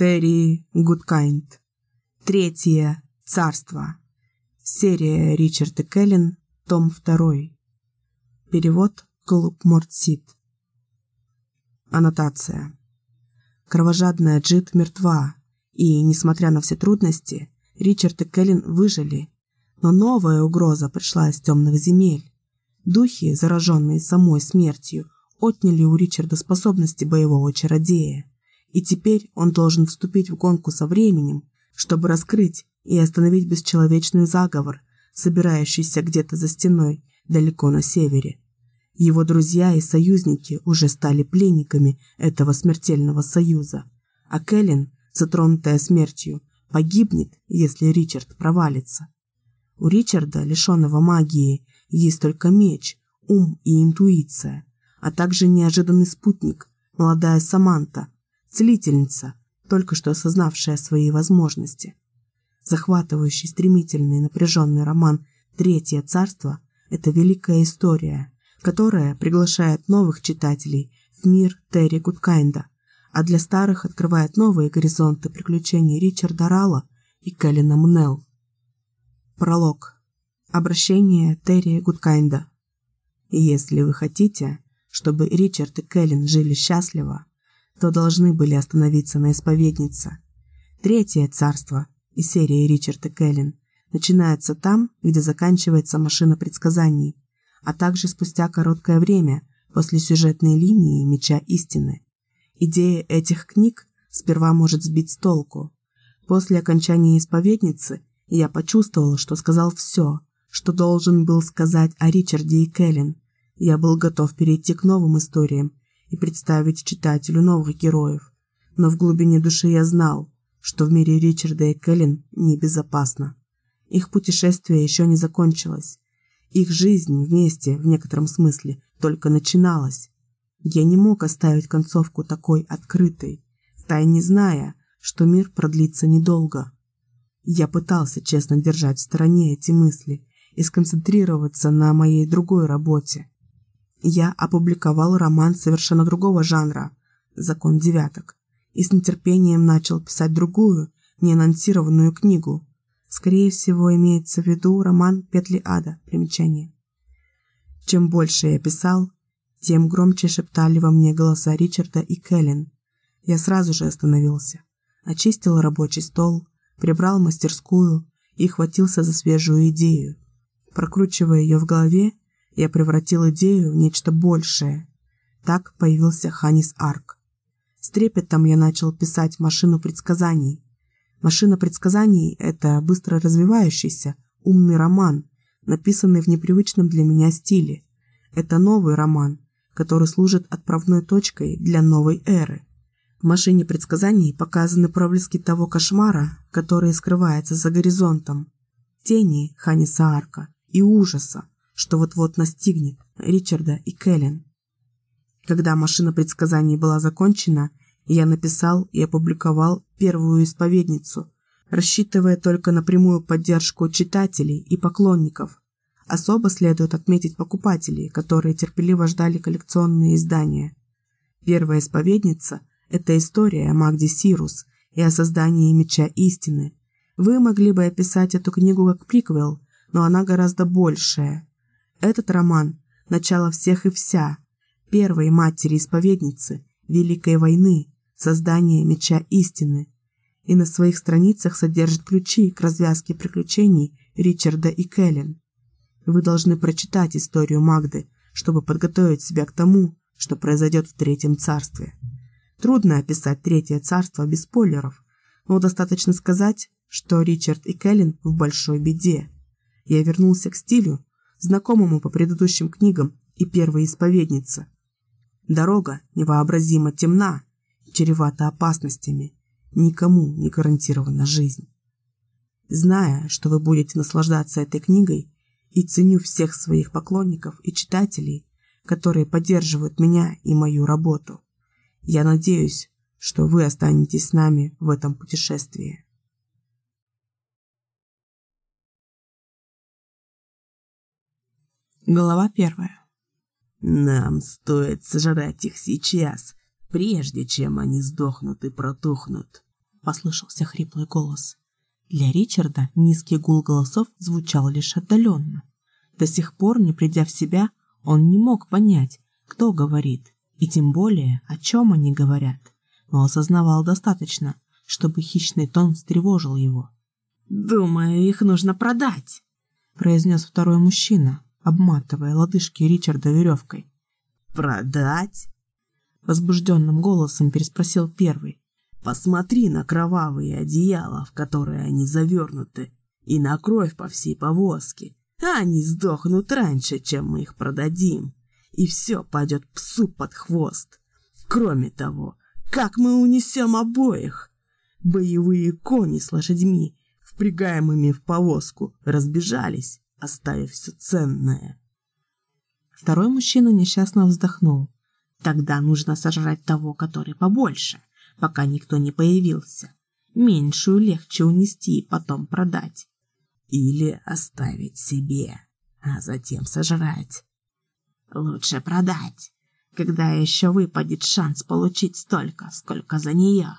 Терри Гудкайнд. Третье царство. Серия Ричард и Келлен, том 2. Перевод Клуб Мортсит. Аннотация. Кровожадная Джит мертва, и, несмотря на все трудности, Ричард и Келлен выжили. Но новая угроза пришла из темных земель. Духи, зараженные самой смертью, отняли у Ричарда способности боевого чародея, и теперь он должен вступить в гонку со временем, чтобы раскрыть и остановить бесчеловечный заговор, собирающийся где-то за стеной, далеко на севере. Его друзья и союзники уже стали пленниками этого смертельного союза, а Кэлен, затронутая смертью, погибнет, если Ричард провалится. У Ричарда, лишенного магии, есть только меч, ум и интуиция, а также неожиданный спутник, молодая Саманта, целительница, только что осознавшая свои возможности. Захватывающий, стремительный, напряженный роман «Третье царство» – это великая история, которая приглашает новых читателей в мир Терри Гудкайнда, а для старых открывает новые горизонты приключений Ричарда Ралла и Кэллина Мнелл. Пролог. Обращение Терри Гудкайнда. Если вы хотите, чтобы Ричард и Кэлен жили счастливо, то должны были остановиться на исповеднице. Третье царство из серии Ричард и Кэлен начинается там, где заканчивается машина предсказаний, а также спустя короткое время после сюжетной линии Меча Истины. Идея этих книг сперва может сбить с толку. После окончания исповедницы я почувствовал, что сказал все – что должен был сказать о Ричарде и Кэлен. Я был готов перейти к новым историям и представить читателю новых героев. Но в глубине души я знал, что в мире Ричарда и Кэлен небезопасно. Их путешествие еще не закончилось. Их жизнь вместе, в некотором смысле, только начиналась. Я не мог оставить концовку такой открытой, втайне зная, что мир продлится недолго. Я пытался честно держать в стороне эти мысли и сконцентрироваться на моей другой работе. Я опубликовал роман совершенно другого жанра «Закон девяток» и с нетерпением начал писать другую, неанонсированную книгу. Скорее всего, имеется в виду роман «Петли ада» примечание. Чем больше я писал, тем громче шептали во мне голоса Ричарда и Кэлен. Я сразу же остановился, очистил рабочий стол, прибрал мастерскую и хватился за свежую идею. Прокручивая ее в голове, я превратил идею в нечто большее. Так появился Ханис Арк. С трепетом я начал писать «Машину предсказаний». «Машина предсказаний» — это быстро развивающийся, умный роман, написанный в непривычном для меня стиле. Это новый роман, который служит отправной точкой для новой эры. В «Машине предсказаний» показаны проблески того кошмара, который скрывается за горизонтом. Тени Ханиса Арка и ужаса, что вот-вот настигнет Ричарда и Кэлен. Когда машина предсказаний была закончена, я написал и опубликовал первую исповедницу, рассчитывая только на прямую поддержку читателей и поклонников. Особо следует отметить покупателей, которые терпеливо ждали коллекционные издания. Первая исповедница – это история о Магде Сирус и о создании Меча Истины. Вы могли бы описать эту книгу как приквел – но она гораздо большая. Этот роман – начало всех и вся, первой матери-исповедницы Великой войны, создания меча истины, и на своих страницах содержит ключи к развязке приключений Ричарда и Кэлен. Вы должны прочитать историю Магды, чтобы подготовить себя к тому, что произойдет в Третьем Царстве. Трудно описать Третье Царство без спойлеров, но достаточно сказать, что Ричард и Кэлен в большой беде я вернулся к стилю, знакомому по предыдущим книгам и первой исповеднице. Дорога невообразимо темна, чревата опасностями, никому не гарантирована жизнь. Зная, что вы будете наслаждаться этой книгой, и ценю всех своих поклонников и читателей, которые поддерживают меня и мою работу. Я надеюсь, что вы останетесь с нами в этом путешествии. Глава первая. Нам стоит сожрать их сейчас, прежде чем они сдохнут и протухнут. – послышался хриплый голос. Для Ричарда низкий гул голосов звучал лишь отдаленно. До сих пор, не придя в себя, он не мог понять, кто говорит, и тем более, о чем они говорят, но осознавал достаточно, чтобы хищный тон встревожил его. «Думаю, их нужно продать», – произнес второй мужчина, обматывая лодыжки Ричарда веревкой. «Продать?» – возбужденным голосом переспросил первый. «Посмотри на кровавые одеяла, в которые они завернуты, и на кровь по всей повозке. Они сдохнут раньше, чем мы их продадим, и все пойдет псу под хвост. Кроме того, как мы унесем обоих? Боевые кони с лошадьми, впрягаемыми в повозку, разбежались, оставив все ценное. Второй мужчина несчастно вздохнул. Тогда нужно сожрать того, который побольше, пока никто не появился. Меньшую легче унести и потом продать. Или оставить себе, а затем сожрать. Лучше продать, когда еще выпадет шанс получить столько, сколько за нее.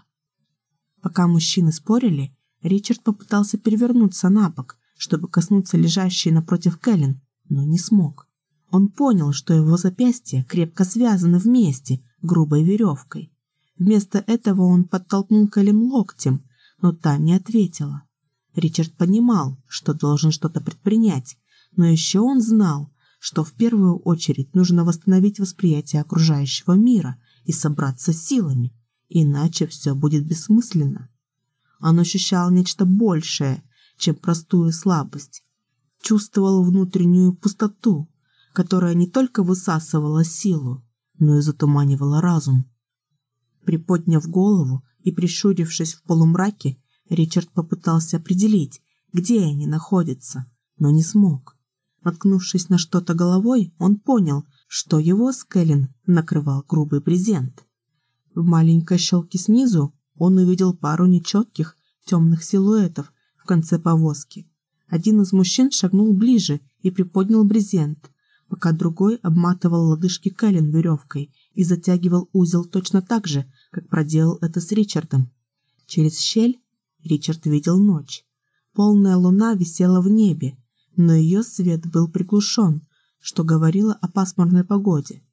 Пока мужчины спорили, Ричард попытался перевернуться на бок, чтобы коснуться лежащей напротив Кэлен, но не смог. Он понял, что его запястья крепко связаны вместе грубой веревкой. Вместо этого он подтолкнул Кэлен локтем, но та не ответила. Ричард понимал, что должен что-то предпринять, но еще он знал, что в первую очередь нужно восстановить восприятие окружающего мира и собраться силами, иначе все будет бессмысленно. Он ощущал нечто большее, чем простую слабость. Чувствовал внутреннюю пустоту, которая не только высасывала силу, но и затуманивала разум. Приподняв голову и прищурившись в полумраке, Ричард попытался определить, где они находятся, но не смог. Наткнувшись на что-то головой, он понял, что его Скеллин накрывал грубый брезент. В маленькой щелке снизу он увидел пару нечетких темных силуэтов конце повозки. Один из мужчин шагнул ближе и приподнял брезент, пока другой обматывал лодыжки Кэлен веревкой и затягивал узел точно так же, как проделал это с Ричардом. Через щель Ричард видел ночь. Полная луна висела в небе, но ее свет был приглушен, что говорило о пасмурной погоде.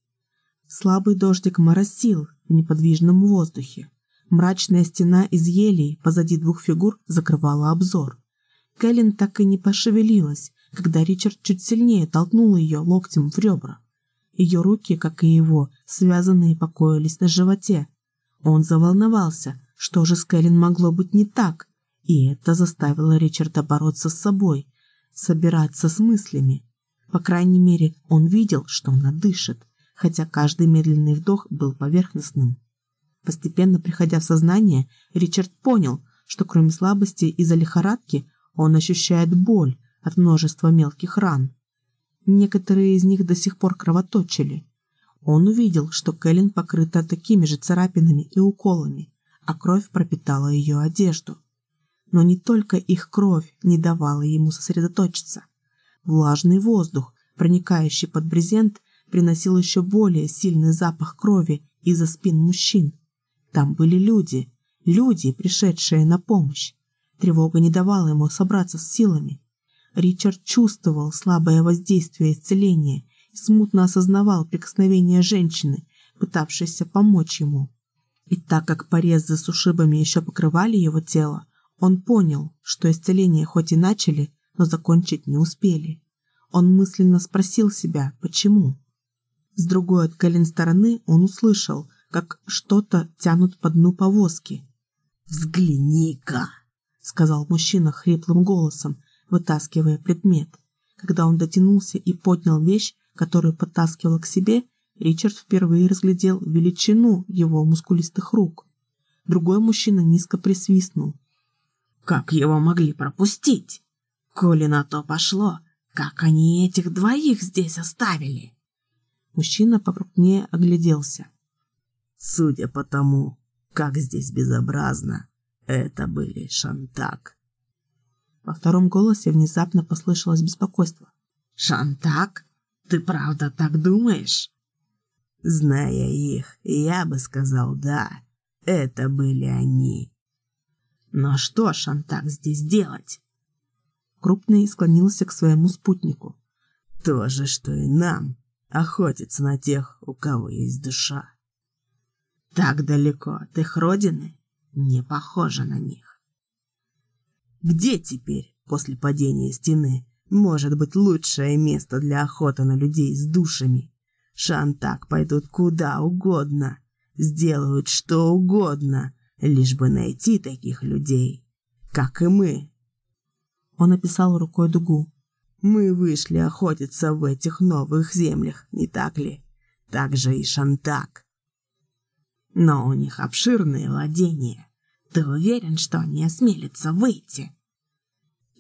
Слабый дождик моросил в неподвижном воздухе. Мрачная стена из елей позади двух фигур закрывала обзор. Кэлен так и не пошевелилась, когда Ричард чуть сильнее толкнул ее локтем в ребра. Ее руки, как и его, связанные покоились на животе. Он заволновался, что же с Кэлен могло быть не так, и это заставило Ричарда бороться с собой, собираться с мыслями. По крайней мере, он видел, что она дышит, хотя каждый медленный вдох был поверхностным. Постепенно приходя в сознание, Ричард понял, что кроме слабости из-за лихорадки он ощущает боль от множества мелких ран. Некоторые из них до сих пор кровоточили. Он увидел, что Кэлен покрыта такими же царапинами и уколами, а кровь пропитала ее одежду. Но не только их кровь не давала ему сосредоточиться. Влажный воздух, проникающий под брезент, приносил еще более сильный запах крови из-за спин мужчин. Там были люди, люди, пришедшие на помощь. Тревога не давала ему собраться с силами. Ричард чувствовал слабое воздействие исцеления и смутно осознавал прикосновение женщины, пытавшейся помочь ему. И так как порезы с ушибами еще покрывали его тело, он понял, что исцеление хоть и начали, но закончить не успели. Он мысленно спросил себя, почему. С другой от колен стороны он услышал, как что-то тянут по дну повозки. «Взгляни-ка!» — сказал мужчина хриплым голосом, вытаскивая предмет. Когда он дотянулся и поднял вещь, которую подтаскивал к себе, Ричард впервые разглядел величину его мускулистых рук. Другой мужчина низко присвистнул. «Как его могли пропустить? Коли на то пошло, как они этих двоих здесь оставили?» Мужчина покрупнее огляделся. «Судя по тому, как здесь безобразно, это были Шантак». Во втором голосе внезапно послышалось беспокойство. «Шантак? Ты правда так думаешь?» Зная их, я бы сказал «да». Это были они. Но что Шантак здесь делать? Крупный склонился к своему спутнику. То же, что и нам, охотиться на тех, у кого есть душа. Так далеко от их родины не похоже на них. Где теперь, после падения стены, может быть лучшее место для охоты на людей с душами? Шантак пойдут куда угодно, сделают что угодно, лишь бы найти таких людей, как и мы. Он описал рукой дугу. Мы вышли охотиться в этих новых землях, не так ли? Так же и Шантак. Но у них обширные владения. Ты уверен, что они осмелятся выйти?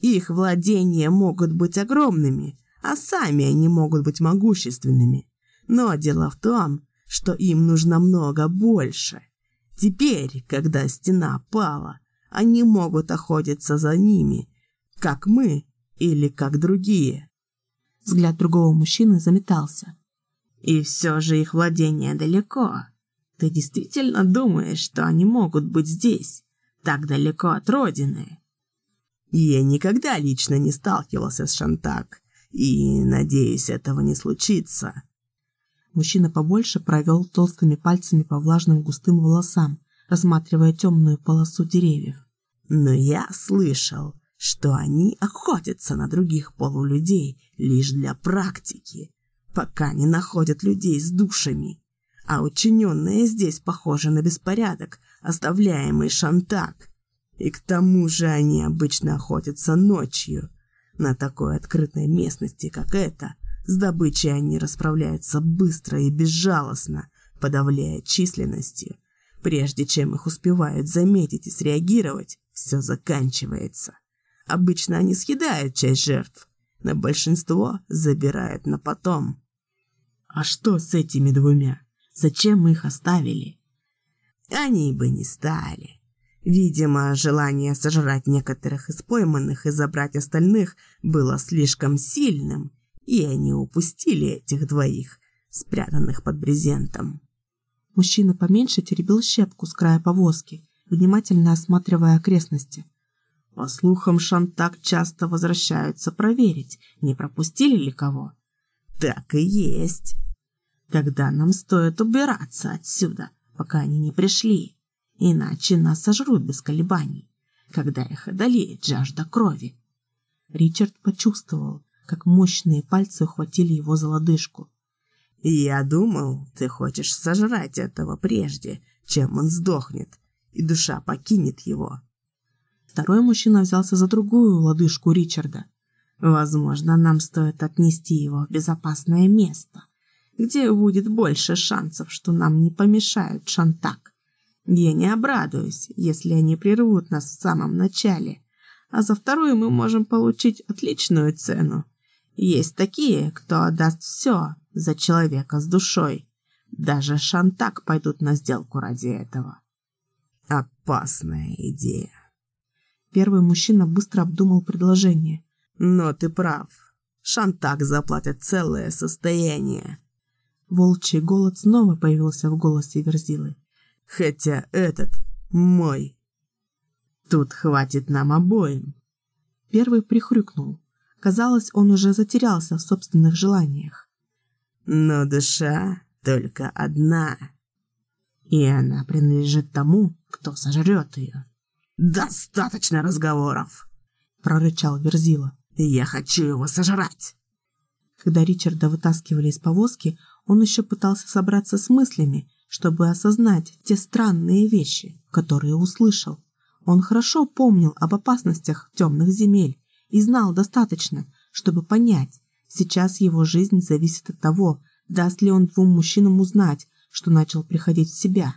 Их владения могут быть огромными, а сами они могут быть могущественными. Но дело в том, что им нужно много больше. Теперь, когда стена пала, они могут охотиться за ними, как мы или как другие. Взгляд другого мужчины заметался. И все же их владение далеко. Ты действительно думаешь, что они могут быть здесь, так далеко от родины? Я никогда лично не сталкивался с Шантак, и, надеюсь, этого не случится. Мужчина побольше провел толстыми пальцами по влажным густым волосам, рассматривая темную полосу деревьев. Но я слышал, что они охотятся на других полулюдей лишь для практики, пока не находят людей с душами. А учиненное здесь похоже на беспорядок, оставляемый Шантак. И к тому же они обычно охотятся ночью. На такой открытой местности, как эта, с добычей они расправляются быстро и безжалостно, подавляя численностью. Прежде чем их успевают заметить и среагировать, все заканчивается. Обычно они съедают часть жертв, но большинство забирают на потом. А что с этими двумя? Зачем мы их оставили? Они бы не стали. Видимо, желание сожрать некоторых из пойманных и забрать остальных было слишком сильным, и они упустили этих двоих, спрятанных под брезентом. Мужчина поменьше теребил щепку с края повозки, внимательно осматривая окрестности. По слухам, Шантак часто возвращаются проверить, не пропустили ли кого. Так и есть. Тогда нам стоит убираться отсюда, пока они не пришли, иначе нас сожрут без колебаний, когда их одолеет жажда крови. Ричард почувствовал, как мощные пальцы ухватили его за лодыжку. «Я думал, ты хочешь сожрать этого прежде, чем он сдохнет, и душа покинет его. Второй мужчина взялся за другую лодыжку Ричарда. «Возможно, нам стоит отнести его в безопасное место, где будет больше шансов, что нам не помешают Шантак. Я не обрадуюсь, если они прервут нас в самом начале, а за вторую мы можем получить отличную цену. Есть такие, кто отдаст все за человека с душой. Даже Шантак пойдут на сделку ради этого». «Опасная идея», Первый мужчина быстро обдумал предложение. «Но ты прав. Шантак заплатит целое состояние». Волчий голод снова появился в голосе Верзилы. «Хотя этот мой. Тут хватит нам обоим». Первый прихрюкнул. Казалось, он уже затерялся в собственных желаниях. «Но душа только одна, и она принадлежит тому, кто сожрет ее». «Достаточно разговоров!» — прорычал Верзила. «Я хочу его сожрать!» Когда Ричарда вытаскивали из повозки, он еще пытался собраться с мыслями, чтобы осознать те странные вещи, которые услышал. Он хорошо помнил об опасностях темных земель и знал достаточно, чтобы понять, сейчас его жизнь зависит от того, даст ли он двум мужчинам узнать, что начал приходить в себя.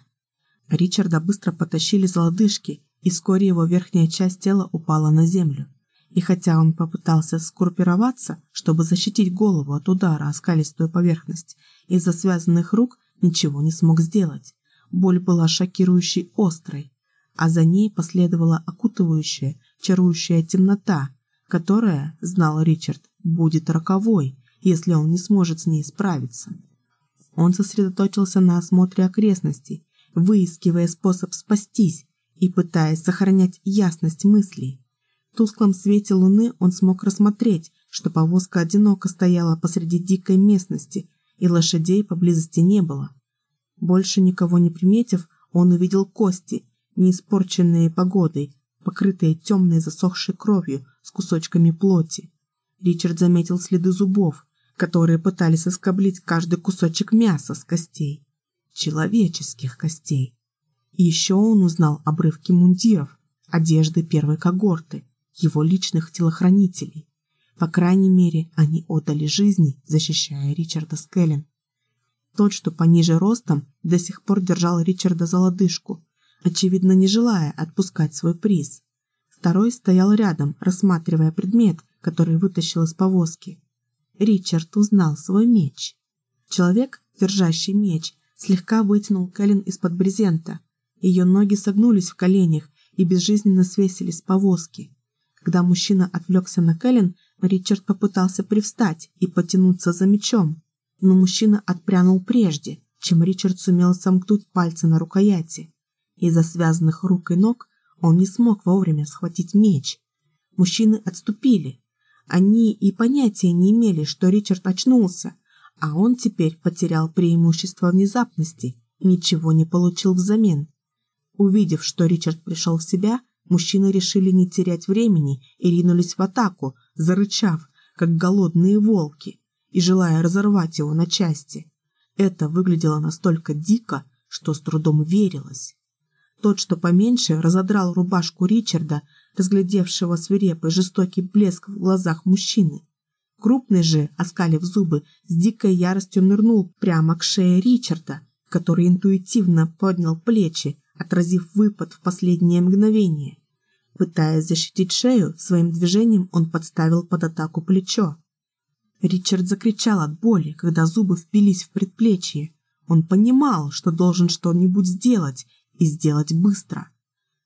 Ричарда быстро потащили за лодыжки и вскоре его верхняя часть тела упала на землю. И хотя он попытался скруппироваться, чтобы защитить голову от удара о скалистую поверхность, из-за связанных рук ничего не смог сделать. Боль была шокирующей острой, а за ней последовала окутывающая, чарующая темнота, которая, знал Ричард, будет роковой, если он не сможет с ней справиться. Он сосредоточился на осмотре окрестностей, выискивая способ спастись, и пытаясь сохранять ясность мыслей. В тусклом свете луны он смог рассмотреть, что повозка одиноко стояла посреди дикой местности, и лошадей поблизости не было. Больше никого не приметив, он увидел кости, не испорченные погодой, покрытые темной засохшей кровью с кусочками плоти. Ричард заметил следы зубов, которые пытались оскоблить каждый кусочек мяса с костей. Человеческих костей. И еще он узнал обрывки мундиров, одежды первой когорты, его личных телохранителей. По крайней мере, они отдали жизни, защищая Ричарда Скеллен. Тот, что пониже ростом, до сих пор держал Ричарда за лодыжку, очевидно не желая отпускать свой приз. Второй стоял рядом, рассматривая предмет, который вытащил из повозки. Ричард узнал свой меч. Человек, держащий меч, слегка вытянул Кэлен из-под брезента. Ее ноги согнулись в коленях и безжизненно свесились с повозки. Когда мужчина отвлекся на Кэлен, Ричард попытался привстать и потянуться за мечом, но мужчина отпрянул прежде, чем Ричард сумел сомкнуть пальцы на рукояти. Из-за связанных рук и ног он не смог вовремя схватить меч. Мужчины отступили. Они и понятия не имели, что Ричард очнулся, а он теперь потерял преимущество внезапности и ничего не получил взамен. Увидев, что Ричард пришел в себя, мужчины решили не терять времени и ринулись в атаку, зарычав, как голодные волки, и желая разорвать его на части. Это выглядело настолько дико, что с трудом верилось. Тот, что поменьше, разодрал рубашку Ричарда, разглядевшего свирепый жестокий блеск в глазах мужчины. Крупный же, оскалив зубы, с дикой яростью нырнул прямо к шее Ричарда, который интуитивно поднял плечи, отразив выпад в последнее мгновение. Пытаясь защитить шею, своим движением он подставил под атаку плечо. Ричард закричал от боли, когда зубы впились в предплечье. Он понимал, что должен что-нибудь сделать, и сделать быстро.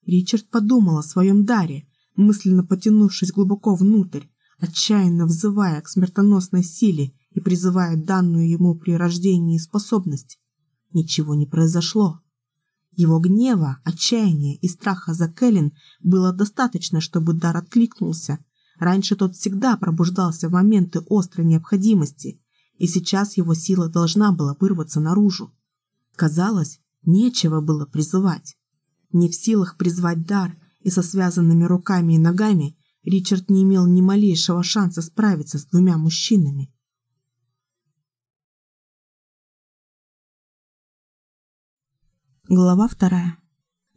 Ричард подумал о своем даре, мысленно потянувшись глубоко внутрь, отчаянно взывая к смертоносной силе и призывая данную ему при рождении способность. Ничего не произошло. Его гнева, отчаяния и страха за Кэлен было достаточно, чтобы дар откликнулся. Раньше тот всегда пробуждался в моменты острой необходимости, и сейчас его сила должна была вырваться наружу. Казалось, нечего было призывать. Не в силах призвать дар и со связанными руками и ногами, Ричард не имел ни малейшего шанса справиться с двумя мужчинами. Глава вторая.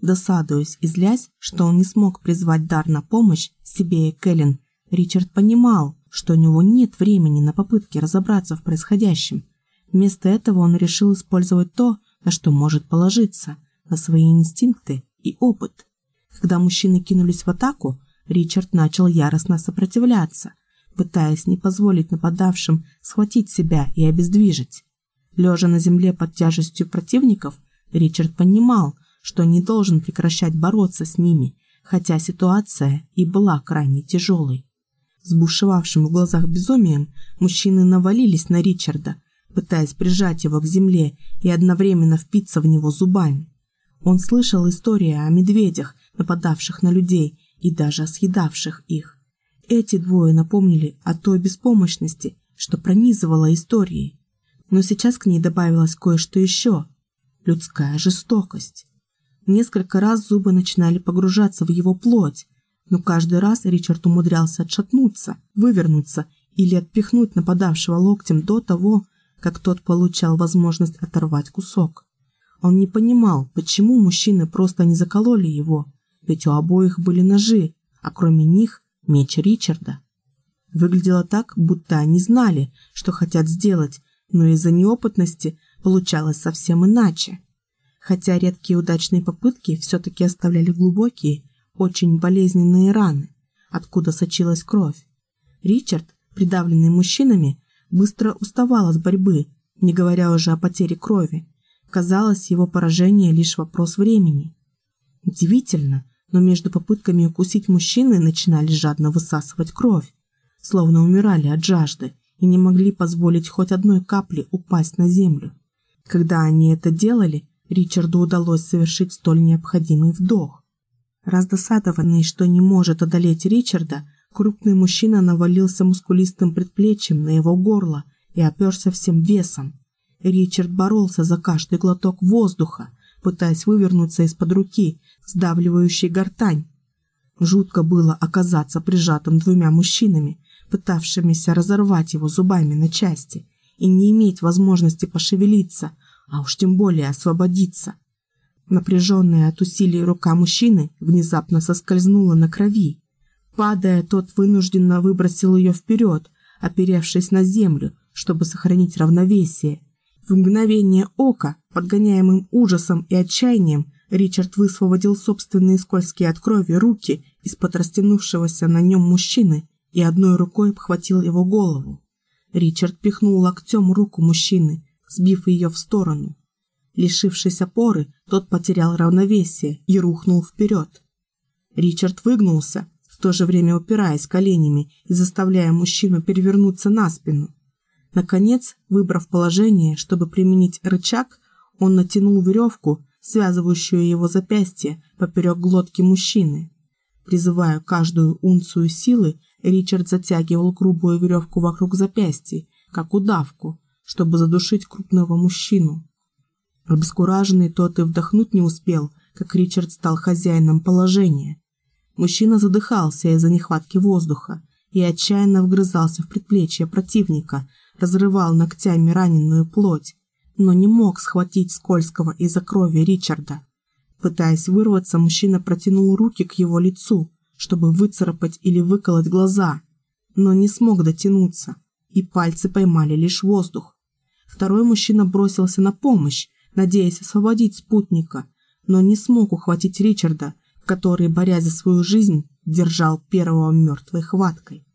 Досадуясь и злясь, что он не смог призвать дар на помощь себе и Кэлен, Ричард понимал, что у него нет времени на попытки разобраться в происходящем. Вместо этого он решил использовать то, на что может положиться, на свои инстинкты и опыт. Когда мужчины кинулись в атаку, Ричард начал яростно сопротивляться, пытаясь не позволить нападавшим схватить себя и обездвижить. Лежа на земле под тяжестью противников, Ричард понимал, что не должен прекращать бороться с ними, хотя ситуация и была крайне тяжелой. С бушевавшим в глазах безумием мужчины навалились на Ричарда, пытаясь прижать его к земле и одновременно впиться в него зубами. Он слышал истории о медведях, нападавших на людей и даже съедавших их. Эти двое напомнили о той беспомощности, что пронизывала историей. Но сейчас к ней добавилось кое-что еще – людская жестокость. Несколько раз зубы начинали погружаться в его плоть, но каждый раз Ричард умудрялся отшатнуться, вывернуться или отпихнуть нападавшего локтем до того, как тот получал возможность оторвать кусок. Он не понимал, почему мужчины просто не закололи его, ведь у обоих были ножи, а кроме них меч Ричарда. Выглядело так, будто они знали, что хотят сделать, но из-за неопытности получалось совсем иначе. Хотя редкие удачные попытки все-таки оставляли глубокие, очень болезненные раны, откуда сочилась кровь. Ричард, придавленный мужчинами, быстро уставал от борьбы, не говоря уже о потере крови. Казалось, его поражение лишь вопрос времени. Удивительно, но между попытками укусить мужчины начинали жадно высасывать кровь, словно умирали от жажды и не могли позволить хоть одной капли упасть на землю. Когда они это делали, Ричарду удалось совершить столь необходимый вдох. Раздосадованный, что не может одолеть Ричарда, крупный мужчина навалился мускулистым предплечьем на его горло и оперся всем весом. Ричард боролся за каждый глоток воздуха, пытаясь вывернуться из-под руки, сдавливающей гортань. Жутко было оказаться прижатым двумя мужчинами, пытавшимися разорвать его зубами на части, и не иметь возможности пошевелиться, а уж тем более освободиться. Напряженная от усилий рука мужчины внезапно соскользнула на крови. Падая, тот вынужденно выбросил ее вперед, оперевшись на землю, чтобы сохранить равновесие. В мгновение ока, подгоняемым ужасом и отчаянием, Ричард высвободил собственные скользкие от крови руки из-под растянувшегося на нем мужчины и одной рукой обхватил его голову. Ричард пихнул локтем руку мужчины, сбив ее в сторону. Лишившись опоры, тот потерял равновесие и рухнул вперед. Ричард выгнулся, в то же время упираясь коленями и заставляя мужчину перевернуться на спину. Наконец, выбрав положение, чтобы применить рычаг, он натянул веревку, связывающую его запястье поперек глотки мужчины. Призывая каждую унцию силы, Ричард затягивал грубую веревку вокруг запястья, как удавку, чтобы задушить крупного мужчину. Обескураженный тот и вдохнуть не успел, как Ричард стал хозяином положения. Мужчина задыхался из-за нехватки воздуха и отчаянно вгрызался в предплечье противника, разрывал ногтями раненую плоть, но не мог схватить скользкого из-за крови Ричарда. Пытаясь вырваться, мужчина протянул руки к его лицу, чтобы выцарапать или выколоть глаза, но не смог дотянуться, и пальцы поймали лишь воздух. Второй мужчина бросился на помощь, надеясь освободить спутника, но не смог ухватить Ричарда, который, борясь за свою жизнь, держал первого мертвой хваткой.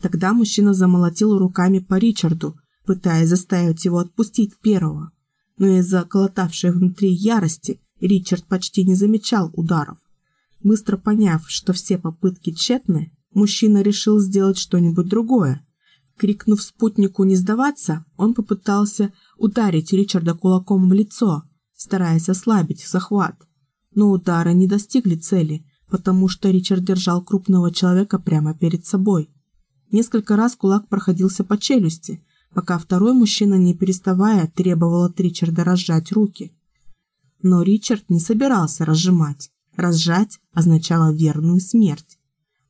Тогда мужчина замолотил руками по Ричарду, пытаясь заставить его отпустить первого. Но из-за колотавшей внутри ярости Ричард почти не замечал ударов. Быстро поняв, что все попытки тщетны, мужчина решил сделать что-нибудь другое. Крикнув спутнику не сдаваться, он попытался ударить Ричарда кулаком в лицо, стараясь ослабить захват. Но удары не достигли цели, потому что Ричард держал крупного человека прямо перед собой. Несколько раз кулак проходился по челюсти, пока второй мужчина, не переставая, требовал от Ричарда разжать руки. Но Ричард не собирался разжимать. Разжать означало верную смерть.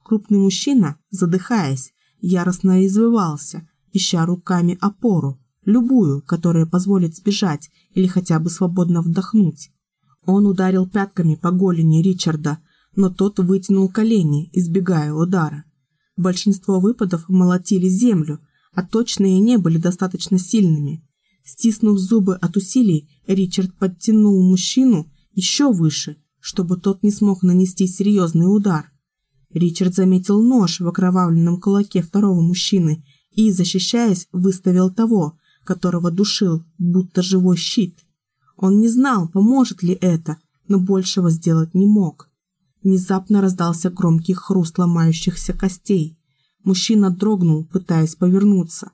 Крупный мужчина, задыхаясь, яростно извивался, ища руками опору, любую, которая позволит сбежать или хотя бы свободно вдохнуть. Он ударил пятками по голени Ричарда, но тот вытянул колени, избегая удара. Большинство выпадов молотили землю, а точные не были достаточно сильными. Стиснув зубы от усилий, Ричард подтянул мужчину еще выше, чтобы тот не смог нанести серьезный удар. Ричард заметил нож в окровавленном кулаке второго мужчины и, защищаясь, выставил того, которого душил, будто живой щит. Он не знал, поможет ли это, но большего сделать не мог. Внезапно раздался громкий хруст ломающихся костей. Мужчина дрогнул, пытаясь повернуться.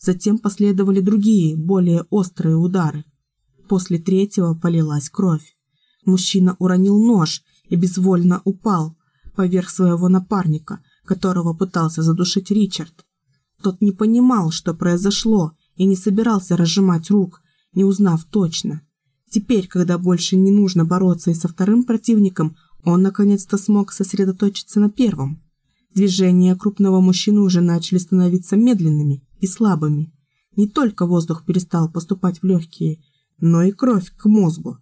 Затем последовали другие, более острые удары. После третьего полилась кровь. Мужчина уронил нож и безвольно упал поверх своего напарника, которого пытался задушить Ричард. Тот не понимал, что произошло, и не собирался разжимать рук, не узнав точно. Теперь, когда больше не нужно бороться и со вторым противником, он наконец-то смог сосредоточиться на первом. Движения крупного мужчины уже начали становиться медленными и слабыми. Не только воздух перестал поступать в легкие, но и кровь к мозгу.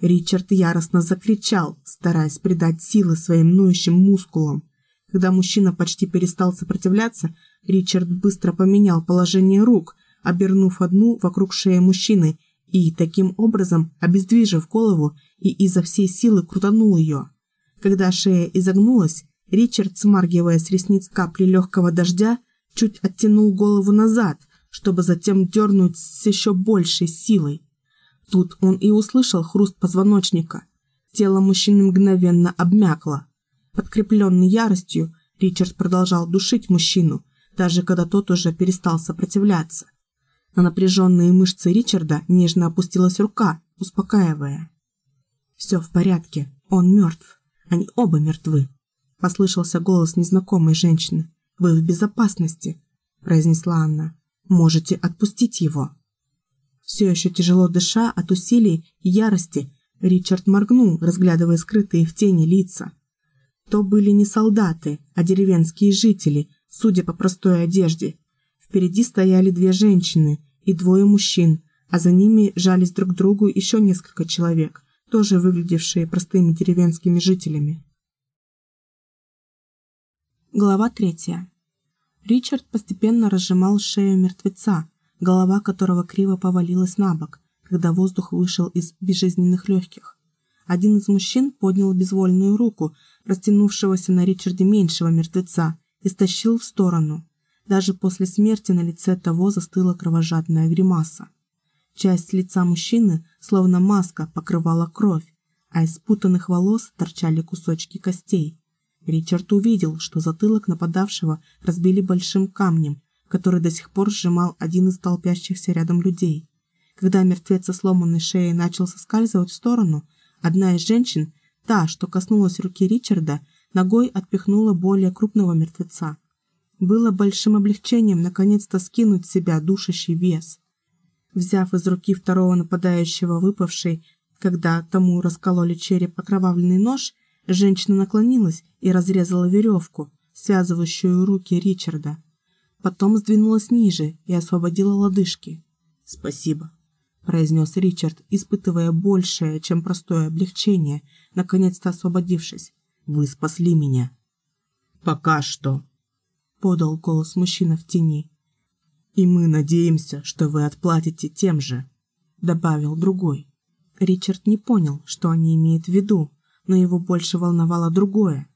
Ричард яростно закричал, стараясь придать силы своим ноющим мускулам. Когда мужчина почти перестал сопротивляться, Ричард быстро поменял положение рук, обернув одну вокруг шеи мужчины и, таким образом, обездвижив голову и изо всей силы крутанул ее. Когда шея изогнулась, Ричард, смаргивая с ресниц капли легкого дождя, чуть оттянул голову назад, чтобы затем дернуть с еще большей силой. Тут он и услышал хруст позвоночника. Тело мужчины мгновенно обмякло. Подкрепленный яростью, Ричард продолжал душить мужчину, даже когда тот уже перестал сопротивляться. На напряженные мышцы Ричарда нежно опустилась рука, успокаивая. «Все в порядке, он мертв. Они оба мертвы. Послышался голос незнакомой женщины. «Вы в безопасности», – произнесла Анна. «Можете отпустить его». Все еще тяжело дыша от усилий и ярости, Ричард моргнул, разглядывая скрытые в тени лица. То были не солдаты, а деревенские жители, судя по простой одежде. Впереди стояли две женщины и двое мужчин, а за ними жались друг к другу еще несколько человек, тоже выглядевшие простыми деревенскими жителями. Глава третья. Ричард постепенно разжимал шею мертвеца, голова которого криво повалилась на бок, когда воздух вышел из безжизненных легких. Один из мужчин поднял безвольную руку, растянувшегося на Ричарде меньшего мертвеца, и стащил в сторону. Даже после смерти на лице того застыла кровожадная гримаса. Часть лица мужчины, словно маска, покрывала кровь, а из спутанных волос торчали кусочки костей. Ричард увидел, что затылок нападавшего разбили большим камнем, который до сих пор сжимал один из толпящихся рядом людей. Когда мертвец со сломанной шеей начал соскальзывать в сторону, одна из женщин, та, что коснулась руки Ричарда, ногой отпихнула более крупного мертвеца. Было большим облегчением наконец-то скинуть с себя душащий вес. Взяв из руки второго нападающего выпавший, когда тому раскололи череп окровавленный нож, женщина наклонилась и разрезала веревку, связывающую руки Ричарда. Потом сдвинулась ниже и освободила лодыжки. «Спасибо», – произнес Ричард, испытывая большее, чем простое облегчение, наконец-то освободившись. «Вы спасли меня». «Пока что», – подал голос мужчина в тени. «И мы надеемся, что вы отплатите тем же», — добавил другой. Ричард не понял, что они имеют в виду, но его больше волновало другое.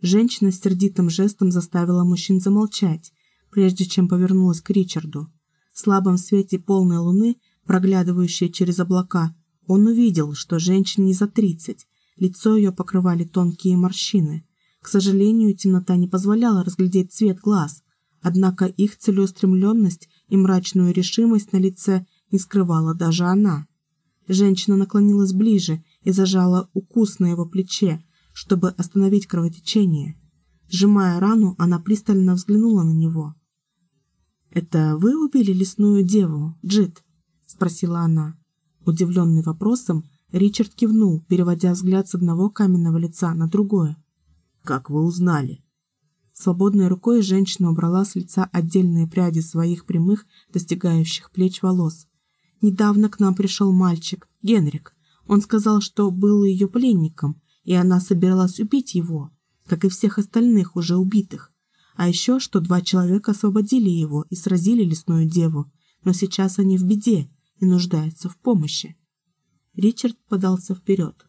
Женщина с сердитым жестом заставила мужчин замолчать, прежде чем повернулась к Ричарду. В слабом свете полной луны, проглядывающей через облака, он увидел, что женщине не за тридцать, лицо ее покрывали тонкие морщины. К сожалению, темнота не позволяла разглядеть цвет глаз, Однако их целеустремленность и мрачную решимость на лице не скрывала даже она. Женщина наклонилась ближе и зажала укус на его плече, чтобы остановить кровотечение. Сжимая рану, она пристально взглянула на него. «Это вы убили лесную деву, Джит?» – спросила она. Удивленный вопросом, Ричард кивнул, переводя взгляд с одного каменного лица на другое. «Как вы узнали?» Свободной рукой женщина убрала с лица отдельные пряди своих прямых, достигающих плеч волос. «Недавно к нам пришел мальчик, Генрик. Он сказал, что был ее пленником, и она собиралась убить его, как и всех остальных уже убитых. А еще, что два человека освободили его и сразили лесную деву, но сейчас они в беде и нуждаются в помощи». Ричард подался вперед.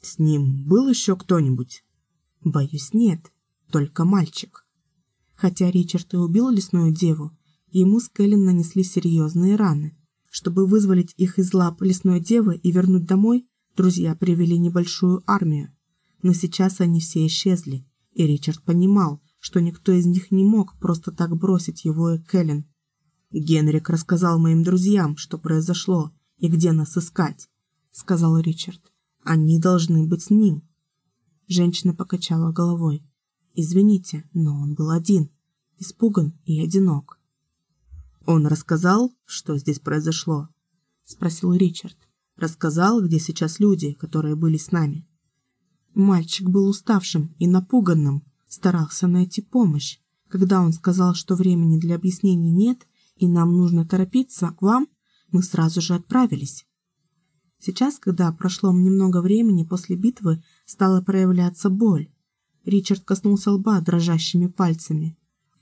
«С ним был еще кто-нибудь?» «Боюсь, нет только мальчик. Хотя Ричард и убил лесную деву, ему с Кэлен нанесли серьезные раны. Чтобы вызволить их из лап лесной девы и вернуть домой, друзья привели небольшую армию. Но сейчас они все исчезли, и Ричард понимал, что никто из них не мог просто так бросить его и Кэлен. «Генрик рассказал моим друзьям, что произошло и где нас искать», — сказал Ричард. «Они должны быть с ним». Женщина покачала головой. Извините, но он был один, испуган и одинок. «Он рассказал, что здесь произошло?» – спросил Ричард. «Рассказал, где сейчас люди, которые были с нами?» Мальчик был уставшим и напуганным, старался найти помощь. Когда он сказал, что времени для объяснений нет и нам нужно торопиться к вам, мы сразу же отправились. Сейчас, когда прошло немного времени после битвы, стала проявляться боль. Ричард коснулся лба дрожащими пальцами.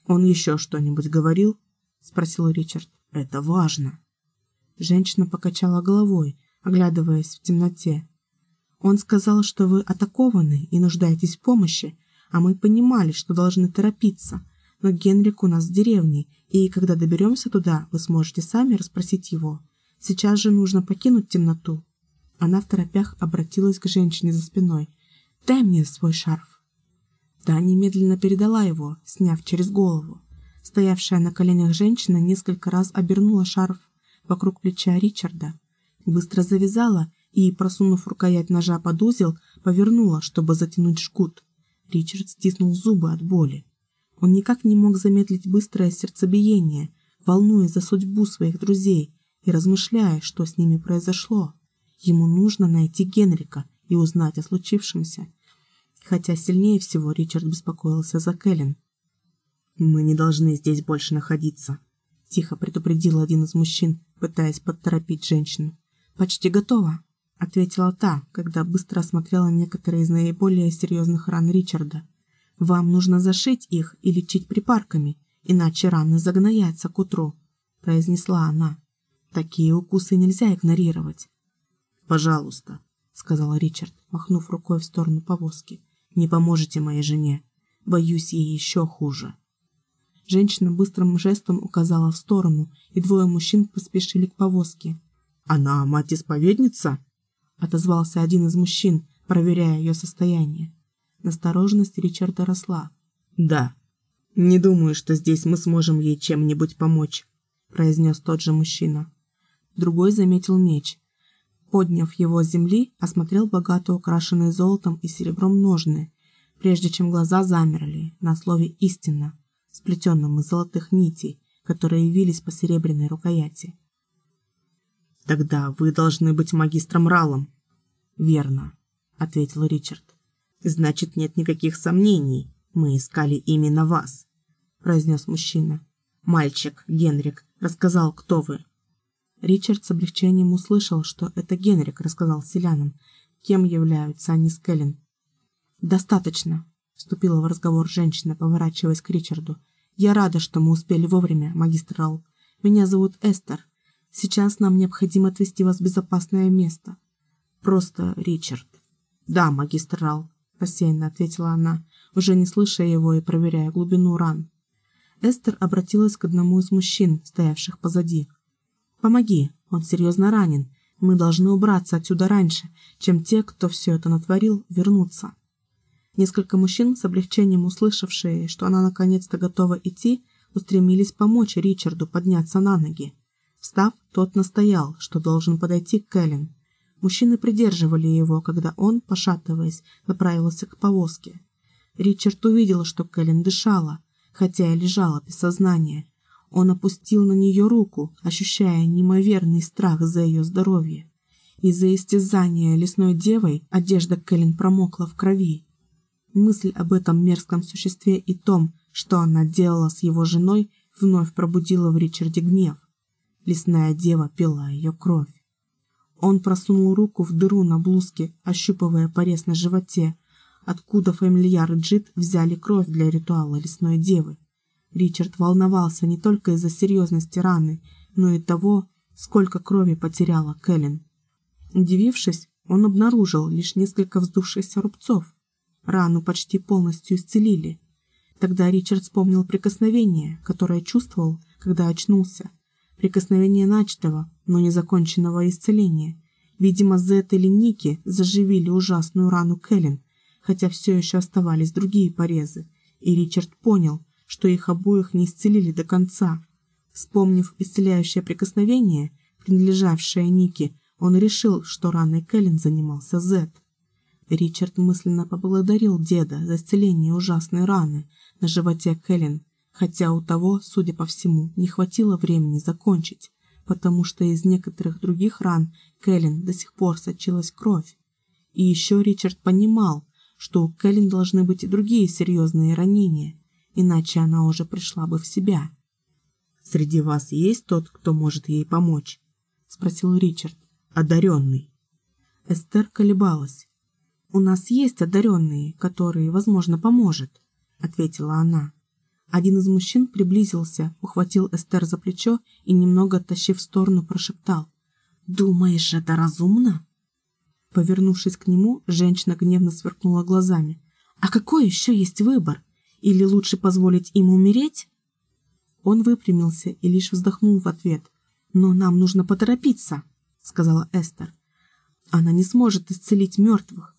«Он еще что-нибудь говорил?» – спросил Ричард. «Это важно». Женщина покачала головой, оглядываясь в темноте. «Он сказал, что вы атакованы и нуждаетесь в помощи, а мы понимали, что должны торопиться. Но Генрик у нас в деревне, и когда доберемся туда, вы сможете сами расспросить его. Сейчас же нужно покинуть темноту». Она в торопях обратилась к женщине за спиной. «Дай мне свой шарф». Та немедленно передала его, сняв через голову. Стоявшая на коленях женщина несколько раз обернула шарф вокруг плеча Ричарда, быстро завязала и, просунув рукоять ножа под узел, повернула, чтобы затянуть жгут. Ричард стиснул зубы от боли. Он никак не мог замедлить быстрое сердцебиение, волнуясь за судьбу своих друзей и размышляя, что с ними произошло. Ему нужно найти Генрика и узнать о случившемся. Хотя сильнее всего Ричард беспокоился за Кэлен. «Мы не должны здесь больше находиться», – тихо предупредил один из мужчин, пытаясь подторопить женщину. «Почти готово», – ответила та, когда быстро осмотрела некоторые из наиболее серьезных ран Ричарда. «Вам нужно зашить их и лечить припарками, иначе раны загноятся к утру», – произнесла она. «Такие укусы нельзя игнорировать». «Пожалуйста», – сказал Ричард, махнув рукой в сторону повозки. «Не поможете моей жене. Боюсь, ей еще хуже». Женщина быстрым жестом указала в сторону, и двое мужчин поспешили к повозке. «Она мать-исповедница?» Отозвался один из мужчин, проверяя ее состояние. Настороженность Ричарда росла. «Да. Не думаю, что здесь мы сможем ей чем-нибудь помочь», произнес тот же мужчина. Другой заметил меч. Подняв его с земли, осмотрел богато украшенные золотом и серебром ножны, прежде чем глаза замерли на слове «истина», сплетенном из золотых нитей, которые явились по серебряной рукояти. «Тогда вы должны быть магистром Ралом». «Верно», — ответил Ричард. «Значит, нет никаких сомнений. Мы искали именно вас», — произнес мужчина. «Мальчик, Генрик, рассказал, кто вы». Ричард с облегчением услышал, что это Генрик рассказал селянам, кем являются они с Кэлен. «Достаточно», — вступила в разговор женщина, поворачиваясь к Ричарду. «Я рада, что мы успели вовремя, магистр Рал. Меня зовут Эстер. Сейчас нам необходимо отвезти вас в безопасное место. Просто Ричард. Да, магистр Рал, рассеянно ответила она, уже не слыша его и проверяя глубину ран. Эстер обратилась к одному из мужчин, стоявших позади. «Помоги, он серьезно ранен. Мы должны убраться отсюда раньше, чем те, кто все это натворил, вернутся». Несколько мужчин, с облегчением услышавшие, что она наконец-то готова идти, устремились помочь Ричарду подняться на ноги. Встав, тот настоял, что должен подойти к Кэлен. Мужчины придерживали его, когда он, пошатываясь, направился к повозке. Ричард увидел, что Кэлен дышала, хотя и лежала без сознания. Он опустил на нее руку, ощущая неимоверный страх за ее здоровье. Из-за истязания лесной девой одежда Кэлен промокла в крови. Мысль об этом мерзком существе и том, что она делала с его женой, вновь пробудила в Ричарде гнев. Лесная дева пила ее кровь. Он просунул руку в дыру на блузке, ощупывая порез на животе, откуда фамильяр Джит взяли кровь для ритуала лесной девы. Ричард волновался не только из-за серьезности раны, но и того, сколько крови потеряла Кэлен. Удивившись, он обнаружил лишь несколько вздувшихся рубцов. Рану почти полностью исцелили. Тогда Ричард вспомнил прикосновение, которое чувствовал, когда очнулся, прикосновение начатого, но незаконченного исцеления. Видимо, Зет или Ники заживили ужасную рану Кэлен, хотя все еще оставались другие порезы, и Ричард понял, что их обоих не исцелили до конца. Вспомнив исцеляющее прикосновение, принадлежавшее Нике, он решил, что раной Кэлен занимался Зет. Ричард мысленно поблагодарил деда за исцеление ужасной раны на животе Кэлен хотя у того, судя по всему, не хватило времени закончить, потому что из некоторых других ран Кэлен до сих пор сочилась кровь. И еще Ричард понимал, что у Кэлен должны быть и другие серьезные ранения, иначе она уже пришла бы в себя. «Среди вас есть тот, кто может ей помочь?» — спросил Ричард. «Одаренный». Эстер колебалась. «У нас есть одаренные, которые, возможно, поможет», — ответила она. Один из мужчин приблизился, ухватил Эстер за плечо и, немного оттащив в сторону, прошептал. «Думаешь, это разумно?» Повернувшись к нему, женщина гневно сверкнула глазами. «А какой еще есть выбор? Или лучше позволить им умереть?» Он выпрямился и лишь вздохнул в ответ. «Но нам нужно поторопиться», — сказала Эстер. «Она не сможет исцелить мертвых».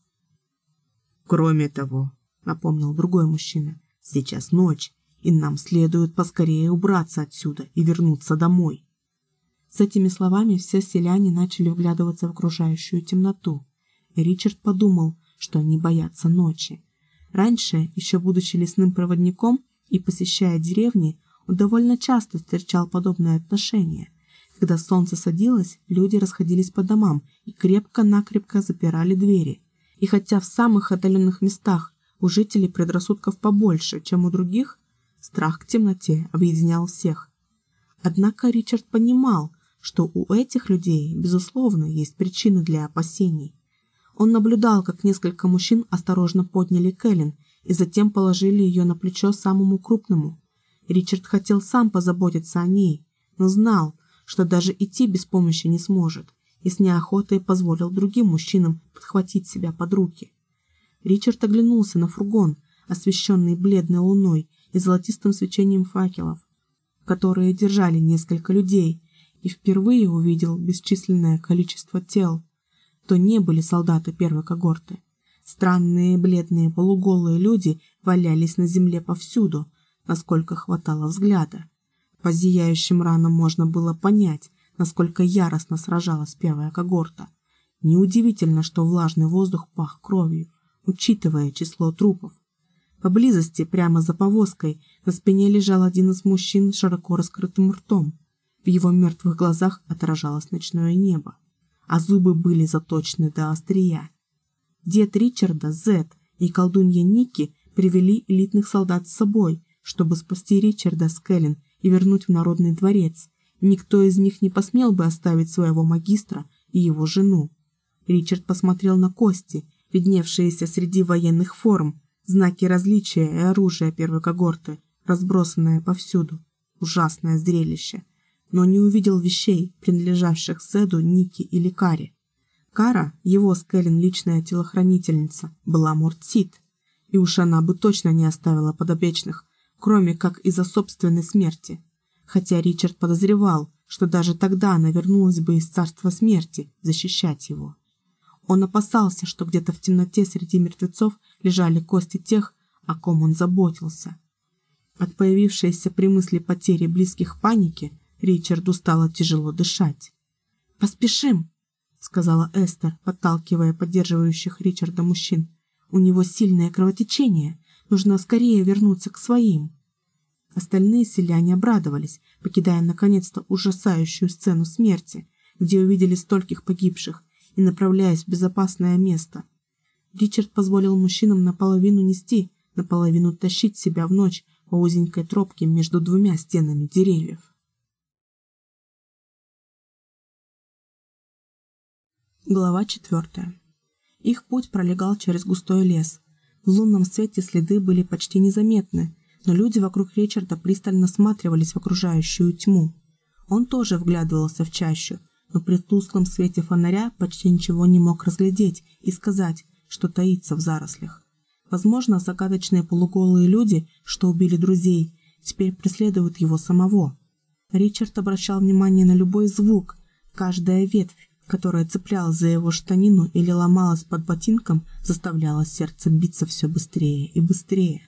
«Кроме того», — напомнил другой мужчина, — «сейчас ночь, и нам следует поскорее убраться отсюда и вернуться домой. С этими словами все селяне начали вглядываться в окружающую темноту. И Ричард подумал, что они боятся ночи. Раньше, еще будучи лесным проводником и посещая деревни, он довольно часто встречал подобное отношение. Когда солнце садилось, люди расходились по домам и крепко-накрепко запирали двери. И хотя в самых отдаленных местах у жителей предрассудков побольше, чем у других, страх к темноте объединял всех. Однако Ричард понимал, что у этих людей, безусловно, есть причины для опасений. Он наблюдал, как несколько мужчин осторожно подняли Кэлен и затем положили ее на плечо самому крупному. Ричард хотел сам позаботиться о ней, но знал, что даже идти без помощи не сможет, и с неохотой позволил другим мужчинам подхватить себя под руки. Ричард оглянулся на фургон, освещенный бледной луной и золотистым свечением факелов, которые держали несколько людей, и впервые увидел бесчисленное количество тел, то не были солдаты первой когорты. Странные бледные полуголые люди валялись на земле повсюду, насколько хватало взгляда. По зияющим ранам можно было понять, насколько яростно сражалась первая когорта. Неудивительно, что влажный воздух пах кровью, учитывая число трупов. Поблизости, прямо за повозкой, на спине лежал один из мужчин с широко раскрытым ртом. В его мертвых глазах отражалось ночное небо а зубы были заточены до острия. Дед Ричарда, Зет и колдунья Ники привели элитных солдат с собой, чтобы спасти Ричарда с Кэлен и вернуть в Народный дворец. Никто из них не посмел бы оставить своего магистра и его жену. Ричард посмотрел на кости, видневшиеся среди военных форм, знаки различия и оружия первой когорты, разбросанное повсюду. Ужасное зрелище но не увидел вещей, принадлежавших Седу, Нике или Каре. Кара, его с Кэлен личная телохранительница, была Мортсит, и уж она бы точно не оставила подопечных, кроме как из-за собственной смерти. Хотя Ричард подозревал, что даже тогда она вернулась бы из царства смерти защищать его. Он опасался, что где-то в темноте среди мертвецов лежали кости тех, о ком он заботился. От появившейся при мысли потери близких паники Ричарду стало тяжело дышать. «Поспешим!» — сказала Эстер, подталкивая поддерживающих Ричарда мужчин. «У него сильное кровотечение. Нужно скорее вернуться к своим». Остальные селяне обрадовались, покидая наконец-то ужасающую сцену смерти, где увидели стольких погибших, и направляясь в безопасное место. Ричард позволил мужчинам наполовину нести, наполовину тащить себя в ночь по узенькой тропке между двумя стенами деревьев. Глава четвертая. Их путь пролегал через густой лес. В лунном свете следы были почти незаметны, но люди вокруг Ричарда пристально всматривались в окружающую тьму. Он тоже вглядывался в чащу, но при тусклом свете фонаря почти ничего не мог разглядеть и сказать, что таится в зарослях. Возможно, загадочные полуголые люди, что убили друзей, теперь преследуют его самого. Ричард обращал внимание на любой звук, каждая ветвь, которая цеплялась за его штанину или ломалась под ботинком, заставляла сердце биться все быстрее и быстрее.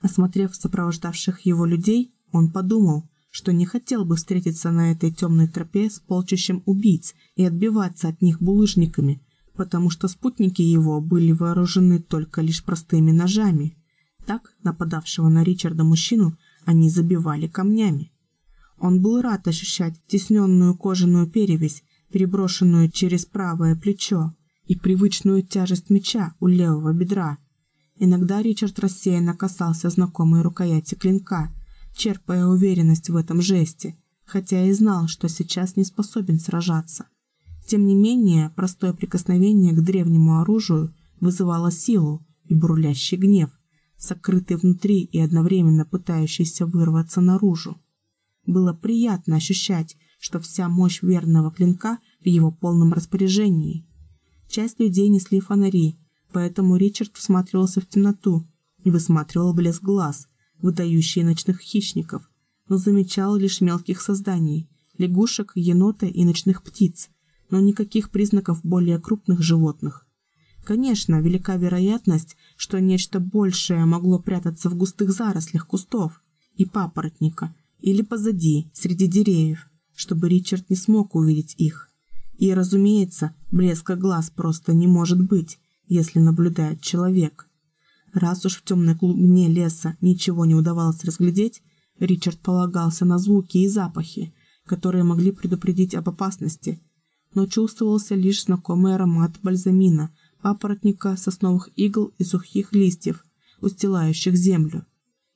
Осмотрев сопровождавших его людей, он подумал, что не хотел бы встретиться на этой темной тропе с полчищем убийц и отбиваться от них булыжниками, потому что спутники его были вооружены только лишь простыми ножами. Так нападавшего на Ричарда мужчину они забивали камнями. Он был рад ощущать тесненную кожаную перевязь переброшенную через правое плечо, и привычную тяжесть меча у левого бедра. Иногда Ричард рассеянно касался знакомой рукояти клинка, черпая уверенность в этом жесте, хотя и знал, что сейчас не способен сражаться. Тем не менее, простое прикосновение к древнему оружию вызывало силу и бурлящий гнев, сокрытый внутри и одновременно пытающийся вырваться наружу. Было приятно ощущать, что вся мощь верного клинка в его полном распоряжении. Часть людей несли фонари, поэтому Ричард всматривался в темноту и высматривал блеск глаз, выдающие ночных хищников, но замечал лишь мелких созданий, лягушек, енота и ночных птиц, но никаких признаков более крупных животных. Конечно, велика вероятность, что нечто большее могло прятаться в густых зарослях кустов и папоротника или позади, среди деревьев, чтобы Ричард не смог увидеть их. И, разумеется, блеска глаз просто не может быть, если наблюдает человек. Раз уж в темной глубине леса ничего не удавалось разглядеть, Ричард полагался на звуки и запахи, которые могли предупредить об опасности, но чувствовался лишь знакомый аромат бальзамина, папоротника, сосновых игл и сухих листьев, устилающих землю.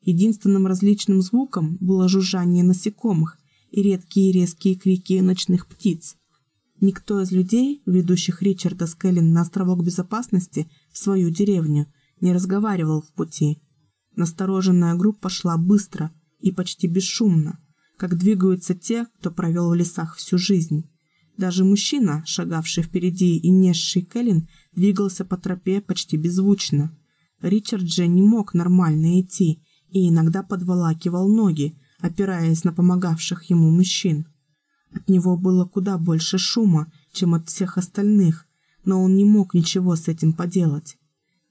Единственным различным звуком было жужжание насекомых и редкие резкие крики ночных птиц. Никто из людей, ведущих Ричарда Скеллин на островок безопасности в свою деревню, не разговаривал в пути. Настороженная группа шла быстро и почти бесшумно, как двигаются те, кто провел в лесах всю жизнь. Даже мужчина, шагавший впереди и несший Кэлен, двигался по тропе почти беззвучно. Ричард же не мог нормально идти и иногда подволакивал ноги, опираясь на помогавших ему мужчин. От него было куда больше шума, чем от всех остальных, но он не мог ничего с этим поделать.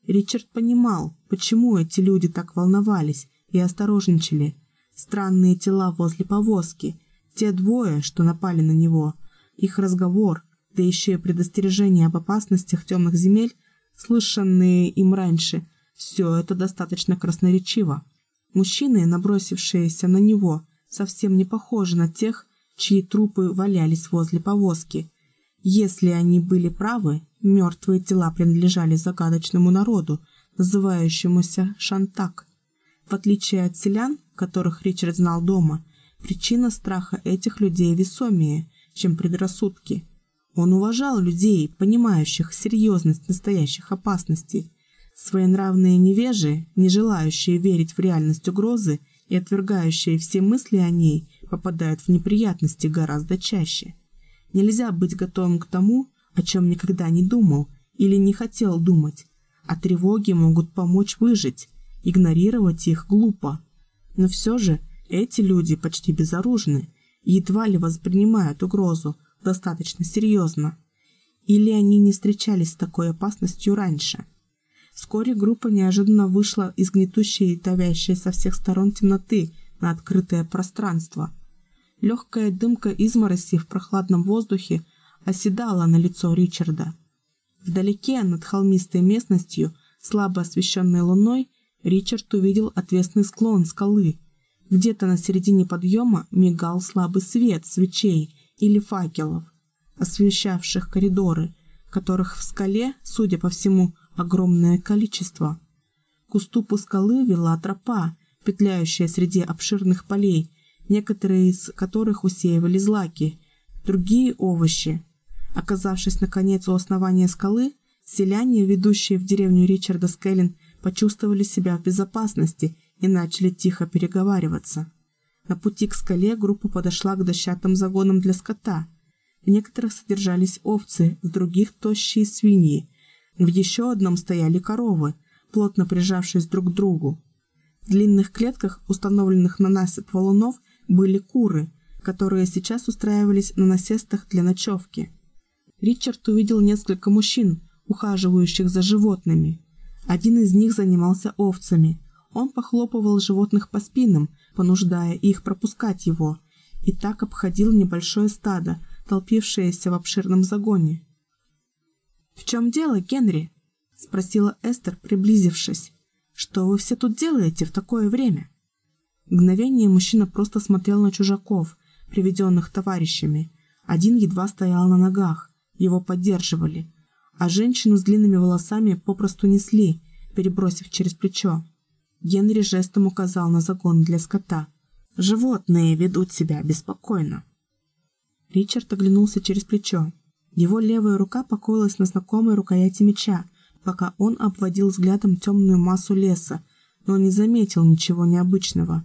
Ричард понимал, почему эти люди так волновались и осторожничали. Странные тела возле повозки, те двое, что напали на него, их разговор, да еще и предостережение об опасностях темных земель, слышанные им раньше, все это достаточно красноречиво. Мужчины, набросившиеся на него, совсем не похожи на тех, чьи трупы валялись возле повозки. Если они были правы, мертвые тела принадлежали загадочному народу, называющемуся Шантак. В отличие от селян, которых Ричард знал дома, причина страха этих людей весомее, чем предрассудки. Он уважал людей, понимающих серьезность настоящих опасностей. Своенравные невежи, не желающие верить в реальность угрозы и отвергающие все мысли о ней, попадают в неприятности гораздо чаще. Нельзя быть готовым к тому, о чем никогда не думал или не хотел думать, а тревоги могут помочь выжить, игнорировать их глупо. Но все же эти люди почти безоружны и едва ли воспринимают угрозу достаточно серьезно. Или они не встречались с такой опасностью раньше. Вскоре группа неожиданно вышла из гнетущей и давящей со всех сторон темноты на открытое пространство – Легкая дымка измороси в прохладном воздухе оседала на лицо Ричарда. Вдалеке, над холмистой местностью, слабо освещенной луной, Ричард увидел отвесный склон скалы. Где-то на середине подъема мигал слабый свет свечей или факелов, освещавших коридоры, которых в скале, судя по всему, огромное количество. К уступу скалы вела тропа, петляющая среди обширных полей, некоторые из которых усеивали злаки, другие – овощи. Оказавшись, наконец, у основания скалы, селяне, ведущие в деревню Ричарда Скеллин, почувствовали себя в безопасности и начали тихо переговариваться. На пути к скале группа подошла к дощатым загонам для скота. В некоторых содержались овцы, в других – тощие свиньи. В еще одном стояли коровы, плотно прижавшись друг к другу. В длинных клетках, установленных на насыпь валунов, были куры, которые сейчас устраивались на насестах для ночевки. Ричард увидел несколько мужчин, ухаживающих за животными. Один из них занимался овцами. Он похлопывал животных по спинам, понуждая их пропускать его, и так обходил небольшое стадо, толпившееся в обширном загоне. «В чем дело, Генри?» – спросила Эстер, приблизившись. «Что вы все тут делаете в такое время?» Мгновение мужчина просто смотрел на чужаков, приведенных товарищами. Один едва стоял на ногах, его поддерживали, а женщину с длинными волосами попросту несли, перебросив через плечо. Генри жестом указал на загон для скота. «Животные ведут себя беспокойно». Ричард оглянулся через плечо. Его левая рука покоилась на знакомой рукояти меча, пока он обводил взглядом темную массу леса, но не заметил ничего необычного.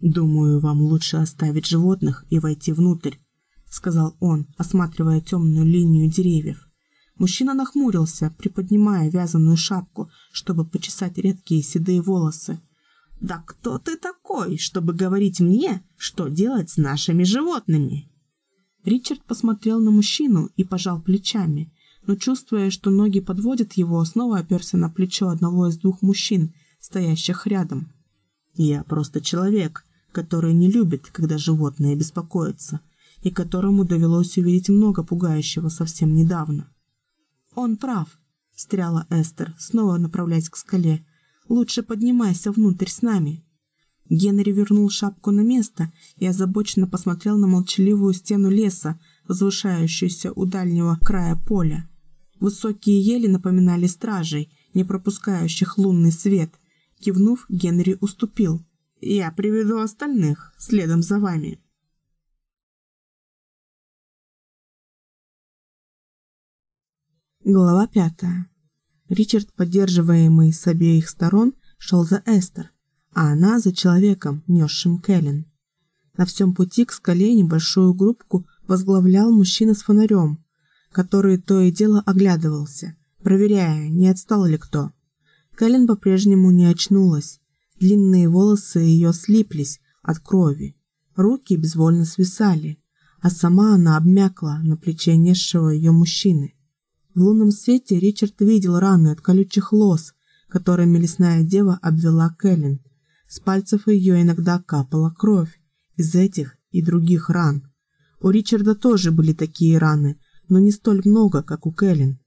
«Думаю, вам лучше оставить животных и войти внутрь», — сказал он, осматривая темную линию деревьев. Мужчина нахмурился, приподнимая вязаную шапку, чтобы почесать редкие седые волосы. «Да кто ты такой, чтобы говорить мне, что делать с нашими животными?» Ричард посмотрел на мужчину и пожал плечами, но, чувствуя, что ноги подводят его, снова оперся на плечо одного из двух мужчин, стоящих рядом. «Я просто человек, который не любит, когда животные беспокоятся, и которому довелось увидеть много пугающего совсем недавно. «Он прав», — встряла Эстер, снова направляясь к скале. «Лучше поднимайся внутрь с нами». Генри вернул шапку на место и озабоченно посмотрел на молчаливую стену леса, возвышающуюся у дальнего края поля. Высокие ели напоминали стражей, не пропускающих лунный свет. Кивнув, Генри уступил. «Я приведу остальных, следом за вами». Глава пятая. Ричард, поддерживаемый с обеих сторон, шел за Эстер, а она за человеком, несшим Кэлен. На всем пути к скале небольшую группку возглавлял мужчина с фонарем, который то и дело оглядывался, проверяя, не отстал ли кто. Кэлен по-прежнему не очнулась. Длинные волосы ее слиплись от крови, руки безвольно свисали, а сама она обмякла на плече несшего ее мужчины. В лунном свете Ричард видел раны от колючих лос, которыми лесная дева обвела Кэлен, с пальцев ее иногда капала кровь из этих и других ран. У Ричарда тоже были такие раны, но не столь много, как у Кэлен.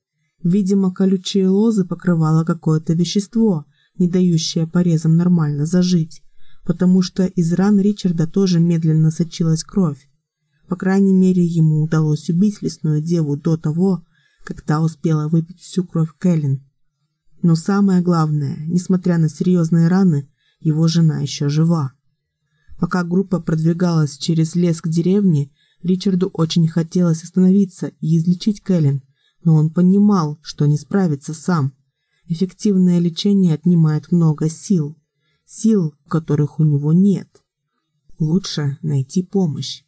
Видимо, колючие лозы покрывало какое-то вещество, не дающее порезам нормально зажить, потому что из ран Ричарда тоже медленно сочилась кровь. По крайней мере, ему удалось убить лесную деву до того, как та успела выпить всю кровь Кэлен. Но самое главное, несмотря на серьезные раны, его жена еще жива. Пока группа продвигалась через лес к деревне, Ричарду очень хотелось остановиться и излечить Кэлен, но он понимал, что не справится сам. Эффективное лечение отнимает много сил, сил, которых у него нет. Лучше найти помощь.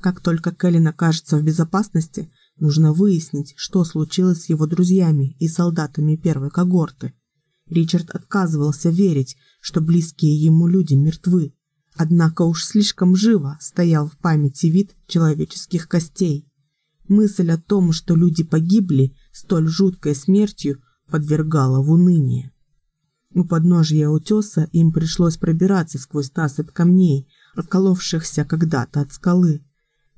Как только Кэлен окажется в безопасности, нужно выяснить, что случилось с его друзьями и солдатами первой когорты. Ричард отказывался верить, что близкие ему люди мертвы. Однако уж слишком живо стоял в памяти вид человеческих костей. Мысль о том, что люди погибли столь жуткой смертью, подвергала в уныние. У подножья утеса им пришлось пробираться сквозь насыпь камней, отколовшихся когда-то от скалы.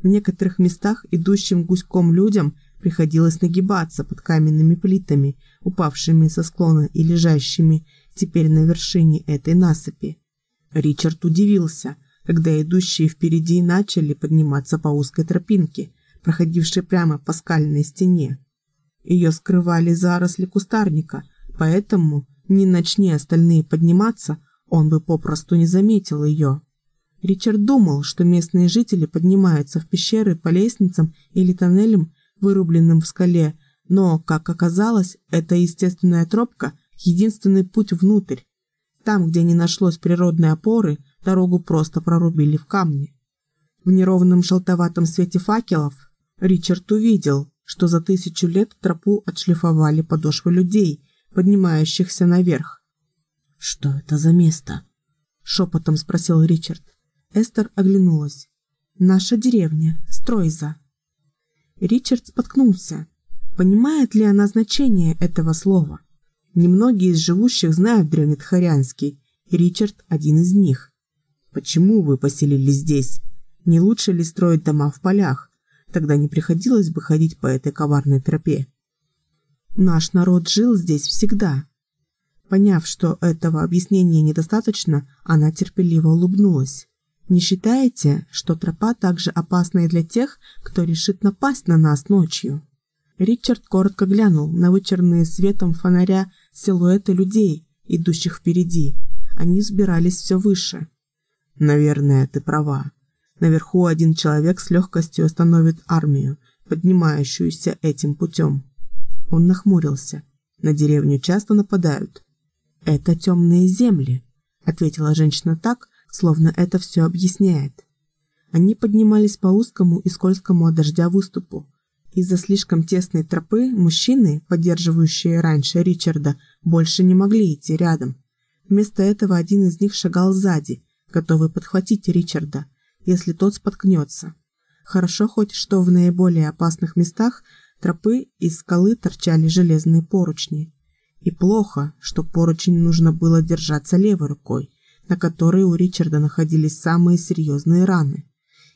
В некоторых местах идущим гуськом людям приходилось нагибаться под каменными плитами, упавшими со склона и лежащими теперь на вершине этой насыпи. Ричард удивился, когда идущие впереди начали подниматься по узкой тропинке, проходившей прямо по скальной стене. Ее скрывали заросли кустарника, поэтому, не начни остальные подниматься, он бы попросту не заметил ее. Ричард думал, что местные жители поднимаются в пещеры по лестницам или тоннелям вырубленным в скале, но, как оказалось, эта естественная тропка – единственный путь внутрь. Там, где не нашлось природной опоры, дорогу просто прорубили в камне. В неровном желтоватом свете факелов Ричард увидел, что за тысячу лет тропу отшлифовали подошвы людей, поднимающихся наверх. «Что это за место?» – шепотом спросил Ричард. Эстер оглянулась. «Наша деревня, Стройза». Ричард споткнулся. Понимает ли она значение этого слова? Немногие из живущих знают древнетхарианский, и Ричард один из них. Почему вы поселились здесь? Не лучше ли строить дома в полях? Тогда не приходилось бы ходить по этой коварной тропе. Наш народ жил здесь всегда. Поняв, что этого объяснения недостаточно, она терпеливо улыбнулась. Не считаете, что тропа также опасна и для тех, кто решит напасть на нас ночью? Ричард коротко глянул на вычерные светом фонаря силуэты людей, идущих впереди. Они взбирались все выше. Наверное, ты права. Наверху один человек с легкостью остановит армию, поднимающуюся этим путем. Он нахмурился. На деревню часто нападают. Это темные земли, ответила женщина так, словно это все объясняет. Они поднимались по узкому и скользкому от дождя выступу. Из-за слишком тесной тропы мужчины, поддерживающие раньше Ричарда, больше не могли идти рядом. Вместо этого один из них шагал сзади, готовый подхватить Ричарда, если тот споткнется. Хорошо хоть, что в наиболее опасных местах тропы из скалы торчали железные поручни. И плохо, что поручень нужно было держаться левой рукой, на которой у Ричарда находились самые серьезные раны.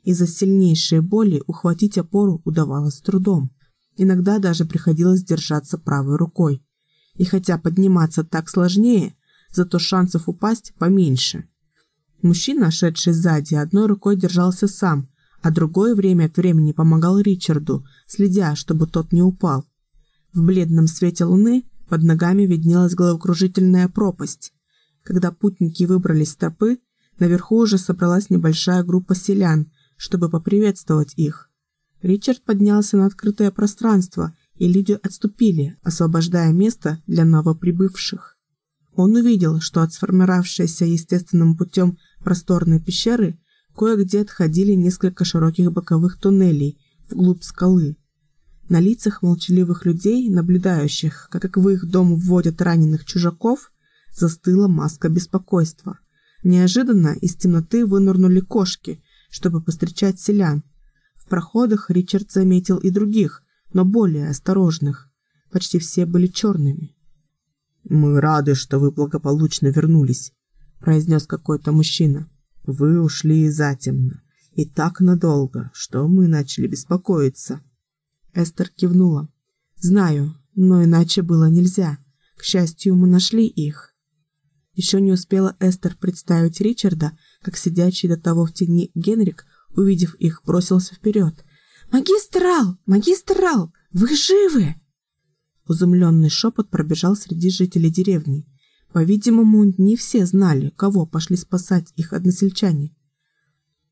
Из-за сильнейшей боли ухватить опору удавалось с трудом. Иногда даже приходилось держаться правой рукой. И хотя подниматься так сложнее, зато шансов упасть поменьше. Мужчина, шедший сзади, одной рукой держался сам, а другое время от времени помогал Ричарду, следя, чтобы тот не упал. В бледном свете луны под ногами виднелась головокружительная пропасть. Когда путники выбрались с тропы, наверху уже собралась небольшая группа селян, чтобы поприветствовать их. Ричард поднялся на открытое пространство, и люди отступили, освобождая место для новоприбывших. Он увидел, что от сформировавшейся естественным путем просторной пещеры кое-где отходили несколько широких боковых туннелей вглубь скалы. На лицах молчаливых людей, наблюдающих, как в их дом вводят раненых чужаков, застыла маска беспокойства. Неожиданно из темноты вынырнули кошки, чтобы постречать селян. В проходах Ричард заметил и других, но более осторожных. Почти все были черными. «Мы рады, что вы благополучно вернулись», – произнес какой-то мужчина. «Вы ушли затемно и так надолго, что мы начали беспокоиться». Эстер кивнула. «Знаю, но иначе было нельзя. К счастью, мы нашли их». Еще не успела Эстер представить Ричарда, как сидящий до того в тени Генрик, увидев их, бросился вперед. «Магистр Ал! Магистр Ал! Вы живы!» Узумленный шепот пробежал среди жителей деревни. По-видимому, не все знали, кого пошли спасать их односельчане.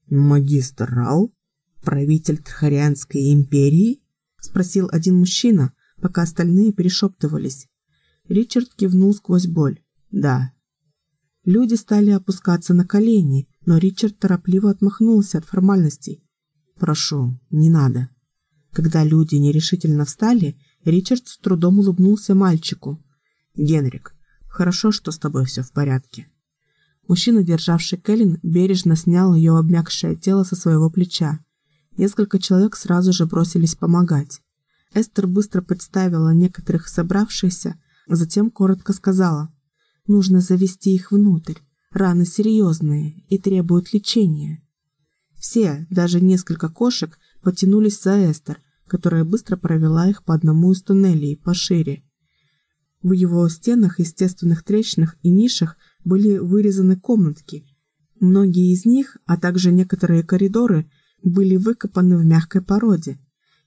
«Магистр Рал? Правитель Тхарианской империи?» – спросил один мужчина, пока остальные перешептывались. Ричард кивнул сквозь боль. «Да, Люди стали опускаться на колени, но Ричард торопливо отмахнулся от формальностей. «Прошу, не надо». Когда люди нерешительно встали, Ричард с трудом улыбнулся мальчику. «Генрик, хорошо, что с тобой все в порядке». Мужчина, державший Кэлен, бережно снял ее обмякшее тело со своего плеча. Несколько человек сразу же бросились помогать. Эстер быстро представила некоторых собравшихся, затем коротко сказала. Нужно завести их внутрь. Раны серьезные и требуют лечения. Все, даже несколько кошек, потянулись за Эстер, которая быстро провела их по одному из туннелей пошире. В его стенах, естественных трещинах и нишах были вырезаны комнатки. Многие из них, а также некоторые коридоры, были выкопаны в мягкой породе.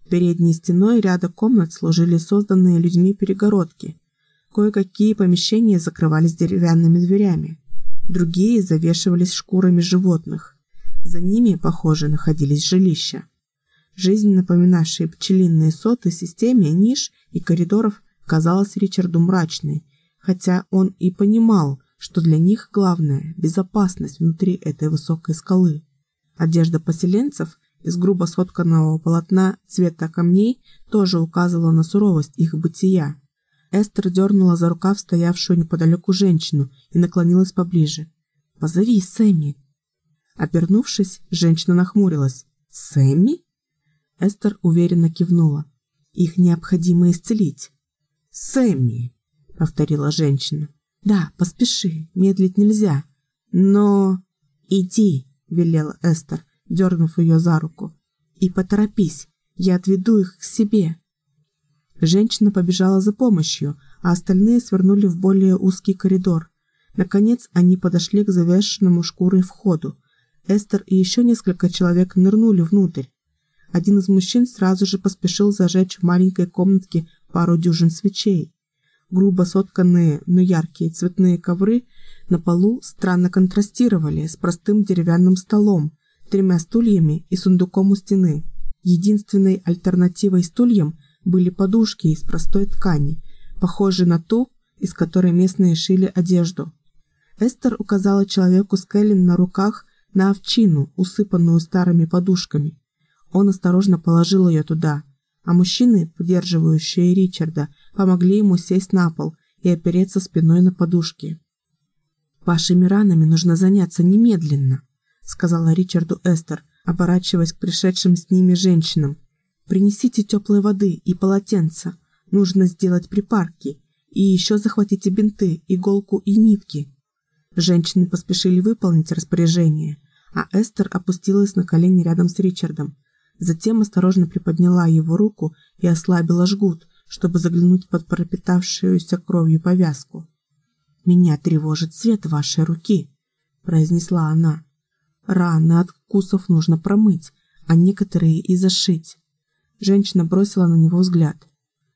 Передней стеной ряда комнат служили созданные людьми перегородки. Кое-какие помещения закрывались деревянными дверями, другие завешивались шкурами животных. За ними, похоже, находились жилища. Жизнь, напоминавшая пчелиные соты системе ниш и коридоров, казалась Ричарду мрачной, хотя он и понимал, что для них главное – безопасность внутри этой высокой скалы. Одежда поселенцев из грубо сотканного полотна цвета камней тоже указывала на суровость их бытия. Эстер дернула за рукав стоявшую неподалеку женщину и наклонилась поближе. «Позови Сэмми!» Обернувшись, женщина нахмурилась. «Сэмми?» Эстер уверенно кивнула. «Их необходимо исцелить». «Сэмми!» — повторила женщина. «Да, поспеши, медлить нельзя. Но...» «Иди!» — велела Эстер, дернув ее за руку. «И поторопись, я отведу их к себе». Женщина побежала за помощью, а остальные свернули в более узкий коридор. Наконец они подошли к завешенному шкурой входу. Эстер и еще несколько человек нырнули внутрь. Один из мужчин сразу же поспешил зажечь в маленькой комнатке пару дюжин свечей. Грубо сотканные, но яркие цветные ковры на полу странно контрастировали с простым деревянным столом, тремя стульями и сундуком у стены. Единственной альтернативой стульям были подушки из простой ткани, похожей на ту, из которой местные шили одежду. Эстер указала человеку с Кэлен на руках на овчину, усыпанную старыми подушками. Он осторожно положил ее туда, а мужчины, поддерживающие Ричарда, помогли ему сесть на пол и опереться спиной на подушки. «Вашими ранами нужно заняться немедленно», — сказала Ричарду Эстер, оборачиваясь к пришедшим с ними женщинам. Принесите теплой воды и полотенца. Нужно сделать припарки. И еще захватите бинты, иголку и нитки. Женщины поспешили выполнить распоряжение, а Эстер опустилась на колени рядом с Ричардом. Затем осторожно приподняла его руку и ослабила жгут, чтобы заглянуть под пропитавшуюся кровью повязку. «Меня тревожит цвет вашей руки», – произнесла она. «Раны от укусов нужно промыть, а некоторые и зашить». Женщина бросила на него взгляд.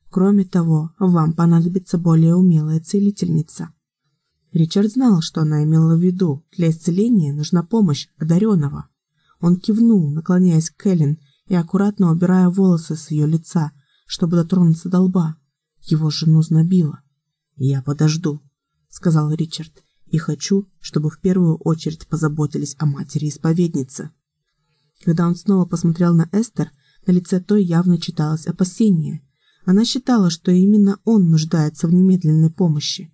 «Кроме того, вам понадобится более умелая целительница». Ричард знал, что она имела в виду. Для исцеления нужна помощь одаренного. Он кивнул, наклоняясь к Кэлен и аккуратно убирая волосы с ее лица, чтобы дотронуться до лба. Его жену знобило. «Я подожду», — сказал Ричард, «и хочу, чтобы в первую очередь позаботились о матери-исповеднице». Когда он снова посмотрел на Эстер, на лице той явно читалось опасение. Она считала, что именно он нуждается в немедленной помощи.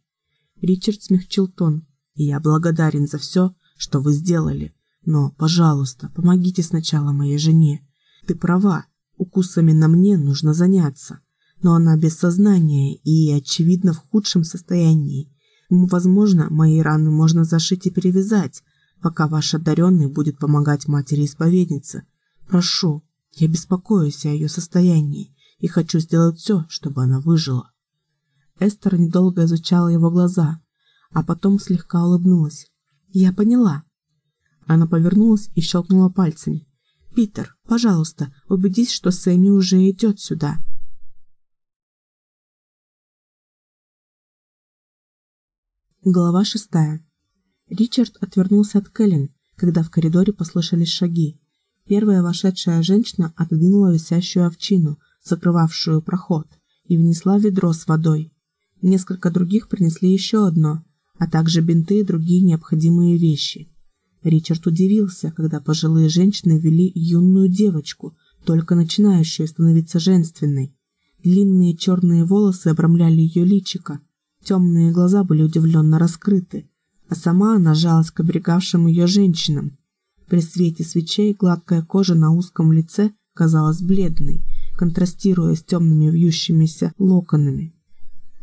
Ричард смягчил тон. «Я благодарен за все, что вы сделали. Но, пожалуйста, помогите сначала моей жене. Ты права, укусами на мне нужно заняться. Но она без сознания и, очевидно, в худшем состоянии. Возможно, мои раны можно зашить и перевязать, пока ваш одаренный будет помогать матери-исповеднице. Прошу, я беспокоюсь о ее состоянии и хочу сделать все, чтобы она выжила». Эстер недолго изучала его глаза, а потом слегка улыбнулась. «Я поняла». Она повернулась и щелкнула пальцами. «Питер, пожалуйста, убедись, что Сэмми уже идет сюда». Глава шестая. Ричард отвернулся от Кэлен, когда в коридоре послышались шаги. Первая вошедшая женщина отодвинула висящую овчину, закрывавшую проход, и внесла ведро с водой. Несколько других принесли еще одно, а также бинты и другие необходимые вещи. Ричард удивился, когда пожилые женщины вели юную девочку, только начинающую становиться женственной. Длинные черные волосы обрамляли ее личико, темные глаза были удивленно раскрыты, а сама она жалась к оберегавшим ее женщинам. При свете свечей гладкая кожа на узком лице казалась бледной, контрастируя с темными вьющимися локонами.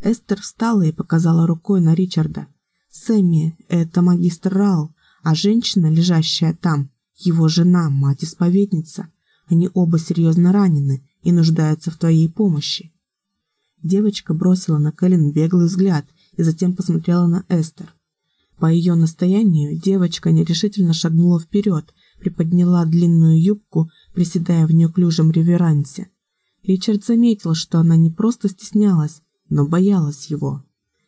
Эстер встала и показала рукой на Ричарда. «Сэмми, это магистр Рал, а женщина, лежащая там, его жена, мать-исповедница. Они оба серьезно ранены и нуждаются в твоей помощи». Девочка бросила на Кэлен беглый взгляд и затем посмотрела на Эстер. По ее настоянию девочка нерешительно шагнула вперед, приподняла длинную юбку, приседая в неуклюжем реверансе. Ричард заметил, что она не просто стеснялась, но боялась его.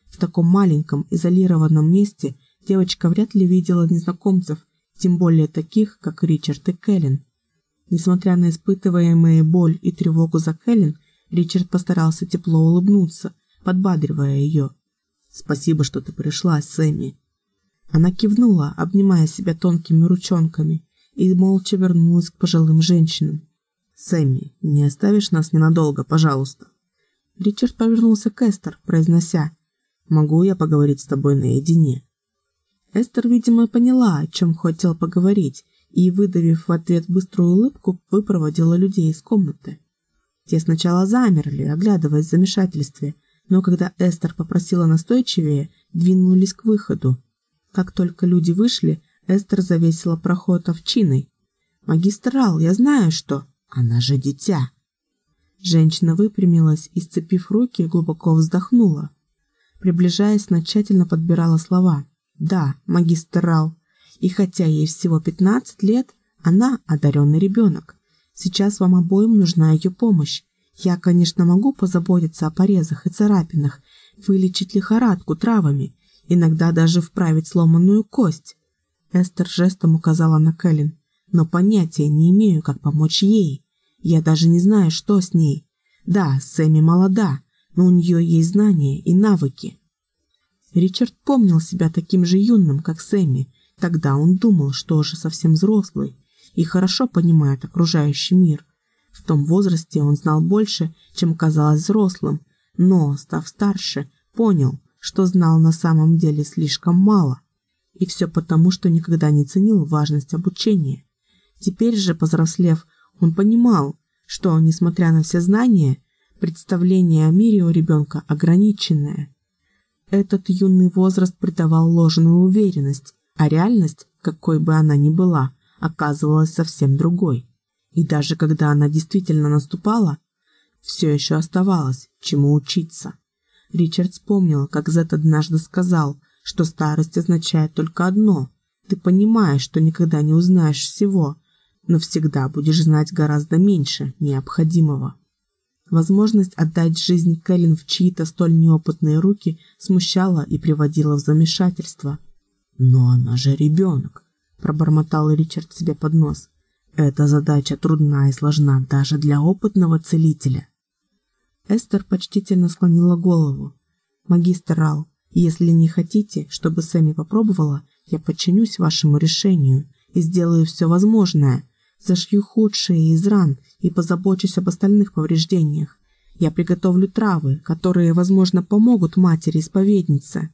В таком маленьком, изолированном месте девочка вряд ли видела незнакомцев, тем более таких, как Ричард и Кэлен. Несмотря на испытываемые боль и тревогу за Кэлен, Ричард постарался тепло улыбнуться, подбадривая ее. «Спасибо, что ты пришла, Сэмми». Она кивнула, обнимая себя тонкими ручонками, и молча вернулась к пожилым женщинам. «Сэмми, не оставишь нас ненадолго, пожалуйста?» Ричард повернулся к Эстер, произнося «Могу я поговорить с тобой наедине?» Эстер, видимо, поняла, о чем хотел поговорить, и, выдавив в ответ быструю улыбку, выпроводила людей из комнаты. Те сначала замерли, оглядываясь в замешательстве, но когда Эстер попросила настойчивее, двинулись к выходу. Как только люди вышли, Эстер завесила проход овчиной. «Магистр Рал, я знаю, что...» «Она же дитя!» Женщина выпрямилась и, сцепив руки, глубоко вздохнула. Приближаясь, она тщательно подбирала слова. «Да, магистр Рал. И хотя ей всего 15 лет, она одаренный ребенок. Сейчас вам обоим нужна ее помощь. Я, конечно, могу позаботиться о порезах и царапинах, вылечить лихорадку травами, иногда даже вправить сломанную кость». Эстер жестом указала на Кэлен. «Но понятия не имею, как помочь ей». Я даже не знаю, что с ней. Да, Сэмми молода, но у нее есть знания и навыки. Ричард помнил себя таким же юным, как Сэмми. Тогда он думал, что уже совсем взрослый и хорошо понимает окружающий мир. В том возрасте он знал больше, чем казалось взрослым, но, став старше, понял, что знал на самом деле слишком мало. И все потому, что никогда не ценил важность обучения. Теперь же, повзрослев, он понимал, что, несмотря на все знания, представление о мире у ребенка ограниченное. Этот юный возраст придавал ложную уверенность, а реальность, какой бы она ни была, оказывалась совсем другой. И даже когда она действительно наступала, все еще оставалось чему учиться. Ричард вспомнил, как Зет однажды сказал, что старость означает только одно. Ты понимаешь, что никогда не узнаешь всего, но всегда будешь знать гораздо меньше необходимого. Возможность отдать жизнь Кэлен в чьи-то столь неопытные руки смущала и приводила в замешательство. «Но она же ребенок», – пробормотал Ричард себе под нос. «Эта задача трудна и сложна даже для опытного целителя». Эстер почтительно склонила голову. «Магистр Рал, если не хотите, чтобы Сэмми попробовала, я подчинюсь вашему решению и сделаю все возможное. Зашью худшие из ран и позабочусь об остальных повреждениях. Я приготовлю травы, которые, возможно, помогут матери-исповеднице».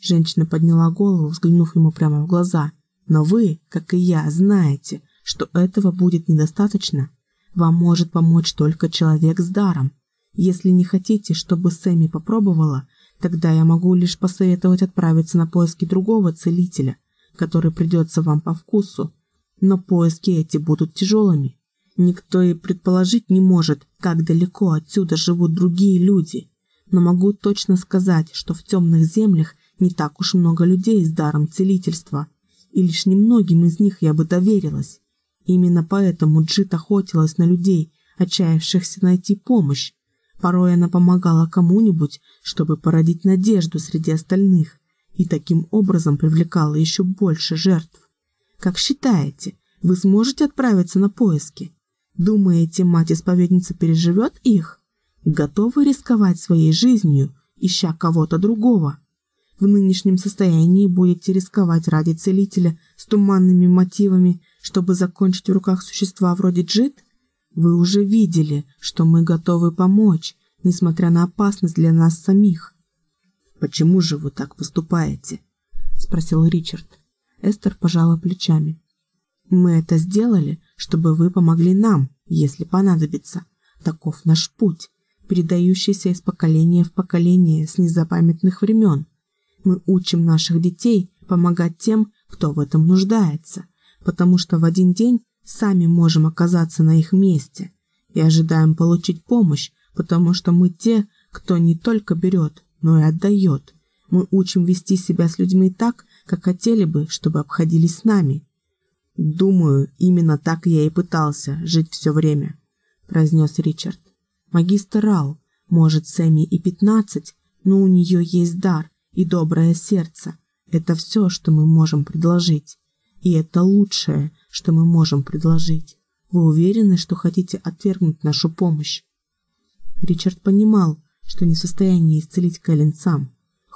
Женщина подняла голову, взглянув ему прямо в глаза. «Но вы, как и я, знаете, что этого будет недостаточно. Вам может помочь только человек с даром. Если не хотите, чтобы Сэмми попробовала, тогда я могу лишь посоветовать отправиться на поиски другого целителя, который придется вам по вкусу. Но поиски эти будут тяжелыми. Никто и предположить не может, как далеко отсюда живут другие люди. Но могу точно сказать, что в темных землях не так уж много людей с даром целительства, и лишь немногим из них я бы доверилась. Именно поэтому Джит охотилась на людей, отчаявшихся найти помощь, Порой она помогала кому-нибудь, чтобы породить надежду среди остальных, и таким образом привлекала еще больше жертв. Как считаете, вы сможете отправиться на поиски? Думаете, мать-исповедница переживет их? Готовы рисковать своей жизнью, ища кого-то другого? В нынешнем состоянии будете рисковать ради целителя с туманными мотивами, чтобы закончить в руках существа вроде Джит – вы уже видели, что мы готовы помочь, несмотря на опасность для нас самих. Почему же вы так поступаете? спросил Ричард. Эстер пожала плечами. Мы это сделали, чтобы вы помогли нам, если понадобится. Таков наш путь, передающийся из поколения в поколение с незапамятных времен. Мы учим наших детей помогать тем, кто в этом нуждается, потому что в один день сами можем оказаться на их месте и ожидаем получить помощь, потому что мы те, кто не только берет, но и отдает. Мы учим вести себя с людьми так, как хотели бы, чтобы обходились с нами. Думаю, именно так я и пытался жить все время, произнес Ричард. Магистр Рау, может, Сэмми и пятнадцать, но у нее есть дар и доброе сердце. Это все, что мы можем предложить. И это лучшее, что мы можем предложить. Вы уверены, что хотите отвергнуть нашу помощь? Ричард понимал, что не в состоянии исцелить Кэлен сам.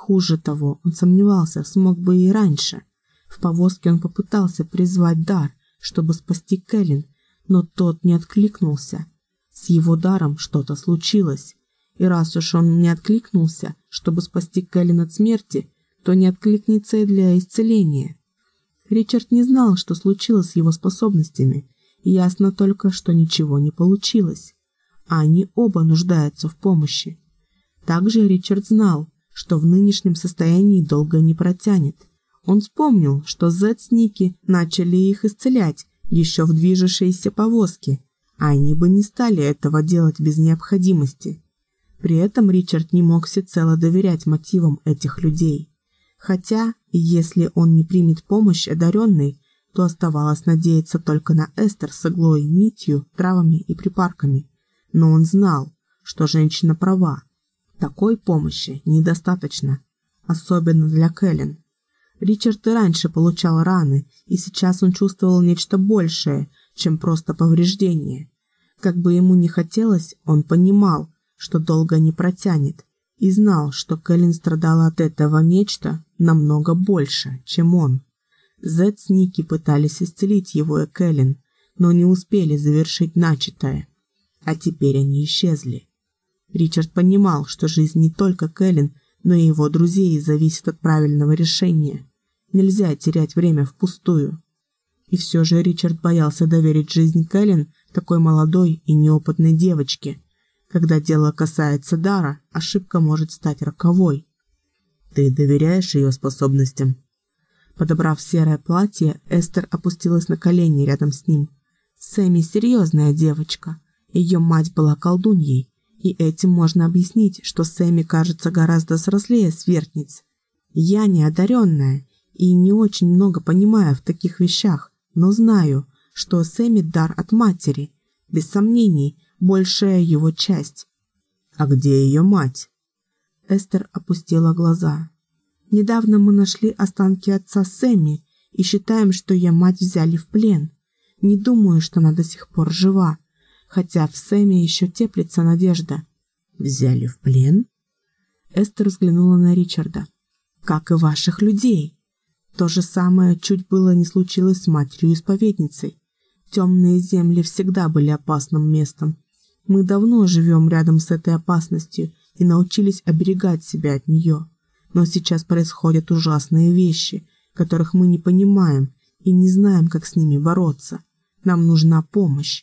Хуже того, он сомневался, смог бы и раньше. В повозке он попытался призвать дар, чтобы спасти Кэлен, но тот не откликнулся. С его даром что-то случилось. И раз уж он не откликнулся, чтобы спасти Кэлен от смерти, то не откликнется и для исцеления. Ричард не знал, что случилось с его способностями. Ясно только, что ничего не получилось. А они оба нуждаются в помощи. Также Ричард знал, что в нынешнем состоянии долго не протянет. Он вспомнил, что Зет с Ники начали их исцелять еще в движущейся повозке, а они бы не стали этого делать без необходимости. При этом Ричард не мог всецело доверять мотивам этих людей. Хотя, если он не примет помощь одаренной, то оставалось надеяться только на Эстер с иглой, нитью, травами и припарками. Но он знал, что женщина права. Такой помощи недостаточно, особенно для Кэлен. Ричард и раньше получал раны, и сейчас он чувствовал нечто большее, чем просто повреждение. Как бы ему ни хотелось, он понимал, что долго не протянет, и знал, что Кэлен страдала от этого нечто намного больше, чем он. Зет с Ники пытались исцелить его и Кэлен, но не успели завершить начатое. А теперь они исчезли. Ричард понимал, что жизнь не только Кэлен, но и его друзей зависит от правильного решения. Нельзя терять время впустую. И все же Ричард боялся доверить жизнь Кэлен такой молодой и неопытной девочке, когда дело касается дара, ошибка может стать роковой. Ты доверяешь ее способностям? Подобрав серое платье, Эстер опустилась на колени рядом с ним. Сэмми серьезная девочка. Ее мать была колдуньей, и этим можно объяснить, что Сэмми кажется гораздо взрослее сверстниц. Я неодаренная и не очень много понимаю в таких вещах, но знаю, что Сэмми дар от матери, без сомнений, большая его часть. А где ее мать? Эстер опустила глаза. Недавно мы нашли останки отца Сэмми и считаем, что ее мать взяли в плен. Не думаю, что она до сих пор жива, хотя в Сэме еще теплится надежда. Взяли в плен? Эстер взглянула на Ричарда. Как и ваших людей. То же самое чуть было не случилось с матерью-исповедницей. Темные земли всегда были опасным местом. Мы давно живем рядом с этой опасностью и научились оберегать себя от нее. Но сейчас происходят ужасные вещи, которых мы не понимаем и не знаем, как с ними бороться. Нам нужна помощь.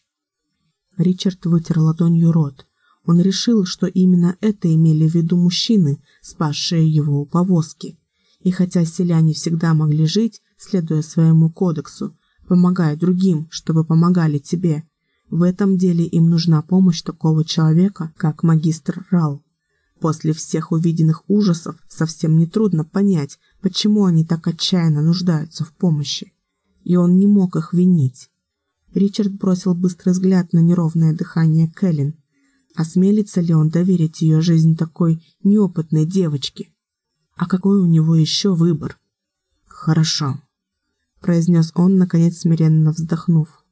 Ричард вытер ладонью рот. Он решил, что именно это имели в виду мужчины, спасшие его у повозки. И хотя селяне всегда могли жить, следуя своему кодексу, помогая другим, чтобы помогали тебе. В этом деле им нужна помощь такого человека, как магистр Рал. После всех увиденных ужасов совсем нетрудно понять, почему они так отчаянно нуждаются в помощи. И он не мог их винить. Ричард бросил быстрый взгляд на неровное дыхание Кэлен. Осмелится ли он доверить ее жизнь такой неопытной девочке? А какой у него еще выбор? Хорошо, произнес он, наконец смиренно вздохнув.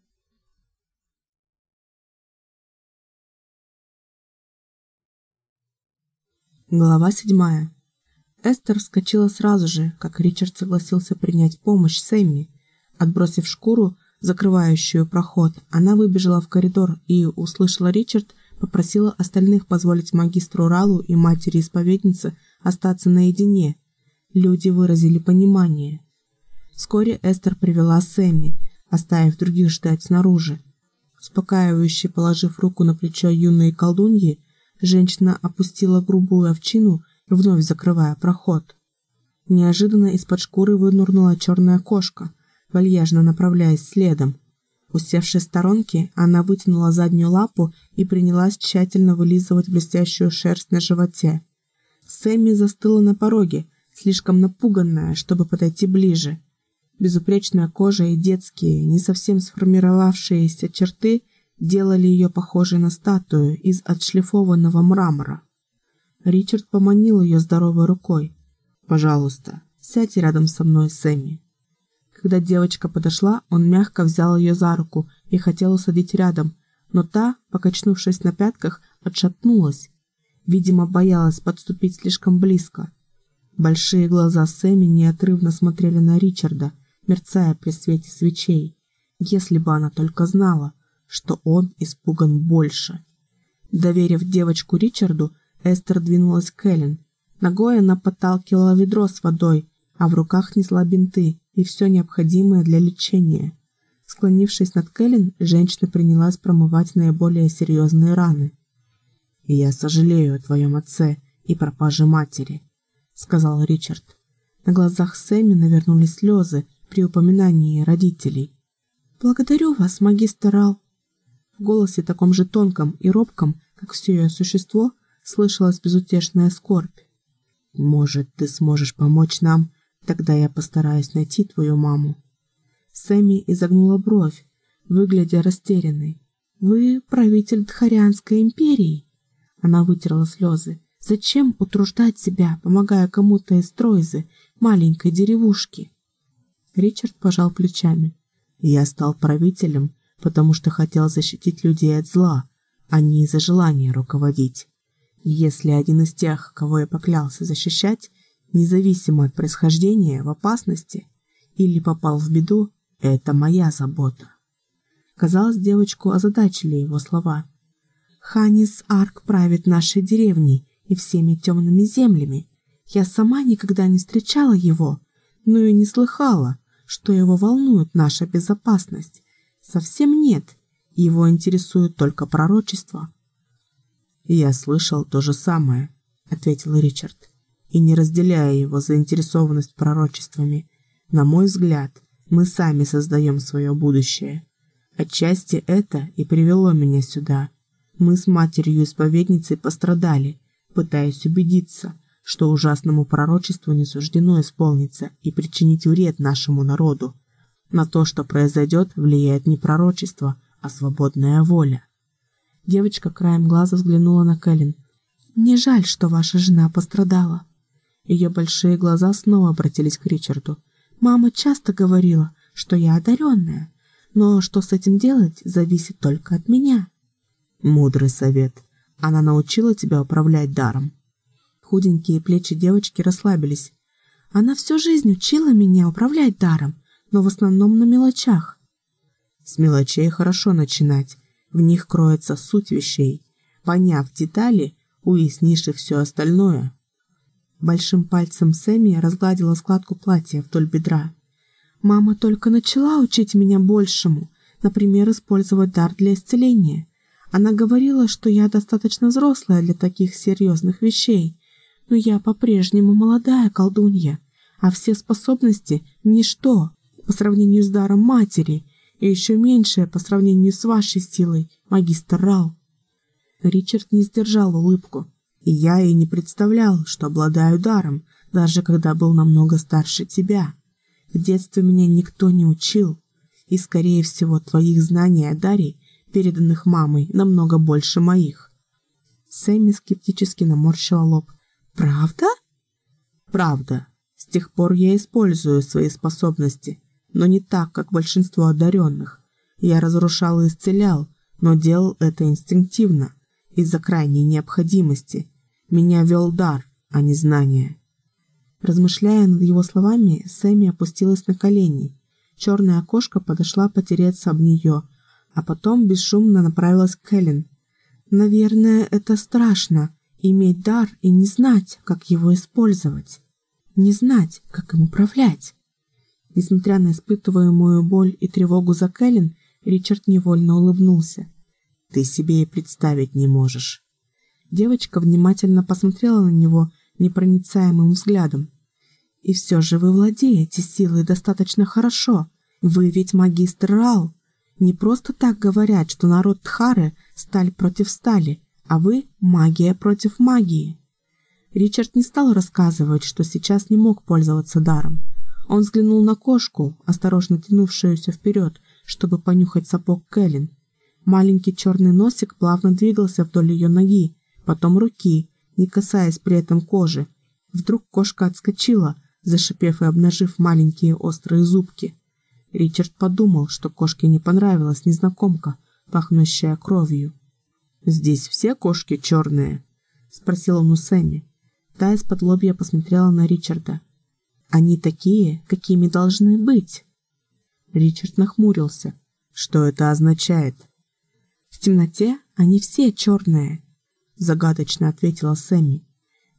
Глава седьмая. Эстер вскочила сразу же, как Ричард согласился принять помощь Сэмми. Отбросив шкуру, закрывающую проход, она выбежала в коридор и, услышала Ричард, попросила остальных позволить магистру Ралу и матери-исповеднице остаться наедине. Люди выразили понимание. Вскоре Эстер привела Сэмми, оставив других ждать снаружи. Успокаивающе положив руку на плечо юной колдуньи, женщина опустила грубую овчину, вновь закрывая проход. Неожиданно из-под шкуры вынурнула черная кошка, вальяжно направляясь следом. Усевшись в сторонке, она вытянула заднюю лапу и принялась тщательно вылизывать блестящую шерсть на животе. Сэмми застыла на пороге, слишком напуганная, чтобы подойти ближе. Безупречная кожа и детские, не совсем сформировавшиеся черты делали ее похожей на статую из отшлифованного мрамора. Ричард поманил ее здоровой рукой. «Пожалуйста, сядь рядом со мной, Сэмми». Когда девочка подошла, он мягко взял ее за руку и хотел усадить рядом, но та, покачнувшись на пятках, отшатнулась. Видимо, боялась подступить слишком близко. Большие глаза Сэмми неотрывно смотрели на Ричарда, мерцая при свете свечей. Если бы она только знала, что он испуган больше. Доверив девочку Ричарду, Эстер двинулась к Эллен. Ногой она подталкивала ведро с водой, а в руках несла бинты и все необходимое для лечения. Склонившись над Кэлен, женщина принялась промывать наиболее серьезные раны. «Я сожалею о твоем отце и пропаже матери», — сказал Ричард. На глазах Сэмми навернулись слезы, при упоминании родителей. «Благодарю вас, магистр Ал». В голосе таком же тонком и робком, как все ее существо, слышалась безутешная скорбь. «Может, ты сможешь помочь нам? Тогда я постараюсь найти твою маму». Сэмми изогнула бровь, выглядя растерянной. «Вы правитель Дхарианской империи?» Она вытерла слезы. «Зачем утруждать себя, помогая кому-то из Тройзы, маленькой деревушки?» Ричард пожал плечами. «Я стал правителем, потому что хотел защитить людей от зла, а не из-за желания руководить. Если один из тех, кого я поклялся защищать, независимо от происхождения, в опасности или попал в беду, это моя забота». Казалось, девочку озадачили его слова. «Ханис Арк правит нашей деревней и всеми темными землями. Я сама никогда не встречала его, но и не слыхала, что его волнует наша безопасность. Совсем нет. Его интересует только пророчество. «Я слышал то же самое», — ответил Ричард. «И не разделяя его заинтересованность пророчествами, На мой взгляд, мы сами создаем свое будущее. Отчасти это и привело меня сюда. Мы с матерью-исповедницей пострадали, пытаясь убедиться, что ужасному пророчеству не суждено исполниться и причинить вред нашему народу. На то, что произойдет, влияет не пророчество, а свободная воля. Девочка краем глаза взглянула на Кэлен. «Мне жаль, что ваша жена пострадала». Ее большие глаза снова обратились к Ричарду. «Мама часто говорила, что я одаренная, но что с этим делать, зависит только от меня». «Мудрый совет. Она научила тебя управлять даром». Худенькие плечи девочки расслабились. «Она всю жизнь учила меня управлять даром, но в основном на мелочах». «С мелочей хорошо начинать. В них кроется суть вещей. Поняв детали, уяснишь и все остальное». Большим пальцем Сэмми разгладила складку платья вдоль бедра. «Мама только начала учить меня большему, например, использовать дар для исцеления. Она говорила, что я достаточно взрослая для таких серьезных вещей, но я по-прежнему молодая колдунья, а все способности – ничто по сравнению с даром матери и еще меньшее по сравнению с вашей силой, магистр Рал». Ричард не сдержал улыбку. И я и не представлял, что обладаю даром, даже когда был намного старше тебя. В детстве меня никто не учил, и, скорее всего, твоих знаний о даре, переданных мамой, намного больше моих. Сэмми скептически наморщила лоб. «Правда?» «Правда. С тех пор я использую свои способности, но не так, как большинство одаренных. Я разрушал и исцелял, но делал это инстинктивно из-за крайней необходимости. Меня вел дар, а не знание. Размышляя над его словами, Сэмми опустилась на колени. Черная кошка подошла потереться об нее, а потом бесшумно направилась к Хелен. «Наверное, это страшно — иметь дар и не знать, как его использовать. Не знать, как им управлять». Несмотря на испытываемую боль и тревогу за Кэлен, Ричард невольно улыбнулся ты себе и представить не можешь». Девочка внимательно посмотрела на него непроницаемым взглядом. «И все же вы владеете силой достаточно хорошо. Вы ведь магистр Рал. Не просто так говорят, что народ Тхары – сталь против стали, а вы – магия против магии». Ричард не стал рассказывать, что сейчас не мог пользоваться даром. Он взглянул на кошку, осторожно тянувшуюся вперед, чтобы понюхать сапог Кэлен, Маленький черный носик плавно двигался вдоль ее ноги, потом руки, не касаясь при этом кожи. Вдруг кошка отскочила, зашипев и обнажив маленькие острые зубки. Ричард подумал, что кошке не понравилась незнакомка, пахнущая кровью. «Здесь все кошки черные?» — спросил он у Сэмми. Та из-под лобья посмотрела на Ричарда. «Они такие, какими должны быть». Ричард нахмурился. «Что это означает?» «В темноте они все черные», — загадочно ответила Сэмми.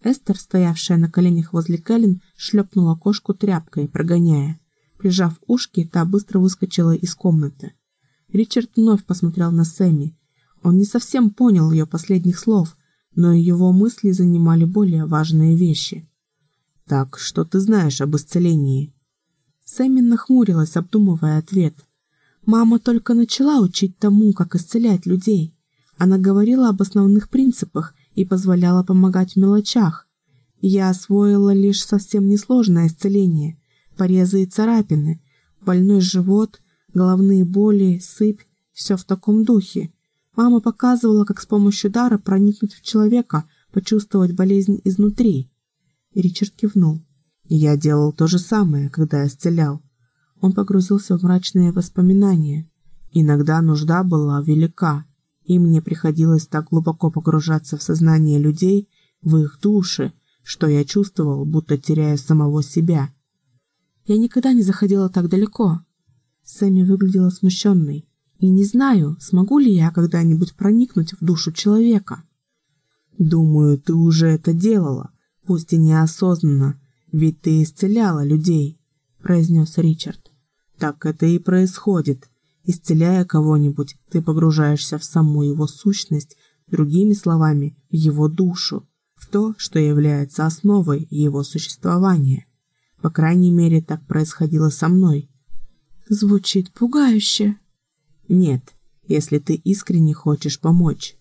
Эстер, стоявшая на коленях возле Кэлен, шлепнула кошку тряпкой, прогоняя. Прижав ушки, та быстро выскочила из комнаты. Ричард вновь посмотрел на Сэмми. Он не совсем понял ее последних слов, но его мысли занимали более важные вещи. «Так, что ты знаешь об исцелении?» Сэмми нахмурилась, обдумывая ответ — Мама только начала учить тому, как исцелять людей. Она говорила об основных принципах и позволяла помогать в мелочах. Я освоила лишь совсем несложное исцеление. Порезы и царапины, больной живот, головные боли, сыпь – все в таком духе. Мама показывала, как с помощью дара проникнуть в человека, почувствовать болезнь изнутри. Ричард кивнул. Я делал то же самое, когда исцелял. Он погрузился в мрачные воспоминания. Иногда нужда была велика, и мне приходилось так глубоко погружаться в сознание людей, в их души, что я чувствовал, будто теряю самого себя. Я никогда не заходила так далеко. Сэмми выглядела смущенной. И не знаю, смогу ли я когда-нибудь проникнуть в душу человека. Думаю, ты уже это делала, пусть и неосознанно, ведь ты исцеляла людей, произнес Ричард. Так это и происходит. Исцеляя кого-нибудь, ты погружаешься в саму его сущность, другими словами, в его душу, в то, что является основой его существования. По крайней мере, так происходило со мной. Звучит пугающе. Нет, если ты искренне хочешь помочь.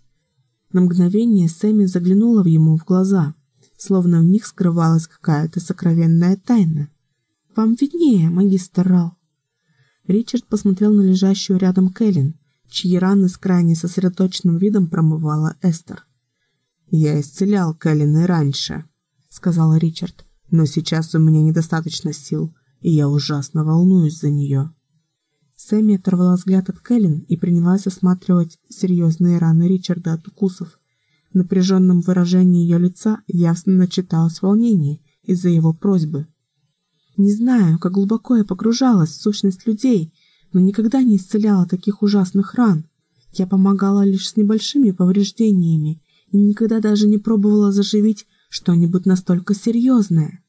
На мгновение Сэмми заглянула в ему в глаза, словно в них скрывалась какая-то сокровенная тайна. «Вам виднее, магистр Рал». Ричард посмотрел на лежащую рядом Кэлен, чьи раны с крайне сосредоточенным видом промывала Эстер. «Я исцелял Кэлен и раньше», — сказал Ричард, «но сейчас у меня недостаточно сил, и я ужасно волнуюсь за нее». Сэмми оторвала взгляд от Кэлен и принялась осматривать серьезные раны Ричарда от укусов. В напряженном выражении ее лица явственно читалось волнение из-за его просьбы. «Не знаю, как глубоко я погружалась в сущность людей, но никогда не исцеляла таких ужасных ран. Я помогала лишь с небольшими повреждениями и никогда даже не пробовала заживить что-нибудь настолько серьезное.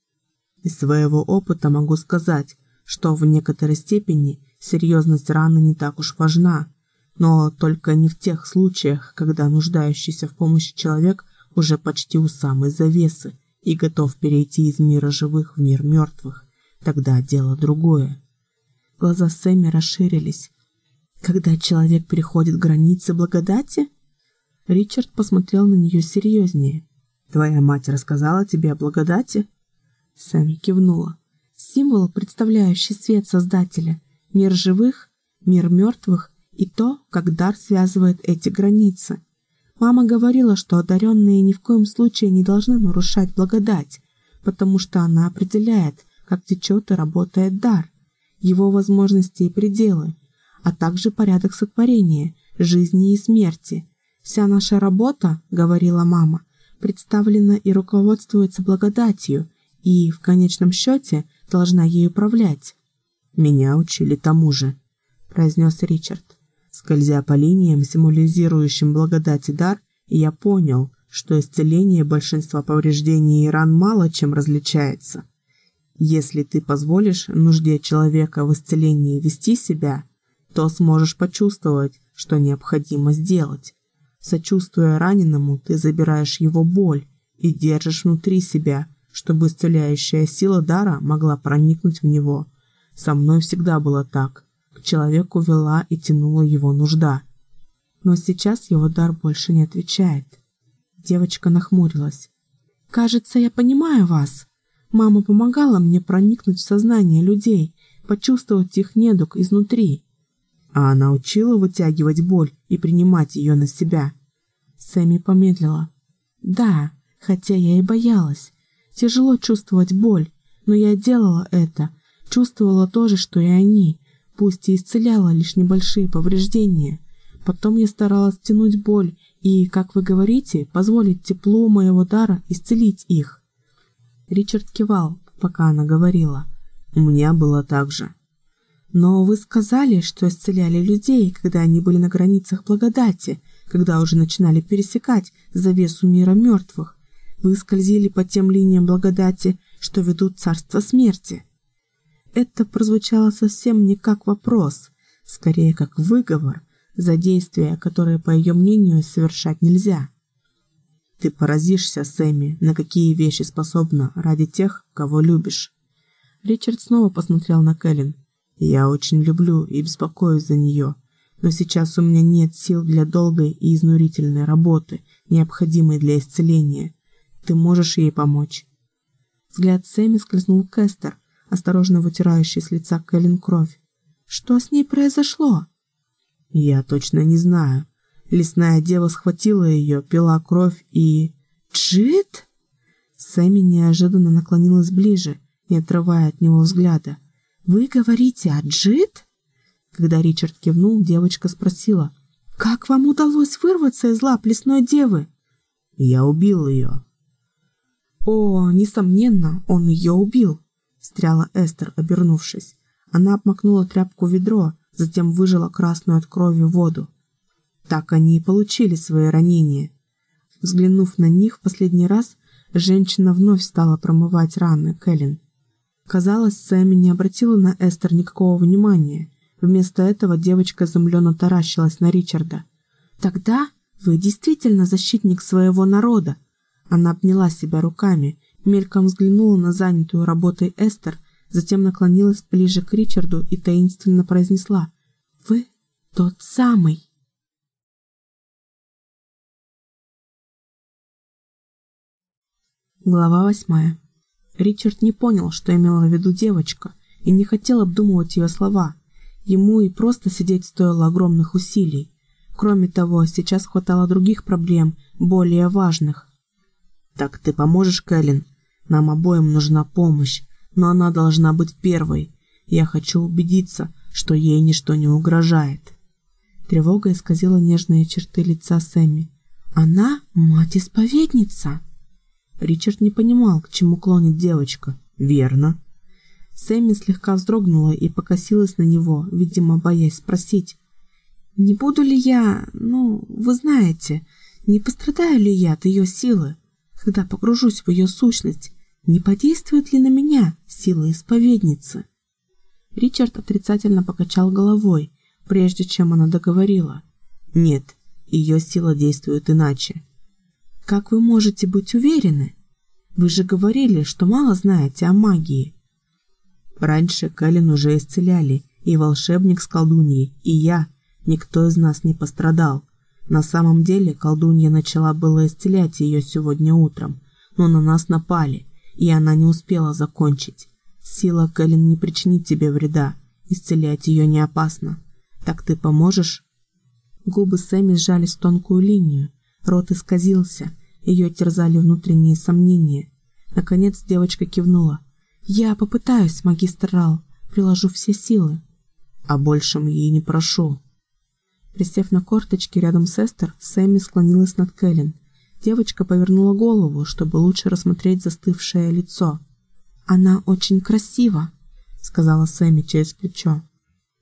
Из своего опыта могу сказать, что в некоторой степени серьезность раны не так уж важна, но только не в тех случаях, когда нуждающийся в помощи человек уже почти у самой завесы и готов перейти из мира живых в мир мертвых. Тогда дело другое. Глаза Сэмми расширились. Когда человек переходит границы благодати? Ричард посмотрел на нее серьезнее. «Твоя мать рассказала тебе о благодати?» Сэмми кивнула. Символ, представляющий свет Создателя, мир живых, мир мертвых и то, как дар связывает эти границы. Мама говорила, что одаренные ни в коем случае не должны нарушать благодать, потому что она определяет, как течет и работает дар, его возможности и пределы, а также порядок сотворения, жизни и смерти. Вся наша работа, говорила мама, представлена и руководствуется благодатью и, в конечном счете, должна ею управлять. «Меня учили тому же», — произнес Ричард. Скользя по линиям, символизирующим благодать и дар, я понял, что исцеление большинства повреждений и ран мало чем различается. Если ты позволишь нужде человека в исцелении вести себя, то сможешь почувствовать, что необходимо сделать. Сочувствуя раненому, ты забираешь его боль и держишь внутри себя, чтобы исцеляющая сила дара могла проникнуть в него. Со мной всегда было так. К человеку вела и тянула его нужда. Но сейчас его дар больше не отвечает. Девочка нахмурилась. «Кажется, я понимаю вас», Мама помогала мне проникнуть в сознание людей, почувствовать их недуг изнутри. А она учила вытягивать боль и принимать ее на себя. Сэмми помедлила. Да, хотя я и боялась. Тяжело чувствовать боль, но я делала это. Чувствовала то же, что и они, пусть и исцеляла лишь небольшие повреждения. Потом я старалась тянуть боль и, как вы говорите, позволить теплу моего дара исцелить их. Ричард кивал, пока она говорила. «У меня было так же». «Но вы сказали, что исцеляли людей, когда они были на границах благодати, когда уже начинали пересекать завесу мира мертвых. Вы скользили по тем линиям благодати, что ведут царство смерти». Это прозвучало совсем не как вопрос, скорее как выговор за действия, которые, по ее мнению, совершать нельзя. Ты поразишься, Сэмми, на какие вещи способна ради тех, кого любишь. Ричард снова посмотрел на Кэлен. Я очень люблю и беспокоюсь за нее, но сейчас у меня нет сил для долгой и изнурительной работы, необходимой для исцеления. Ты можешь ей помочь. Взгляд Сэмми скользнул к Эстер, осторожно вытирающей с лица Кэлен кровь. Что с ней произошло? Я точно не знаю. Лесная дева схватила ее, пила кровь и... «Джит?» Сэмми неожиданно наклонилась ближе, не отрывая от него взгляда. «Вы говорите о Джит?» Когда Ричард кивнул, девочка спросила. «Как вам удалось вырваться из лап лесной девы?» «Я убил ее». «О, несомненно, он ее убил», — встряла Эстер, обернувшись. Она обмакнула тряпку в ведро, затем выжила красную от крови воду. Так они и получили свои ранения. Взглянув на них в последний раз, женщина вновь стала промывать раны Кэлен. Казалось, Сэмми не обратила на Эстер никакого внимания. Вместо этого девочка изумленно таращилась на Ричарда. «Тогда вы действительно защитник своего народа!» Она обняла себя руками, Мельком взглянула на занятую работой Эстер, затем наклонилась ближе к Ричарду и таинственно произнесла «Вы тот самый». Глава восьмая. Ричард не понял, что имела в виду девочка, и не хотел обдумывать ее слова. Ему и просто сидеть стоило огромных усилий. Кроме того, сейчас хватало других проблем, более важных. «Так ты поможешь, Кэлен? Нам обоим нужна помощь, но она должна быть первой. Я хочу убедиться, что ей ничто не угрожает». Тревога исказила нежные черты лица Сэмми. «Она мать-исповедница!» Ричард не понимал, к чему клонит девочка. «Верно». Сэмми слегка вздрогнула и покосилась на него, видимо, боясь спросить. «Не буду ли я, ну, вы знаете, не пострадаю ли я от ее силы, когда погружусь в ее сущность? Не подействует ли на меня сила исповедницы?» Ричард отрицательно покачал головой, прежде чем она договорила. «Нет, ее сила действует иначе. Как вы можете быть уверены? Вы же говорили, что мало знаете о магии. Раньше Кэлен уже исцеляли, и волшебник с колдуньей, и я. Никто из нас не пострадал. На самом деле колдунья начала было исцелять ее сегодня утром, но на нас напали, и она не успела закончить. Сила Кэлен не причинит тебе вреда, исцелять ее не опасно. Так ты поможешь?» Губы Сэмми сжались в тонкую линию, рот исказился, ее терзали внутренние сомнения. Наконец девочка кивнула. «Я попытаюсь, магистр Рал, приложу все силы». «О большем ей не прошу». Присев на корточки рядом с Эстер, Сэмми склонилась над Кэлен. Девочка повернула голову, чтобы лучше рассмотреть застывшее лицо. «Она очень красива», — сказала Сэмми через плечо.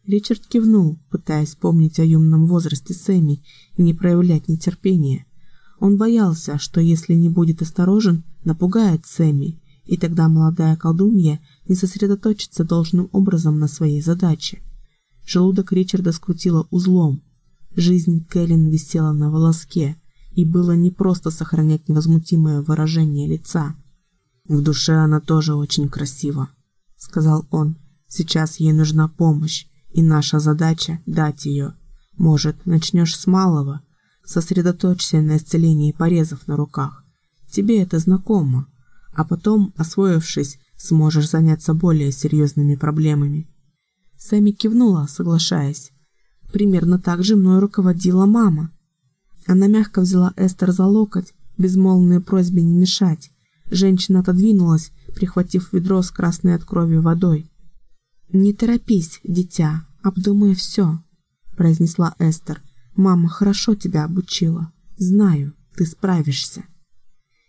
Ричард кивнул, пытаясь помнить о юном возрасте Сэмми и не проявлять нетерпения. Он боялся, что если не будет осторожен, напугает Сэмми, и тогда молодая колдунья не сосредоточится должным образом на своей задаче. Желудок Ричарда скрутило узлом. Жизнь Кэлен висела на волоске, и было не просто сохранять невозмутимое выражение лица. «В душе она тоже очень красива», — сказал он. «Сейчас ей нужна помощь, и наша задача — дать ее. Может, начнешь с малого, Сосредоточься на исцелении порезов на руках. Тебе это знакомо. А потом, освоившись, сможешь заняться более серьезными проблемами. Сэмми кивнула, соглашаясь. Примерно так же мной руководила мама. Она мягко взяла Эстер за локоть, безмолвной просьбе не мешать. Женщина отодвинулась, прихватив ведро с красной от крови водой. «Не торопись, дитя, обдумай все», – произнесла Эстер, Мама хорошо тебя обучила. Знаю, ты справишься.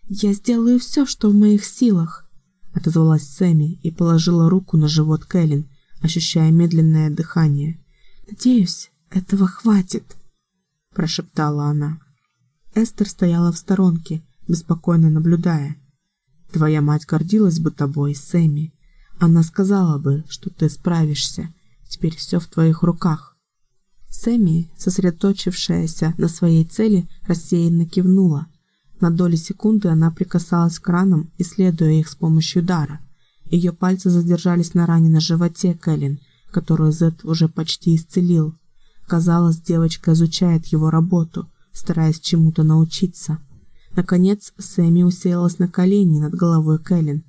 Я сделаю все, что в моих силах, отозвалась Сэмми и положила руку на живот Кэлен, ощущая медленное дыхание. Надеюсь, этого хватит, прошептала она. Эстер стояла в сторонке, беспокойно наблюдая. Твоя мать гордилась бы тобой, Сэмми. Она сказала бы, что ты справишься. Теперь все в твоих руках. Сэмми, сосредоточившаяся на своей цели, рассеянно кивнула. На доли секунды она прикасалась к ранам, исследуя их с помощью дара. Ее пальцы задержались на ране на животе Кэлен, которую Зет уже почти исцелил. Казалось, девочка изучает его работу, стараясь чему-то научиться. Наконец, Сэмми уселась на колени над головой Кэлен.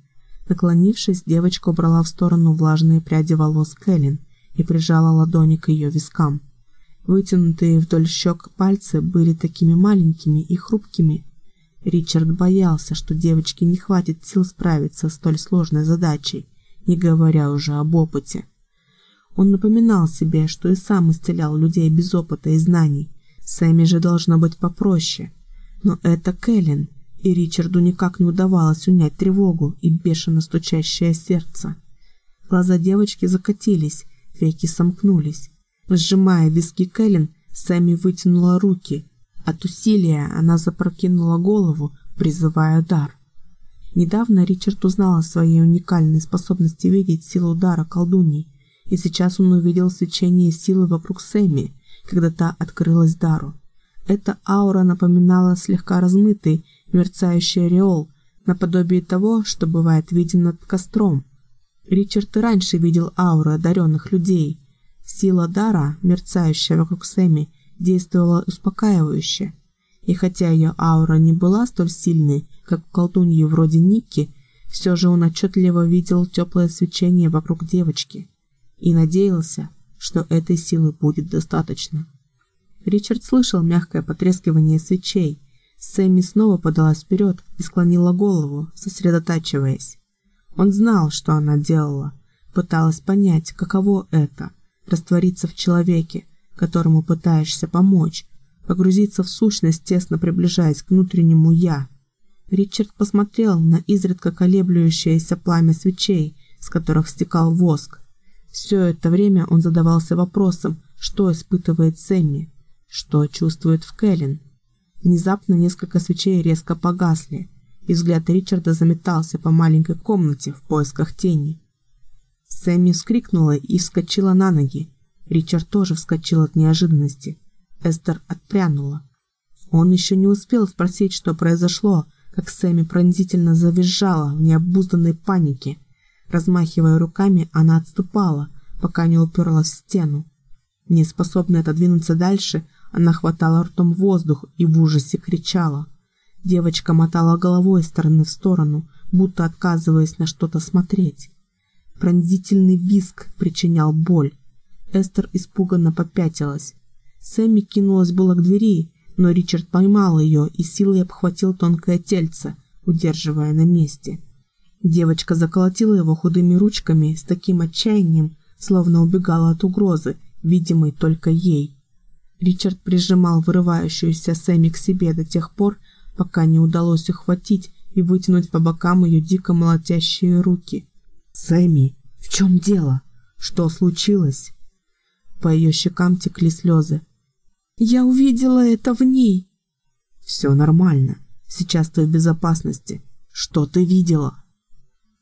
Наклонившись, девочка убрала в сторону влажные пряди волос Кэлен и прижала ладони к ее вискам. Вытянутые вдоль щек пальцы были такими маленькими и хрупкими. Ричард боялся, что девочке не хватит сил справиться с столь сложной задачей, не говоря уже об опыте. Он напоминал себе, что и сам исцелял людей без опыта и знаний. Сэмми же должно быть попроще. Но это Кэлен, и Ричарду никак не удавалось унять тревогу и бешено стучащее сердце. Глаза девочки закатились, веки сомкнулись. Сжимая виски Кэлен, Сэмми вытянула руки. От усилия она запрокинула голову, призывая дар. Недавно Ричард узнал о своей уникальной способности видеть силу удара колдуньи, и сейчас он увидел свечение силы вокруг Сэмми, когда та открылась дару. Эта аура напоминала слегка размытый, мерцающий ореол, наподобие того, что бывает виден над костром. Ричард и раньше видел ауры одаренных людей. Сила дара, мерцающая вокруг Сэмми, действовала успокаивающе. И хотя ее аура не была столь сильной, как у колдуньи вроде Никки, все же он отчетливо видел теплое свечение вокруг девочки и надеялся, что этой силы будет достаточно. Ричард слышал мягкое потрескивание свечей. Сэмми снова подалась вперед и склонила голову, сосредотачиваясь. Он знал, что она делала, пыталась понять, каково это – раствориться в человеке, которому пытаешься помочь, погрузиться в сущность, тесно приближаясь к внутреннему «я». Ричард посмотрел на изредка колеблющееся пламя свечей, с которых стекал воск. Все это время он задавался вопросом, что испытывает Сэмми, что чувствует в Кэлен. Внезапно несколько свечей резко погасли, и взгляд Ричарда заметался по маленькой комнате в поисках тени. Сэмми вскрикнула и вскочила на ноги. Ричард тоже вскочил от неожиданности. Эстер отпрянула. Он еще не успел спросить, что произошло, как Сэмми пронзительно завизжала в необузданной панике. Размахивая руками, она отступала, пока не уперлась в стену. Неспособная отодвинуться дальше, она хватала ртом воздух и в ужасе кричала. Девочка мотала головой из стороны в сторону, будто отказываясь на что-то смотреть. Пронзительный визг причинял боль. Эстер испуганно попятилась. Сэмми кинулась было к двери, но Ричард поймал ее и силой обхватил тонкое тельце, удерживая на месте. Девочка заколотила его худыми ручками с таким отчаянием, словно убегала от угрозы, видимой только ей. Ричард прижимал вырывающуюся Сэмми к себе до тех пор, пока не удалось ухватить и вытянуть по бокам ее дико молотящие руки. «Сэмми, в чем дело? Что случилось?» По ее щекам текли слезы. «Я увидела это в ней!» «Все нормально. Сейчас ты в безопасности. Что ты видела?»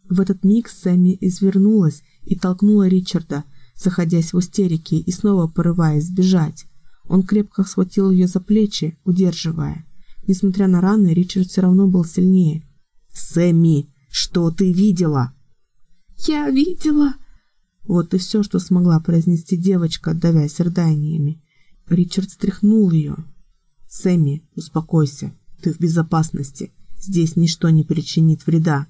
В этот миг Сэмми извернулась и толкнула Ричарда, заходясь в истерике и снова порываясь сбежать. Он крепко схватил ее за плечи, удерживая. Несмотря на раны, Ричард все равно был сильнее. «Сэмми, что ты видела?» «Я видела...» Вот и все, что смогла произнести девочка, давясь рыданиями. Ричард стряхнул ее. «Сэмми, успокойся. Ты в безопасности. Здесь ничто не причинит вреда».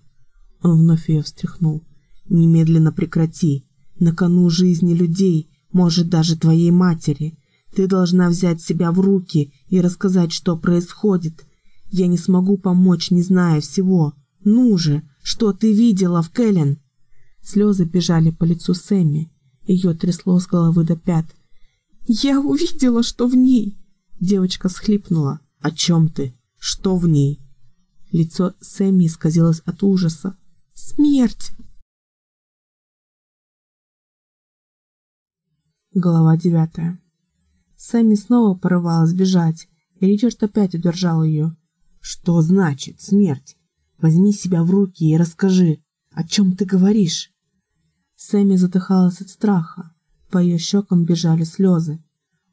Он вновь ее встряхнул. «Немедленно прекрати. На кону жизни людей, может, даже твоей матери. Ты должна взять себя в руки и рассказать, что происходит. Я не смогу помочь, не зная всего. Ну же, что ты видела в Кэлен?» Слезы бежали по лицу Сэмми. Ее трясло с головы до пят. «Я увидела, что в ней!» Девочка схлипнула. «О чем ты? Что в ней?» Лицо Сэмми исказилось от ужаса. «Смерть!» Глава девятая. Сэмми снова порывалась бежать, и Ричард опять удержал ее. «Что значит смерть? Возьми себя в руки и расскажи, о чем ты говоришь?» Сэмми задыхалась от страха, по ее щекам бежали слезы.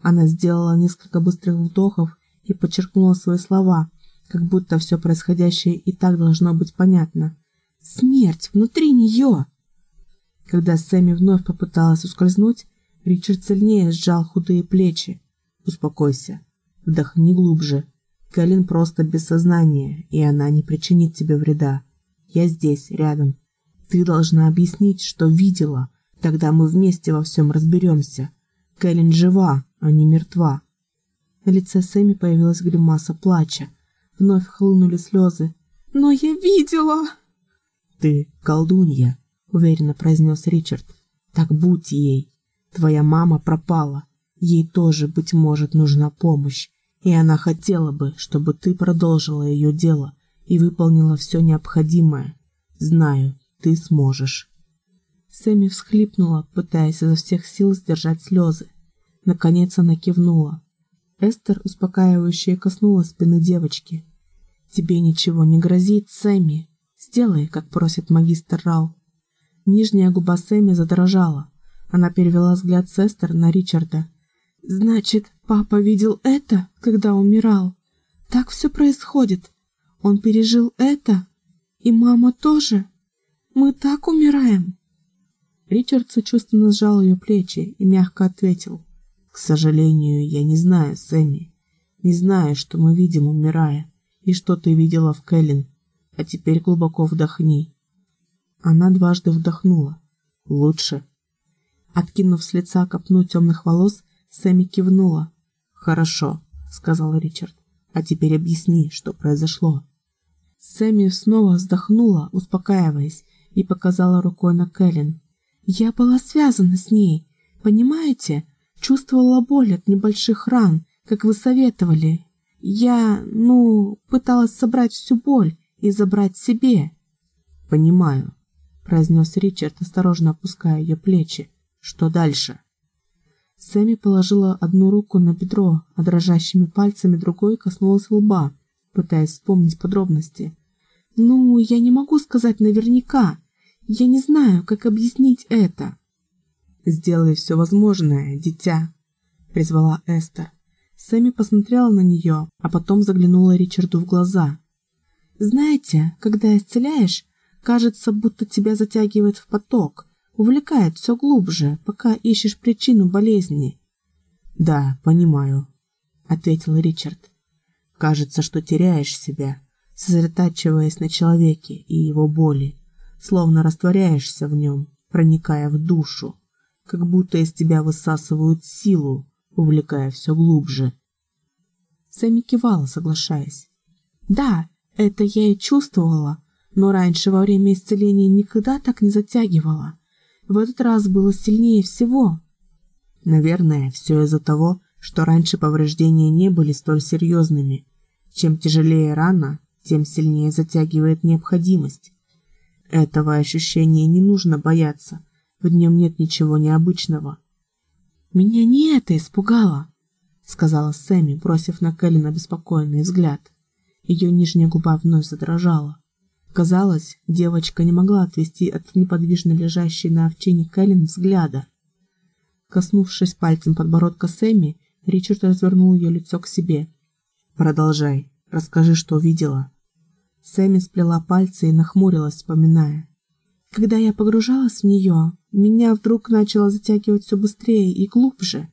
Она сделала несколько быстрых вдохов и подчеркнула свои слова, как будто все происходящее и так должно быть понятно. «Смерть внутри нее!» Когда Сэмми вновь попыталась ускользнуть, Ричард сильнее сжал худые плечи. «Успокойся. Вдохни глубже. Кэлен просто без сознания, и она не причинит тебе вреда. Я здесь, рядом. Ты должна объяснить, что видела. Тогда мы вместе во всем разберемся. Кэлен жива, а не мертва». На лице Сэмми появилась гримаса плача. Вновь хлынули слезы. «Но я видела!» «Ты колдунья», — уверенно произнес Ричард. «Так будь ей. Твоя мама пропала. Ей тоже, быть может, нужна помощь, и она хотела бы, чтобы ты продолжила ее дело и выполнила все необходимое. Знаю, ты сможешь». Сэмми всхлипнула, пытаясь изо всех сил сдержать слезы. Наконец она кивнула. Эстер, успокаивающе коснулась спины девочки. «Тебе ничего не грозит, Сэмми. Сделай, как просит магистр Рал». Нижняя губа Сэмми задрожала. Она перевела взгляд с Эстер на Ричарда. «Значит, папа видел это, когда умирал? Так все происходит. Он пережил это?» И мама тоже? Мы так умираем?» Ричард сочувственно сжал ее плечи и мягко ответил. «К сожалению, я не знаю, Сэмми. Не знаю, что мы видим, умирая, и что ты видела в Кэлен. А теперь глубоко вдохни». Она дважды вдохнула. «Лучше». Откинув с лица копну темных волос, Сэмми кивнула. «Хорошо», — сказал Ричард. «А теперь объясни, что произошло». Сэмми снова вздохнула, успокаиваясь, и показала рукой на Кэлен. Я была связана с ней, понимаете? Чувствовала боль от небольших ран, как вы советовали. Я, ну, пыталась собрать всю боль и забрать себе. Понимаю, произнес Ричард, осторожно опуская ее плечи. Что дальше? Сэмми положила одну руку на бедро, а дрожащими пальцами другой коснулась лба, пытаясь вспомнить подробности. «Ну, я не могу сказать наверняка. Я не знаю, как объяснить это. Сделай все возможное, дитя, призвала Эстер. Сэмми посмотрела на нее, а потом заглянула Ричарду в глаза. Знаете, когда исцеляешь, кажется, будто тебя затягивает в поток, увлекает все глубже, пока ищешь причину болезни. Да, понимаю, ответил Ричард. Кажется, что теряешь себя, сосредотачиваясь на человеке и его боли словно растворяешься в нем, проникая в душу, как будто из тебя высасывают силу, увлекая все глубже. Сэмми кивала, соглашаясь. Да, это я и чувствовала, но раньше во время исцеления никогда так не затягивала. В этот раз было сильнее всего. Наверное, все из-за того, что раньше повреждения не были столь серьезными. Чем тяжелее рана, тем сильнее затягивает необходимость. Этого ощущения не нужно бояться. В нем нет ничего необычного. «Меня не это испугало», — сказала Сэмми, бросив на Кэлен обеспокоенный взгляд. Ее нижняя губа вновь задрожала. Казалось, девочка не могла отвести от неподвижно лежащей на овчине Кэлен взгляда. Коснувшись пальцем подбородка Сэмми, Ричард развернул ее лицо к себе. «Продолжай. Расскажи, что видела». Сэмми сплела пальцы и нахмурилась, вспоминая. Когда я погружалась в нее, меня вдруг начало затягивать все быстрее и глубже.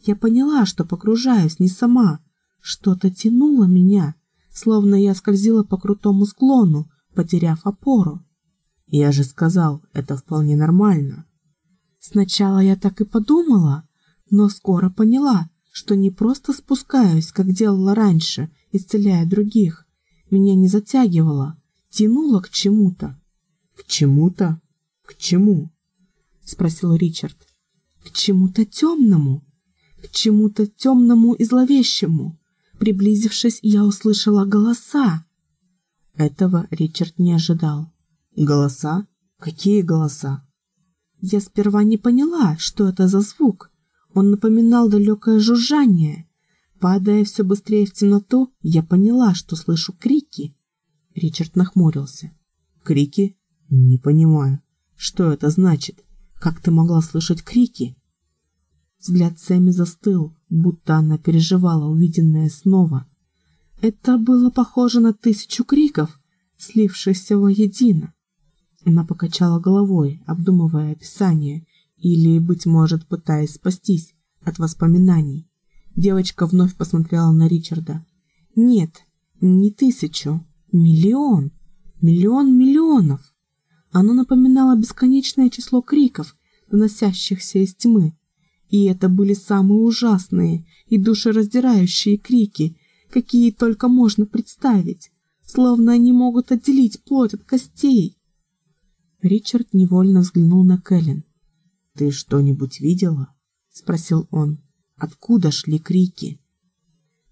Я поняла, что погружаюсь не сама. Что-то тянуло меня, словно я скользила по крутому склону, потеряв опору. Я же сказал, это вполне нормально. Сначала я так и подумала, но скоро поняла, что не просто спускаюсь, как делала раньше, исцеляя других, меня не затягивало, тянуло к чему-то. К чему-то? К чему? спросил Ричард. К чему-то темному, к чему-то темному и зловещему. Приблизившись, я услышала голоса. Этого Ричард не ожидал. Голоса? Какие голоса? Я сперва не поняла, что это за звук. Он напоминал далекое жужжание. Падая все быстрее в темноту, я поняла, что слышу крики. Ричард нахмурился. Крики? Не понимаю. Что это значит? Как ты могла слышать крики? Взгляд Сэмми застыл, будто она переживала увиденное снова. Это было похоже на тысячу криков, слившихся воедино. Она покачала головой, обдумывая описание, или, быть может, пытаясь спастись от воспоминаний. Девочка вновь посмотрела на Ричарда. Нет, не тысячу, миллион, миллион миллионов. Оно напоминало бесконечное число криков, доносящихся из тьмы. И это были самые ужасные и душераздирающие крики, какие только можно представить, словно они могут отделить плоть от костей. Ричард невольно взглянул на Кэлен. «Ты что-нибудь видела?» — спросил он. Откуда шли крики?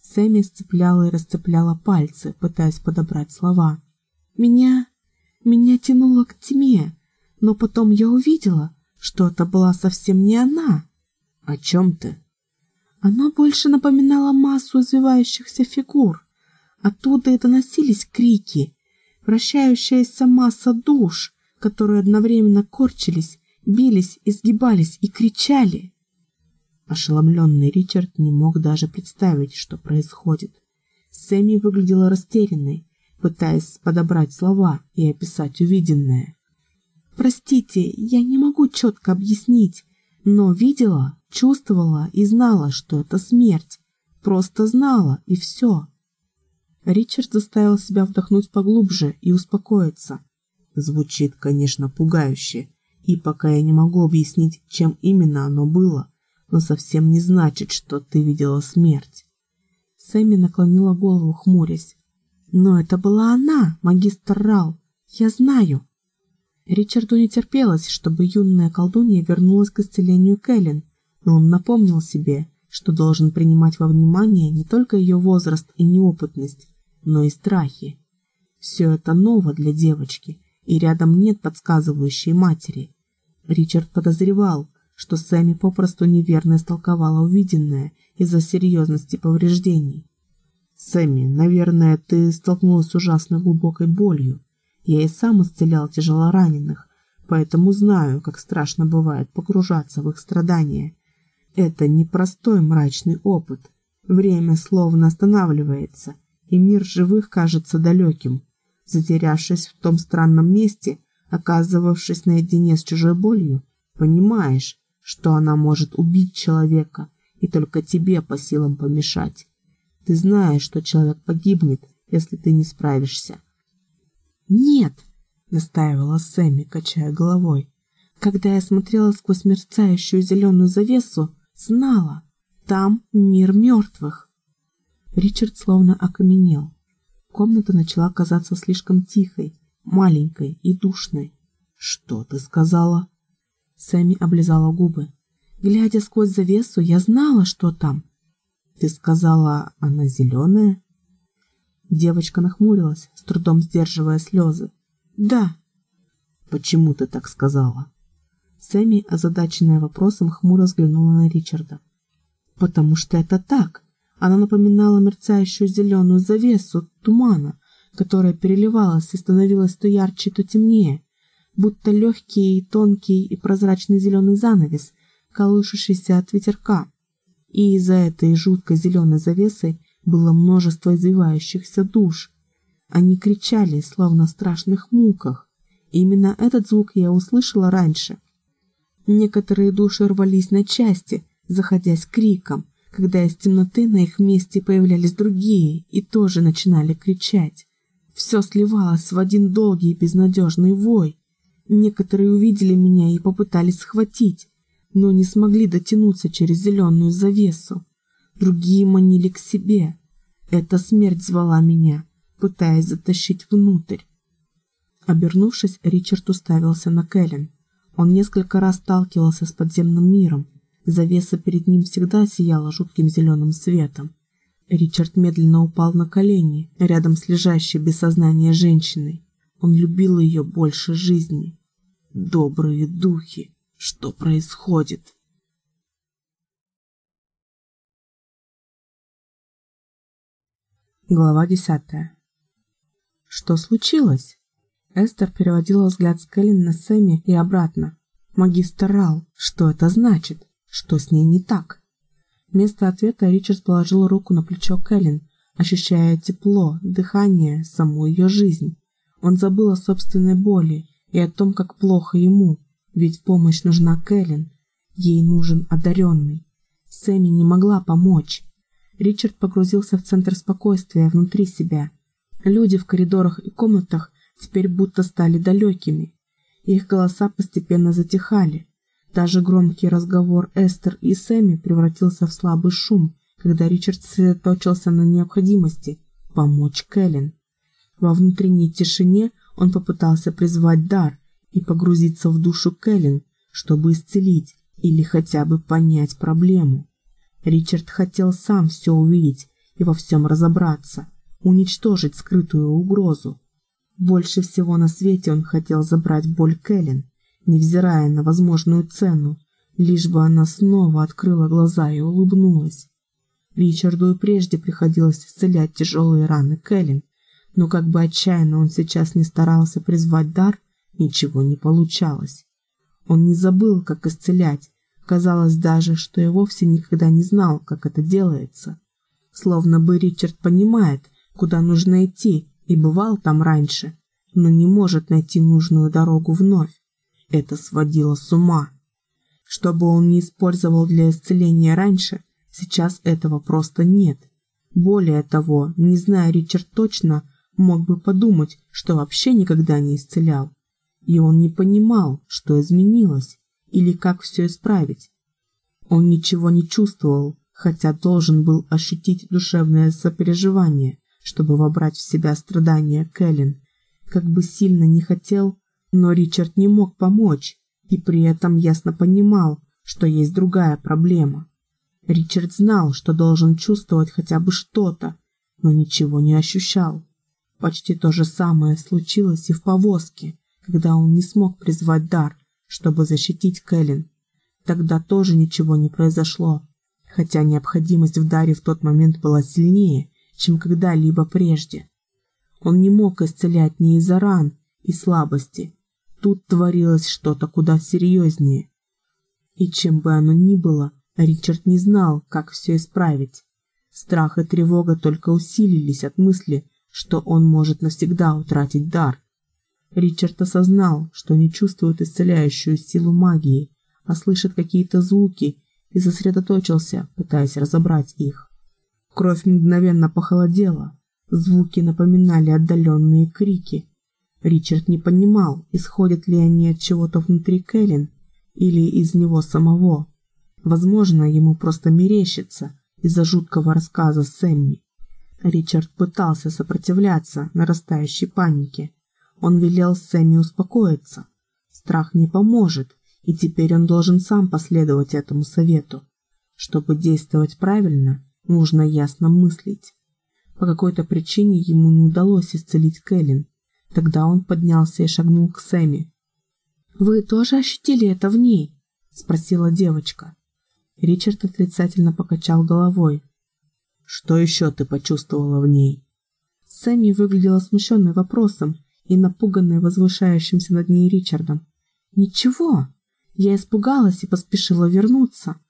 Сэмми сцепляла и расцепляла пальцы, пытаясь подобрать слова. Меня... меня тянуло к тьме, но потом я увидела, что это была совсем не она. О чем ты? Оно больше напоминало массу извивающихся фигур. Оттуда и доносились крики, вращающаяся масса душ, которые одновременно корчились, бились, изгибались и кричали. Ошеломленный Ричард не мог даже представить, что происходит. Сэмми выглядела растерянной, пытаясь подобрать слова и описать увиденное. «Простите, я не могу четко объяснить, но видела, чувствовала и знала, что это смерть. Просто знала, и все». Ричард заставил себя вдохнуть поглубже и успокоиться. Звучит, конечно, пугающе, и пока я не могу объяснить, чем именно оно было, но совсем не значит, что ты видела смерть. Сэмми наклонила голову, хмурясь. «Но это была она, магистр Рал. Я знаю». Ричарду не терпелось, чтобы юная колдунья вернулась к исцелению Кэлен, но он напомнил себе, что должен принимать во внимание не только ее возраст и неопытность, но и страхи. Все это ново для девочки, и рядом нет подсказывающей матери. Ричард подозревал, что Сэмми попросту неверно истолковала увиденное из-за серьезности повреждений. «Сэмми, наверное, ты столкнулась с ужасно глубокой болью. Я и сам исцелял тяжелораненых, поэтому знаю, как страшно бывает погружаться в их страдания. Это непростой мрачный опыт. Время словно останавливается, и мир живых кажется далеким. Затерявшись в том странном месте, оказывавшись наедине с чужой болью, понимаешь, что она может убить человека, и только тебе по силам помешать. Ты знаешь, что человек погибнет, если ты не справишься. «Нет!» — настаивала Сэмми, качая головой. «Когда я смотрела сквозь мерцающую зеленую завесу, знала, там мир мертвых». Ричард словно окаменел. Комната начала казаться слишком тихой, маленькой и душной. «Что ты сказала?» Сэмми облизала губы. Глядя сквозь завесу, я знала, что там. «Ты сказала, она зеленая?» Девочка нахмурилась, с трудом сдерживая слезы. «Да». «Почему ты так сказала?» Сэмми, озадаченная вопросом, хмуро взглянула на Ричарда. «Потому что это так. Она напоминала мерцающую зеленую завесу тумана, которая переливалась и становилась то ярче, то темнее, будто легкий, тонкий и прозрачный зеленый занавес, колышущийся от ветерка. И из-за этой жуткой зеленой завесы было множество извивающихся душ. Они кричали, словно в страшных муках. именно этот звук я услышала раньше. Некоторые души рвались на части, заходясь криком, когда из темноты на их месте появлялись другие и тоже начинали кричать. Все сливалось в один долгий и безнадежный вой. Некоторые увидели меня и попытались схватить, но не смогли дотянуться через зеленую завесу. Другие манили к себе. Эта смерть звала меня, пытаясь затащить внутрь. Обернувшись, Ричард уставился на Кэлен. Он несколько раз сталкивался с подземным миром, Завеса перед ним всегда сияла жутким зеленым светом. Ричард медленно упал на колени, рядом с лежащей без сознания женщиной. Он любил ее больше жизни. Добрые духи, что происходит? Глава десятая. Что случилось? Эстер переводила взгляд с Кэлен на Сэмми и обратно. Магистр Рал, что это значит? Что с ней не так? Вместо ответа Ричард положил руку на плечо Кэлен, ощущая тепло, дыхание, саму ее жизнь. Он забыл о собственной боли и о том, как плохо ему, ведь помощь нужна Кэлен. Ей нужен одаренный. Сэмми не могла помочь. Ричард погрузился в центр спокойствия внутри себя. Люди в коридорах и комнатах теперь будто стали далекими. Их голоса постепенно затихали. Даже громкий разговор Эстер и Сэмми превратился в слабый шум, когда Ричард сосредоточился на необходимости помочь Кэлен. Во внутренней тишине он попытался призвать дар и погрузиться в душу Кэлен, чтобы исцелить или хотя бы понять проблему. Ричард хотел сам все увидеть и во всем разобраться, уничтожить скрытую угрозу. Больше всего на свете он хотел забрать боль Кэлен, невзирая на возможную цену, лишь бы она снова открыла глаза и улыбнулась. Ричарду и прежде приходилось исцелять тяжелые раны Кэлен, но как бы отчаянно он сейчас не старался призвать дар, ничего не получалось. Он не забыл, как исцелять, казалось даже, что и вовсе никогда не знал, как это делается. Словно бы Ричард понимает, куда нужно идти, и бывал там раньше, но не может найти нужную дорогу вновь. Это сводило с ума. Чтобы он не использовал для исцеления раньше, сейчас этого просто нет. Более того, не зная Ричард точно, мог бы подумать, что вообще никогда не исцелял. И он не понимал, что изменилось или как все исправить. Он ничего не чувствовал, хотя должен был ощутить душевное сопереживание, чтобы вобрать в себя страдания Кэлен. Как бы сильно не хотел, но Ричард не мог помочь, и при этом ясно понимал, что есть другая проблема. Ричард знал, что должен чувствовать хотя бы что-то, но ничего не ощущал. Почти то же самое случилось и в повозке, когда он не смог призвать дар, чтобы защитить Кэлен. Тогда тоже ничего не произошло, хотя необходимость в даре в тот момент была сильнее, чем когда-либо прежде. Он не мог исцелять ни из-за ран и слабости. Тут творилось что-то куда серьезнее. И чем бы оно ни было, Ричард не знал, как все исправить. Страх и тревога только усилились от мысли, что он может навсегда утратить дар. Ричард осознал, что не чувствует исцеляющую силу магии, а слышит какие-то звуки и сосредоточился, пытаясь разобрать их. Кровь мгновенно похолодела, звуки напоминали отдаленные крики. Ричард не понимал, исходят ли они от чего-то внутри Кэлен или из него самого. Возможно, ему просто мерещится из-за жуткого рассказа Сэмми. Ричард пытался сопротивляться нарастающей панике. Он велел Сэмми успокоиться. Страх не поможет, и теперь он должен сам последовать этому совету. Чтобы действовать правильно, нужно ясно мыслить. По какой-то причине ему не удалось исцелить Кэлен. Тогда он поднялся и шагнул к Сэмми. «Вы тоже ощутили это в ней?» – спросила девочка. Ричард отрицательно покачал головой. «Что еще ты почувствовала в ней?» Сэмми выглядела смущенной вопросом и напуганной возвышающимся над ней Ричардом. «Ничего!» Я испугалась и поспешила вернуться.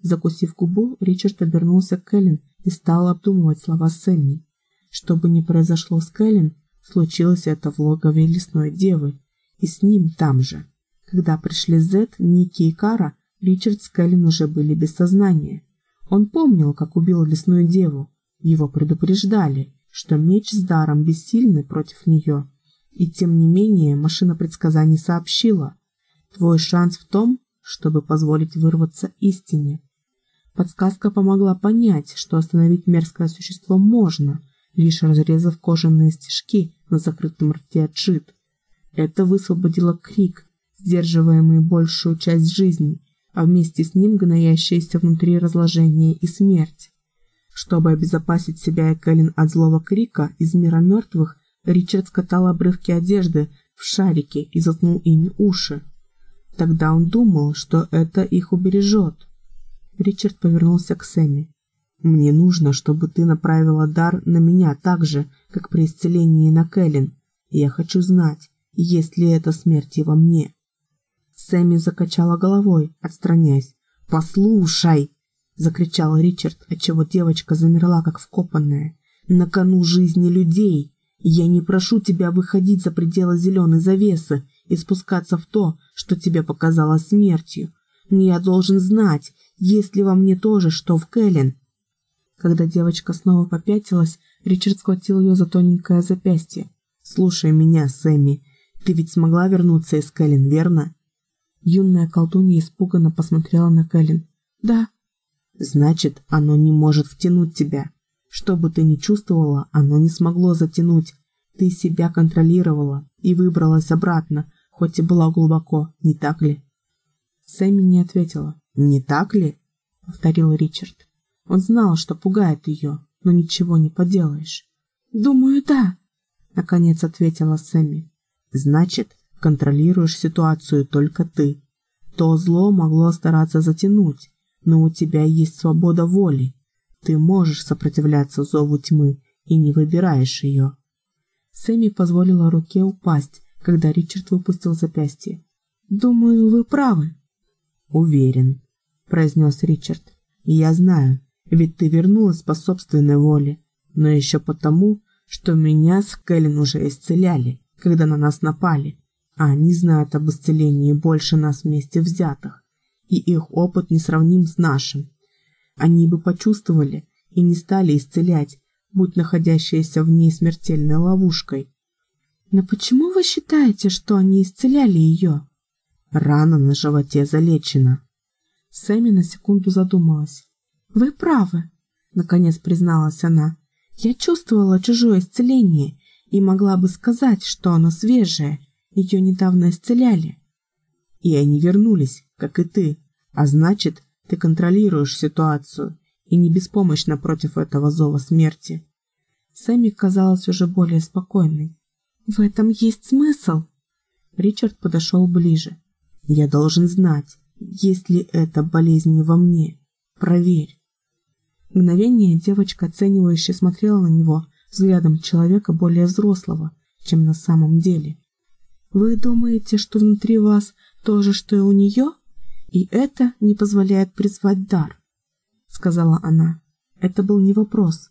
Закусив губу, Ричард обернулся к Кэлен и стал обдумывать слова Сэмми. Что бы ни произошло с Кэлен, случилось это в логове лесной девы, и с ним там же. Когда пришли Зет, Ники и Кара, Ричард с Кэлен уже были без сознания. Он помнил, как убил лесную деву. Его предупреждали, что меч с даром бессильны против нее. И тем не менее машина предсказаний сообщила – Твой шанс в том, чтобы позволить вырваться истине. Подсказка помогла понять, что остановить мерзкое существо можно, лишь разрезав кожаные стежки на закрытом рте джит. Это высвободило крик, сдерживаемый большую часть жизни, а вместе с ним гноящееся внутри разложение и смерть. Чтобы обезопасить себя и Кэлен от злого крика из мира мертвых, Ричард скатал обрывки одежды в шарики и заткнул ими уши. Тогда он думал, что это их убережет. Ричард повернулся к Сэмми. «Мне нужно, чтобы ты направила дар на меня так же, как при исцелении на Кэлен. Я хочу знать, есть ли это смерти во мне». Сэмми закачала головой, отстраняясь. «Послушай!» — закричал Ричард, отчего девочка замерла, как вкопанная. «На кону жизни людей! Я не прошу тебя выходить за пределы зеленой завесы и спускаться в то, что тебе показалось смертью. Но я должен знать, есть ли во мне тоже что в Кэлен. Когда девочка снова попятилась, Ричард схватил ее за тоненькое запястье. «Слушай меня, Сэмми, ты ведь смогла вернуться из Кэлен, верно?» Юная колдунья испуганно посмотрела на Кэлен. «Да». «Значит, оно не может втянуть тебя. Что бы ты ни чувствовала, оно не смогло затянуть. Ты себя контролировала и выбралась обратно, хоть и была глубоко, не так ли? Сэмми не ответила. «Не так ли?» — повторил Ричард. Он знал, что пугает ее, но ничего не поделаешь. «Думаю, да», — наконец ответила Сэмми. «Значит, контролируешь ситуацию только ты. То зло могло стараться затянуть, но у тебя есть свобода воли. Ты можешь сопротивляться зову тьмы и не выбираешь ее». Сэмми позволила руке упасть, когда Ричард выпустил запястье. «Думаю, вы правы». «Уверен», — произнес Ричард. «Я знаю, ведь ты вернулась по собственной воле, но еще потому, что меня с Кэлен уже исцеляли, когда на нас напали, а они знают об исцелении больше нас вместе взятых, и их опыт не сравним с нашим. Они бы почувствовали и не стали исцелять, будь находящаяся в ней смертельной ловушкой. Но почему вы считаете, что они исцеляли ее? Рана на животе залечена. Сэмми на секунду задумалась. Вы правы, наконец призналась она. Я чувствовала чужое исцеление и могла бы сказать, что оно свежее, ее недавно исцеляли. И они вернулись, как и ты, а значит, ты контролируешь ситуацию и не беспомощна против этого зова смерти. Сэмми казалась уже более спокойной. В этом есть смысл. Ричард подошел ближе. Я должен знать, есть ли эта болезнь во мне. Проверь. Мгновение девочка оценивающе смотрела на него взглядом человека более взрослого, чем на самом деле. «Вы думаете, что внутри вас то же, что и у нее? И это не позволяет призвать дар?» Сказала она. Это был не вопрос.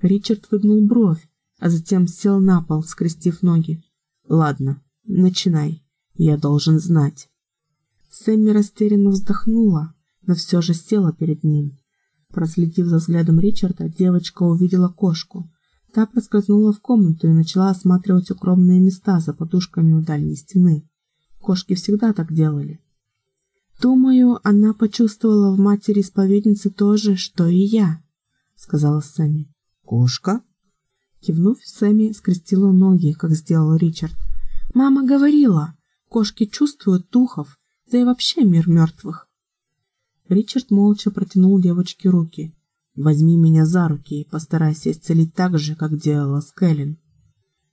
Ричард выгнул бровь, а затем сел на пол, скрестив ноги. «Ладно, начинай. Я должен знать». Сэмми растерянно вздохнула, но все же села перед ним. Проследив за взглядом Ричарда, девочка увидела кошку. Та проскользнула в комнату и начала осматривать укромные места за подушками у дальней стены. Кошки всегда так делали. «Думаю, она почувствовала в матери-исповеднице то же, что и я», — сказала Сэмми. «Кошка?» Кивнув, Сэмми скрестила ноги, как сделал Ричард. «Мама говорила, кошки чувствуют духов, да и вообще мир мертвых. Ричард молча протянул девочке руки. «Возьми меня за руки и постарайся исцелить так же, как делала с Кэлен».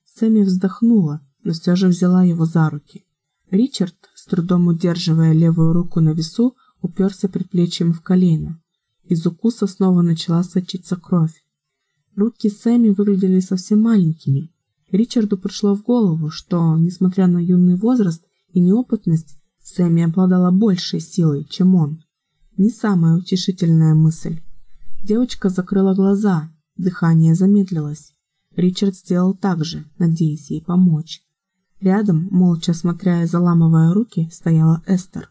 Сэмми вздохнула, но все же взяла его за руки. Ричард, с трудом удерживая левую руку на весу, уперся предплечьем в колено. Из укуса снова начала сочиться кровь. Руки Сэмми выглядели совсем маленькими. Ричарду пришло в голову, что, несмотря на юный возраст и неопытность, Сэмми обладала большей силой, чем он. Не самая утешительная мысль. Девочка закрыла глаза, дыхание замедлилось. Ричард сделал так же, надеясь ей помочь. Рядом, молча смотря и заламывая руки, стояла Эстер.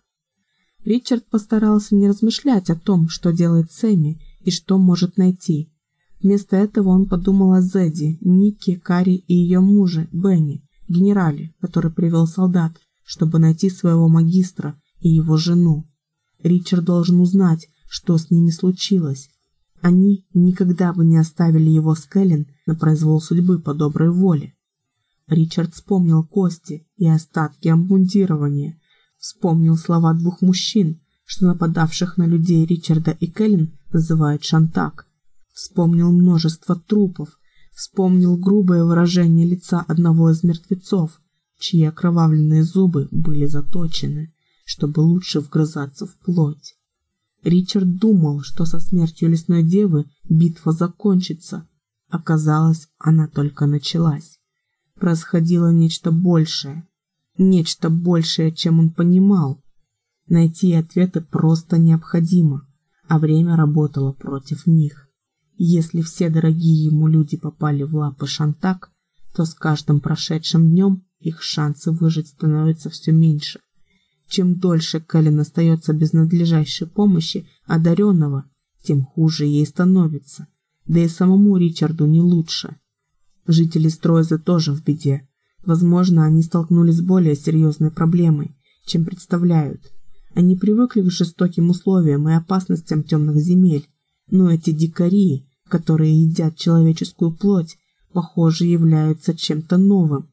Ричард постарался не размышлять о том, что делает Сэмми и что может найти. Вместо этого он подумал о Зедди, Нике, Кари и ее муже, Бенни, генерале, который привел солдат, чтобы найти своего магистра и его жену. Ричард должен узнать, что с ними случилось. Они никогда бы не оставили его с Кэлен на произвол судьбы по доброй воле. Ричард вспомнил кости и остатки обмундирования, вспомнил слова двух мужчин, что нападавших на людей Ричарда и Кэлен называют шантак, вспомнил множество трупов, вспомнил грубое выражение лица одного из мертвецов, чьи окровавленные зубы были заточены чтобы лучше вгрызаться в плоть. Ричард думал, что со смертью лесной девы битва закончится. Оказалось, она только началась. Происходило нечто большее. Нечто большее, чем он понимал. Найти ответы просто необходимо, а время работало против них. Если все дорогие ему люди попали в лапы Шантак, то с каждым прошедшим днем их шансы выжить становятся все меньше. Чем дольше Кэлен остается без надлежащей помощи одаренного, тем хуже ей становится. Да и самому Ричарду не лучше. Жители Стройза тоже в беде. Возможно, они столкнулись с более серьезной проблемой, чем представляют. Они привыкли к жестоким условиям и опасностям темных земель, но эти дикари, которые едят человеческую плоть, похоже, являются чем-то новым.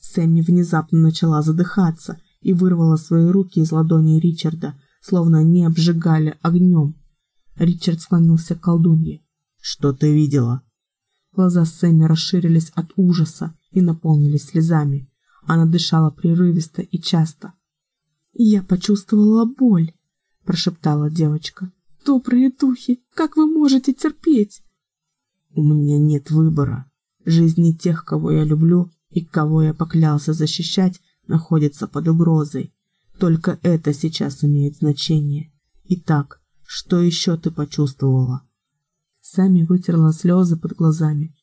Сэмми внезапно начала задыхаться – и вырвала свои руки из ладоней Ричарда, словно они обжигали огнем. Ричард склонился к колдунье. «Что ты видела?» Глаза Сэмми расширились от ужаса и наполнились слезами. Она дышала прерывисто и часто. «Я почувствовала боль», – прошептала девочка. «Добрые духи, как вы можете терпеть?» «У меня нет выбора. Жизни тех, кого я люблю и кого я поклялся защищать, находится под угрозой. Только это сейчас имеет значение. Итак, что еще ты почувствовала? Сами вытерла слезы под глазами.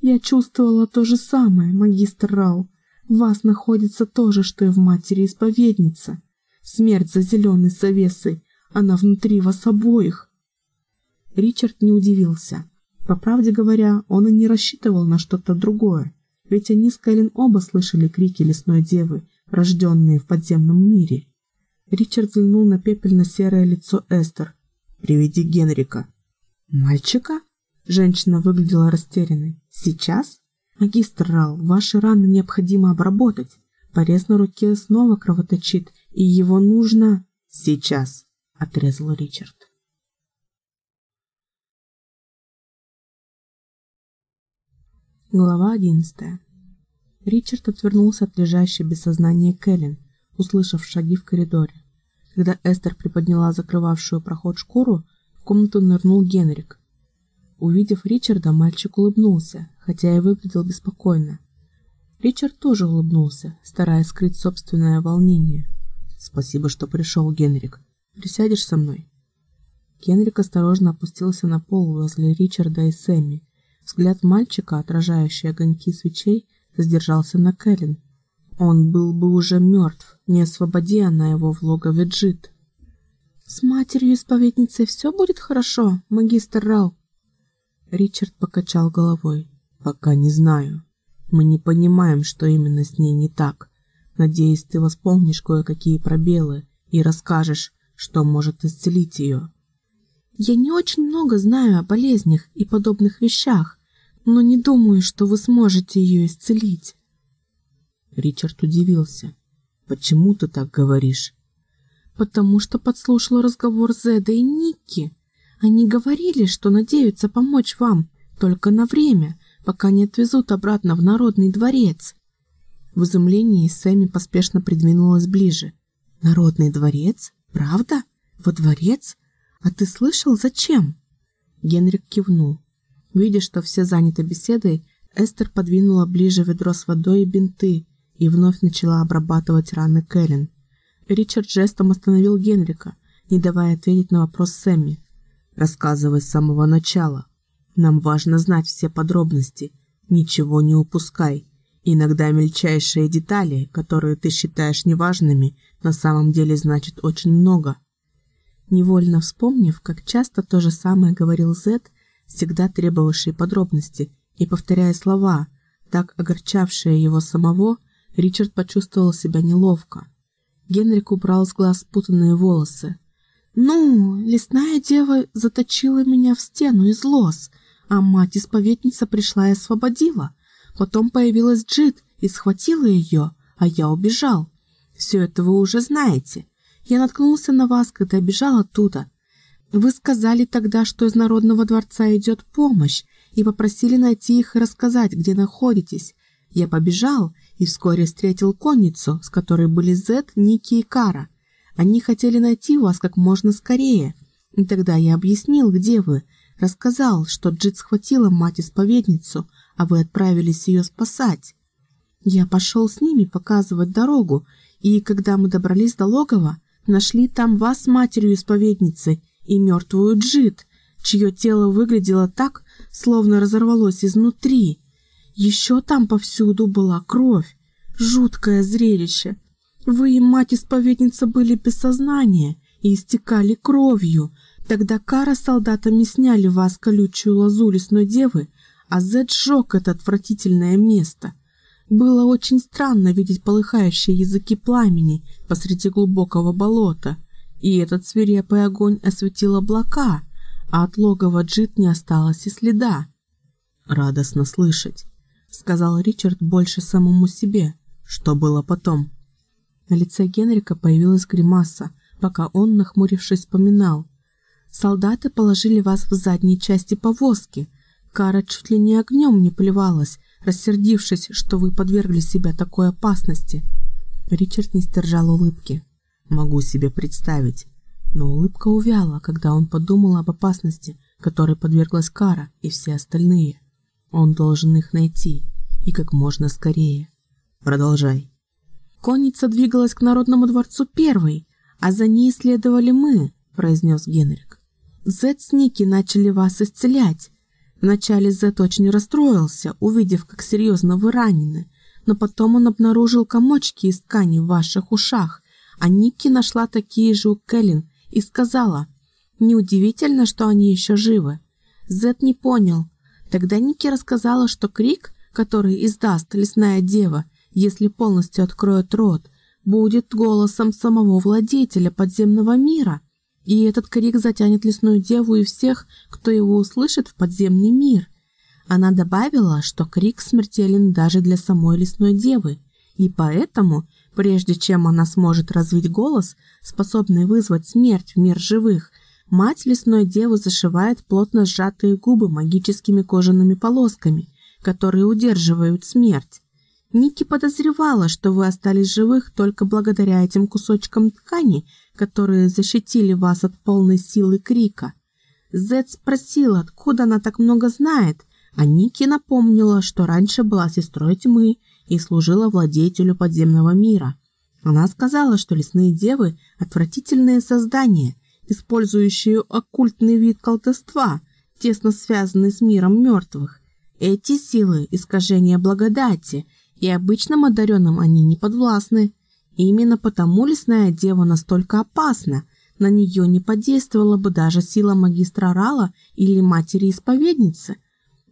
Я чувствовала то же самое, магистр Рау. В вас находится то же, что и в матери-исповеднице. Смерть за зеленой завесой, она внутри вас обоих. Ричард не удивился. По правде говоря, он и не рассчитывал на что-то другое, ведь они с Кэлен оба слышали крики лесной девы, рожденные в подземном мире. Ричард взглянул на пепельно-серое лицо Эстер. «Приведи Генрика». «Мальчика?» Женщина выглядела растерянной. «Сейчас?» «Магистр Рал, ваши раны необходимо обработать. Порез на руке снова кровоточит, и его нужно...» «Сейчас», — отрезал Ричард. Глава одиннадцатая. Ричард отвернулся от лежащей без сознания Кэлен, услышав шаги в коридоре. Когда Эстер приподняла закрывавшую проход шкуру, в комнату нырнул Генрик. Увидев Ричарда, мальчик улыбнулся, хотя и выглядел беспокойно. Ричард тоже улыбнулся, стараясь скрыть собственное волнение. «Спасибо, что пришел, Генрик. Присядешь со мной?» Генрик осторожно опустился на пол возле Ричарда и Сэмми. Взгляд мальчика, отражающий огоньки свечей, задержался на Кэлен. Он был бы уже мертв, не освободи она его в логове Джит. «С матерью-исповедницей все будет хорошо, магистр Рау?» Ричард покачал головой. «Пока не знаю. Мы не понимаем, что именно с ней не так. Надеюсь, ты восполнишь кое-какие пробелы и расскажешь, что может исцелить ее». «Я не очень много знаю о болезнях и подобных вещах, но не думаю, что вы сможете ее исцелить». Ричард удивился. «Почему ты так говоришь?» «Потому что подслушал разговор Зеда и Никки. Они говорили, что надеются помочь вам только на время, пока не отвезут обратно в Народный дворец». В изумлении Сэмми поспешно придвинулась ближе. «Народный дворец? Правда? Во дворец? А ты слышал, зачем?» Генрик кивнул. Видя, что все заняты беседой, Эстер подвинула ближе ведро с водой и бинты и вновь начала обрабатывать раны Кэлен. Ричард жестом остановил Генрика, не давая ответить на вопрос Сэмми. «Рассказывай с самого начала. Нам важно знать все подробности. Ничего не упускай. Иногда мельчайшие детали, которые ты считаешь неважными, на самом деле значат очень много». Невольно вспомнив, как часто то же самое говорил Зет, всегда требовавший подробности, и повторяя слова, так огорчавшие его самого, Ричард почувствовал себя неловко. Генрик убрал с глаз спутанные волосы. «Ну, лесная дева заточила меня в стену из лос, а мать-исповедница пришла и освободила. Потом появилась Джит и схватила ее, а я убежал. Все это вы уже знаете. Я наткнулся на вас, когда бежал оттуда. Вы сказали тогда, что из Народного дворца идет помощь, и попросили найти их и рассказать, где находитесь. Я побежал и вскоре встретил конницу, с которой были Зет, Ники и Кара. Они хотели найти вас как можно скорее. И тогда я объяснил, где вы, рассказал, что Джит схватила мать-исповедницу, а вы отправились ее спасать. Я пошел с ними показывать дорогу, и когда мы добрались до логова, нашли там вас с матерью-исповедницы и мертвую Джит, чье тело выглядело так, словно разорвалось изнутри. Еще там повсюду была кровь. Жуткое зрелище. Вы и мать-исповедница были без сознания и истекали кровью. Тогда кара солдатами сняли вас колючую лозу лесной девы, а Зед сжег это отвратительное место. Было очень странно видеть полыхающие языки пламени посреди глубокого болота, и этот свирепый огонь осветил облака, а от логова Джит не осталось и следа. «Радостно слышать», — сказал Ричард больше самому себе. «Что было потом?» На лице Генрика появилась гримаса, пока он, нахмурившись, вспоминал. «Солдаты положили вас в задней части повозки. Кара чуть ли не огнем не плевалась, рассердившись, что вы подвергли себя такой опасности». Ричард не сдержал улыбки. «Могу себе представить, но улыбка увяла, когда он подумал об опасности, которой подверглась Кара и все остальные. Он должен их найти, и как можно скорее. Продолжай. Конница двигалась к Народному дворцу первой, а за ней следовали мы, произнес Генрик. Зет с Ники начали вас исцелять. Вначале Зет очень расстроился, увидев, как серьезно вы ранены, но потом он обнаружил комочки из ткани в ваших ушах, а Никки нашла такие же у Кэлен и сказала, неудивительно, что они еще живы. Зет не понял. Тогда Никки рассказала, что крик, который издаст лесная дева, если полностью откроет рот, будет голосом самого владетеля подземного мира, и этот крик затянет лесную деву и всех, кто его услышит в подземный мир. Она добавила, что крик смертелен даже для самой лесной девы, и поэтому, прежде чем она сможет развить голос, способный вызвать смерть в мир живых, мать лесной девы зашивает плотно сжатые губы магическими кожаными полосками, которые удерживают смерть. Ники подозревала, что вы остались живых только благодаря этим кусочкам ткани, которые защитили вас от полной силы крика. Зет спросил, откуда она так много знает, а Ники напомнила, что раньше была сестрой тьмы и служила владетелю подземного мира. Она сказала, что лесные девы – отвратительные создания, использующие оккультный вид колдовства, тесно связанный с миром мертвых. Эти силы – искажения благодати – и обычным одаренным они не подвластны. И именно потому лесная дева настолько опасна, на нее не подействовала бы даже сила магистра Рала или матери-исповедницы.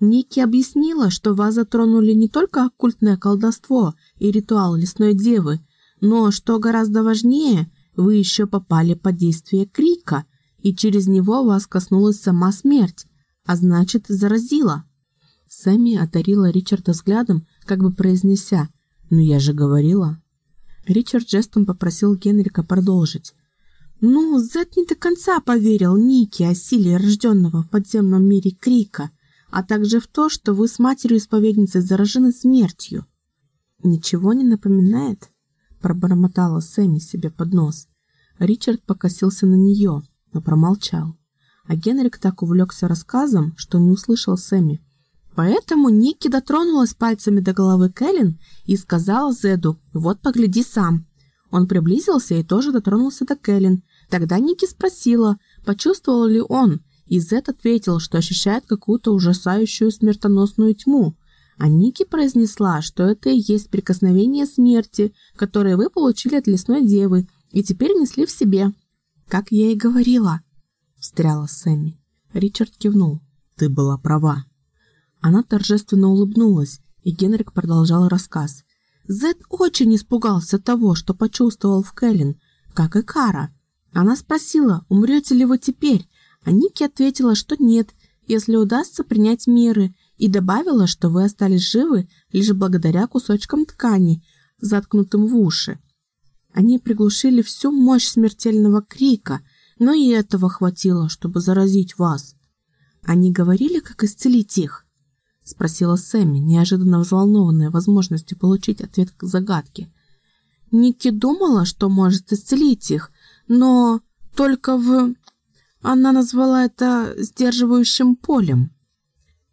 Ники объяснила, что вас затронули не только оккультное колдовство и ритуал лесной девы, но, что гораздо важнее, вы еще попали под действие крика, и через него вас коснулась сама смерть, а значит, заразила. Сэмми одарила Ричарда взглядом, как бы произнеся «Ну я же говорила». Ричард жестом попросил Генрика продолжить. «Ну, Зет не до конца поверил Нике о силе рожденного в подземном мире Крика, а также в то, что вы с матерью-исповедницей заражены смертью». «Ничего не напоминает?» – пробормотала Сэмми себе под нос. Ричард покосился на нее, но промолчал. А Генрик так увлекся рассказом, что не услышал Сэмми, Поэтому Никки дотронулась пальцами до головы Кэлен и сказала Зеду «Вот, погляди сам». Он приблизился и тоже дотронулся до Кэлен. Тогда Никки спросила, почувствовал ли он, и Зед ответил, что ощущает какую-то ужасающую смертоносную тьму. А Ники произнесла, что это и есть прикосновение смерти, которое вы получили от лесной девы и теперь несли в себе. «Как я и говорила», — встряла Сэмми. Ричард кивнул. «Ты была права». Она торжественно улыбнулась, и Генрик продолжал рассказ. Зед очень испугался того, что почувствовал в Кэлен, как и Кара. Она спросила, умрете ли вы теперь, а Ники ответила, что нет, если удастся принять меры, и добавила, что вы остались живы лишь благодаря кусочкам ткани, заткнутым в уши. Они приглушили всю мощь смертельного крика, но и этого хватило, чтобы заразить вас. Они говорили, как исцелить их спросила Сэмми, неожиданно взволнованная возможностью получить ответ к загадке. Ники думала, что может исцелить их, но только в... Она назвала это сдерживающим полем.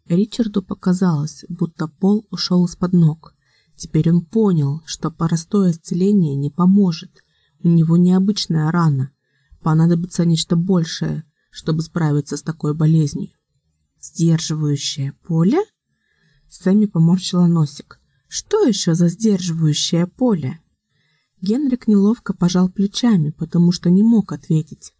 Ричарду показалось, будто пол ушел из-под ног. Теперь он понял, что простое исцеление не поможет. У него необычная рана. Понадобится нечто большее, чтобы справиться с такой болезнью. Сдерживающее поле? Сэмми поморщила носик. Что еще за сдерживающее поле? Генрик неловко пожал плечами, потому что не мог ответить.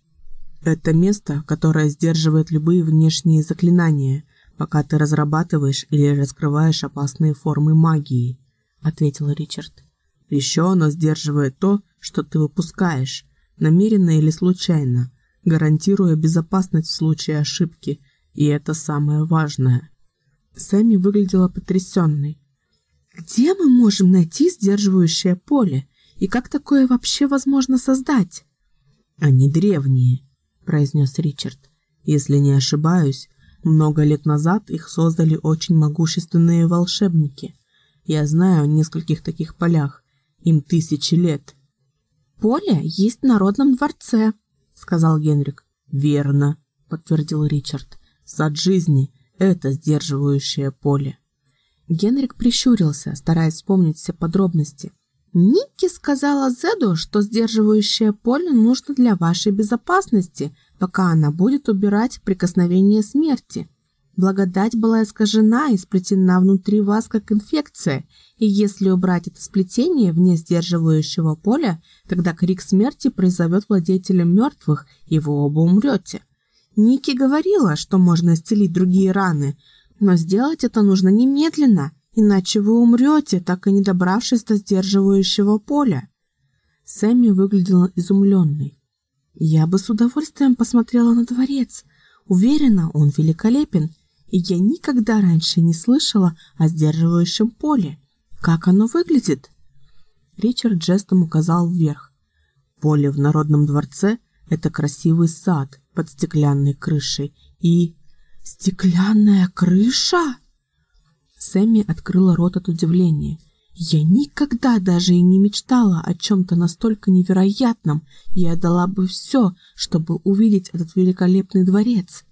Это место, которое сдерживает любые внешние заклинания, пока ты разрабатываешь или раскрываешь опасные формы магии, ответил Ричард. Еще оно сдерживает то, что ты выпускаешь, намеренно или случайно, гарантируя безопасность в случае ошибки, и это самое важное. Сэмми выглядела потрясенной. «Где мы можем найти сдерживающее поле? И как такое вообще возможно создать?» «Они древние», — произнес Ричард. «Если не ошибаюсь, много лет назад их создали очень могущественные волшебники. Я знаю о нескольких таких полях. Им тысячи лет». «Поле есть в Народном дворце», — сказал Генрик. «Верно», — подтвердил Ричард. «Сад жизни это сдерживающее поле. Генрик прищурился, стараясь вспомнить все подробности. Никки сказала Зеду, что сдерживающее поле нужно для вашей безопасности, пока она будет убирать прикосновение смерти. Благодать была искажена и сплетена внутри вас как инфекция, и если убрать это сплетение вне сдерживающего поля, тогда крик смерти призовет владетеля мертвых, и вы оба умрете. Ники говорила, что можно исцелить другие раны, но сделать это нужно немедленно, иначе вы умрете, так и не добравшись до сдерживающего поля. Сэмми выглядела изумленной. Я бы с удовольствием посмотрела на дворец. Уверена, он великолепен, и я никогда раньше не слышала о сдерживающем поле. Как оно выглядит? Ричард жестом указал вверх. Поле в Народном дворце – это красивый сад под стеклянной крышей и... Стеклянная крыша? Сэмми открыла рот от удивления. Я никогда даже и не мечтала о чем-то настолько невероятном, я дала бы все, чтобы увидеть этот великолепный дворец.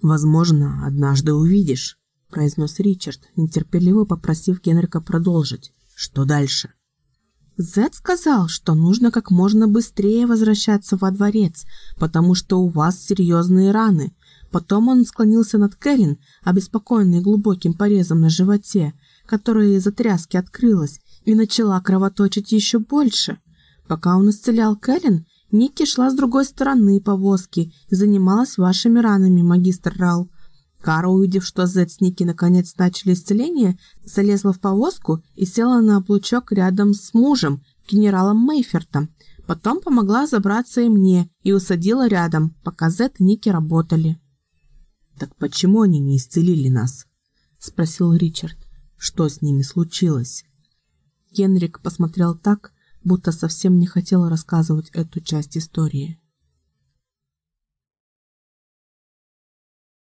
«Возможно, однажды увидишь», — произнес Ричард, нетерпеливо попросив Генрика продолжить. «Что дальше?» Зед сказал, что нужно как можно быстрее возвращаться во дворец, потому что у вас серьезные раны. Потом он склонился над Кэлен, обеспокоенный глубоким порезом на животе, которая из-за тряски открылась и начала кровоточить еще больше. Пока он исцелял Кэлен, Ники шла с другой стороны повозки и занималась вашими ранами, магистр Рал. Кара, увидев, что Зет с Ники наконец начали исцеление, залезла в повозку и села на облучок рядом с мужем, генералом Мейфертом. Потом помогла забраться и мне и усадила рядом, пока Зет и Ники работали. «Так почему они не исцелили нас?» – спросил Ричард. «Что с ними случилось?» Генрик посмотрел так, будто совсем не хотел рассказывать эту часть истории.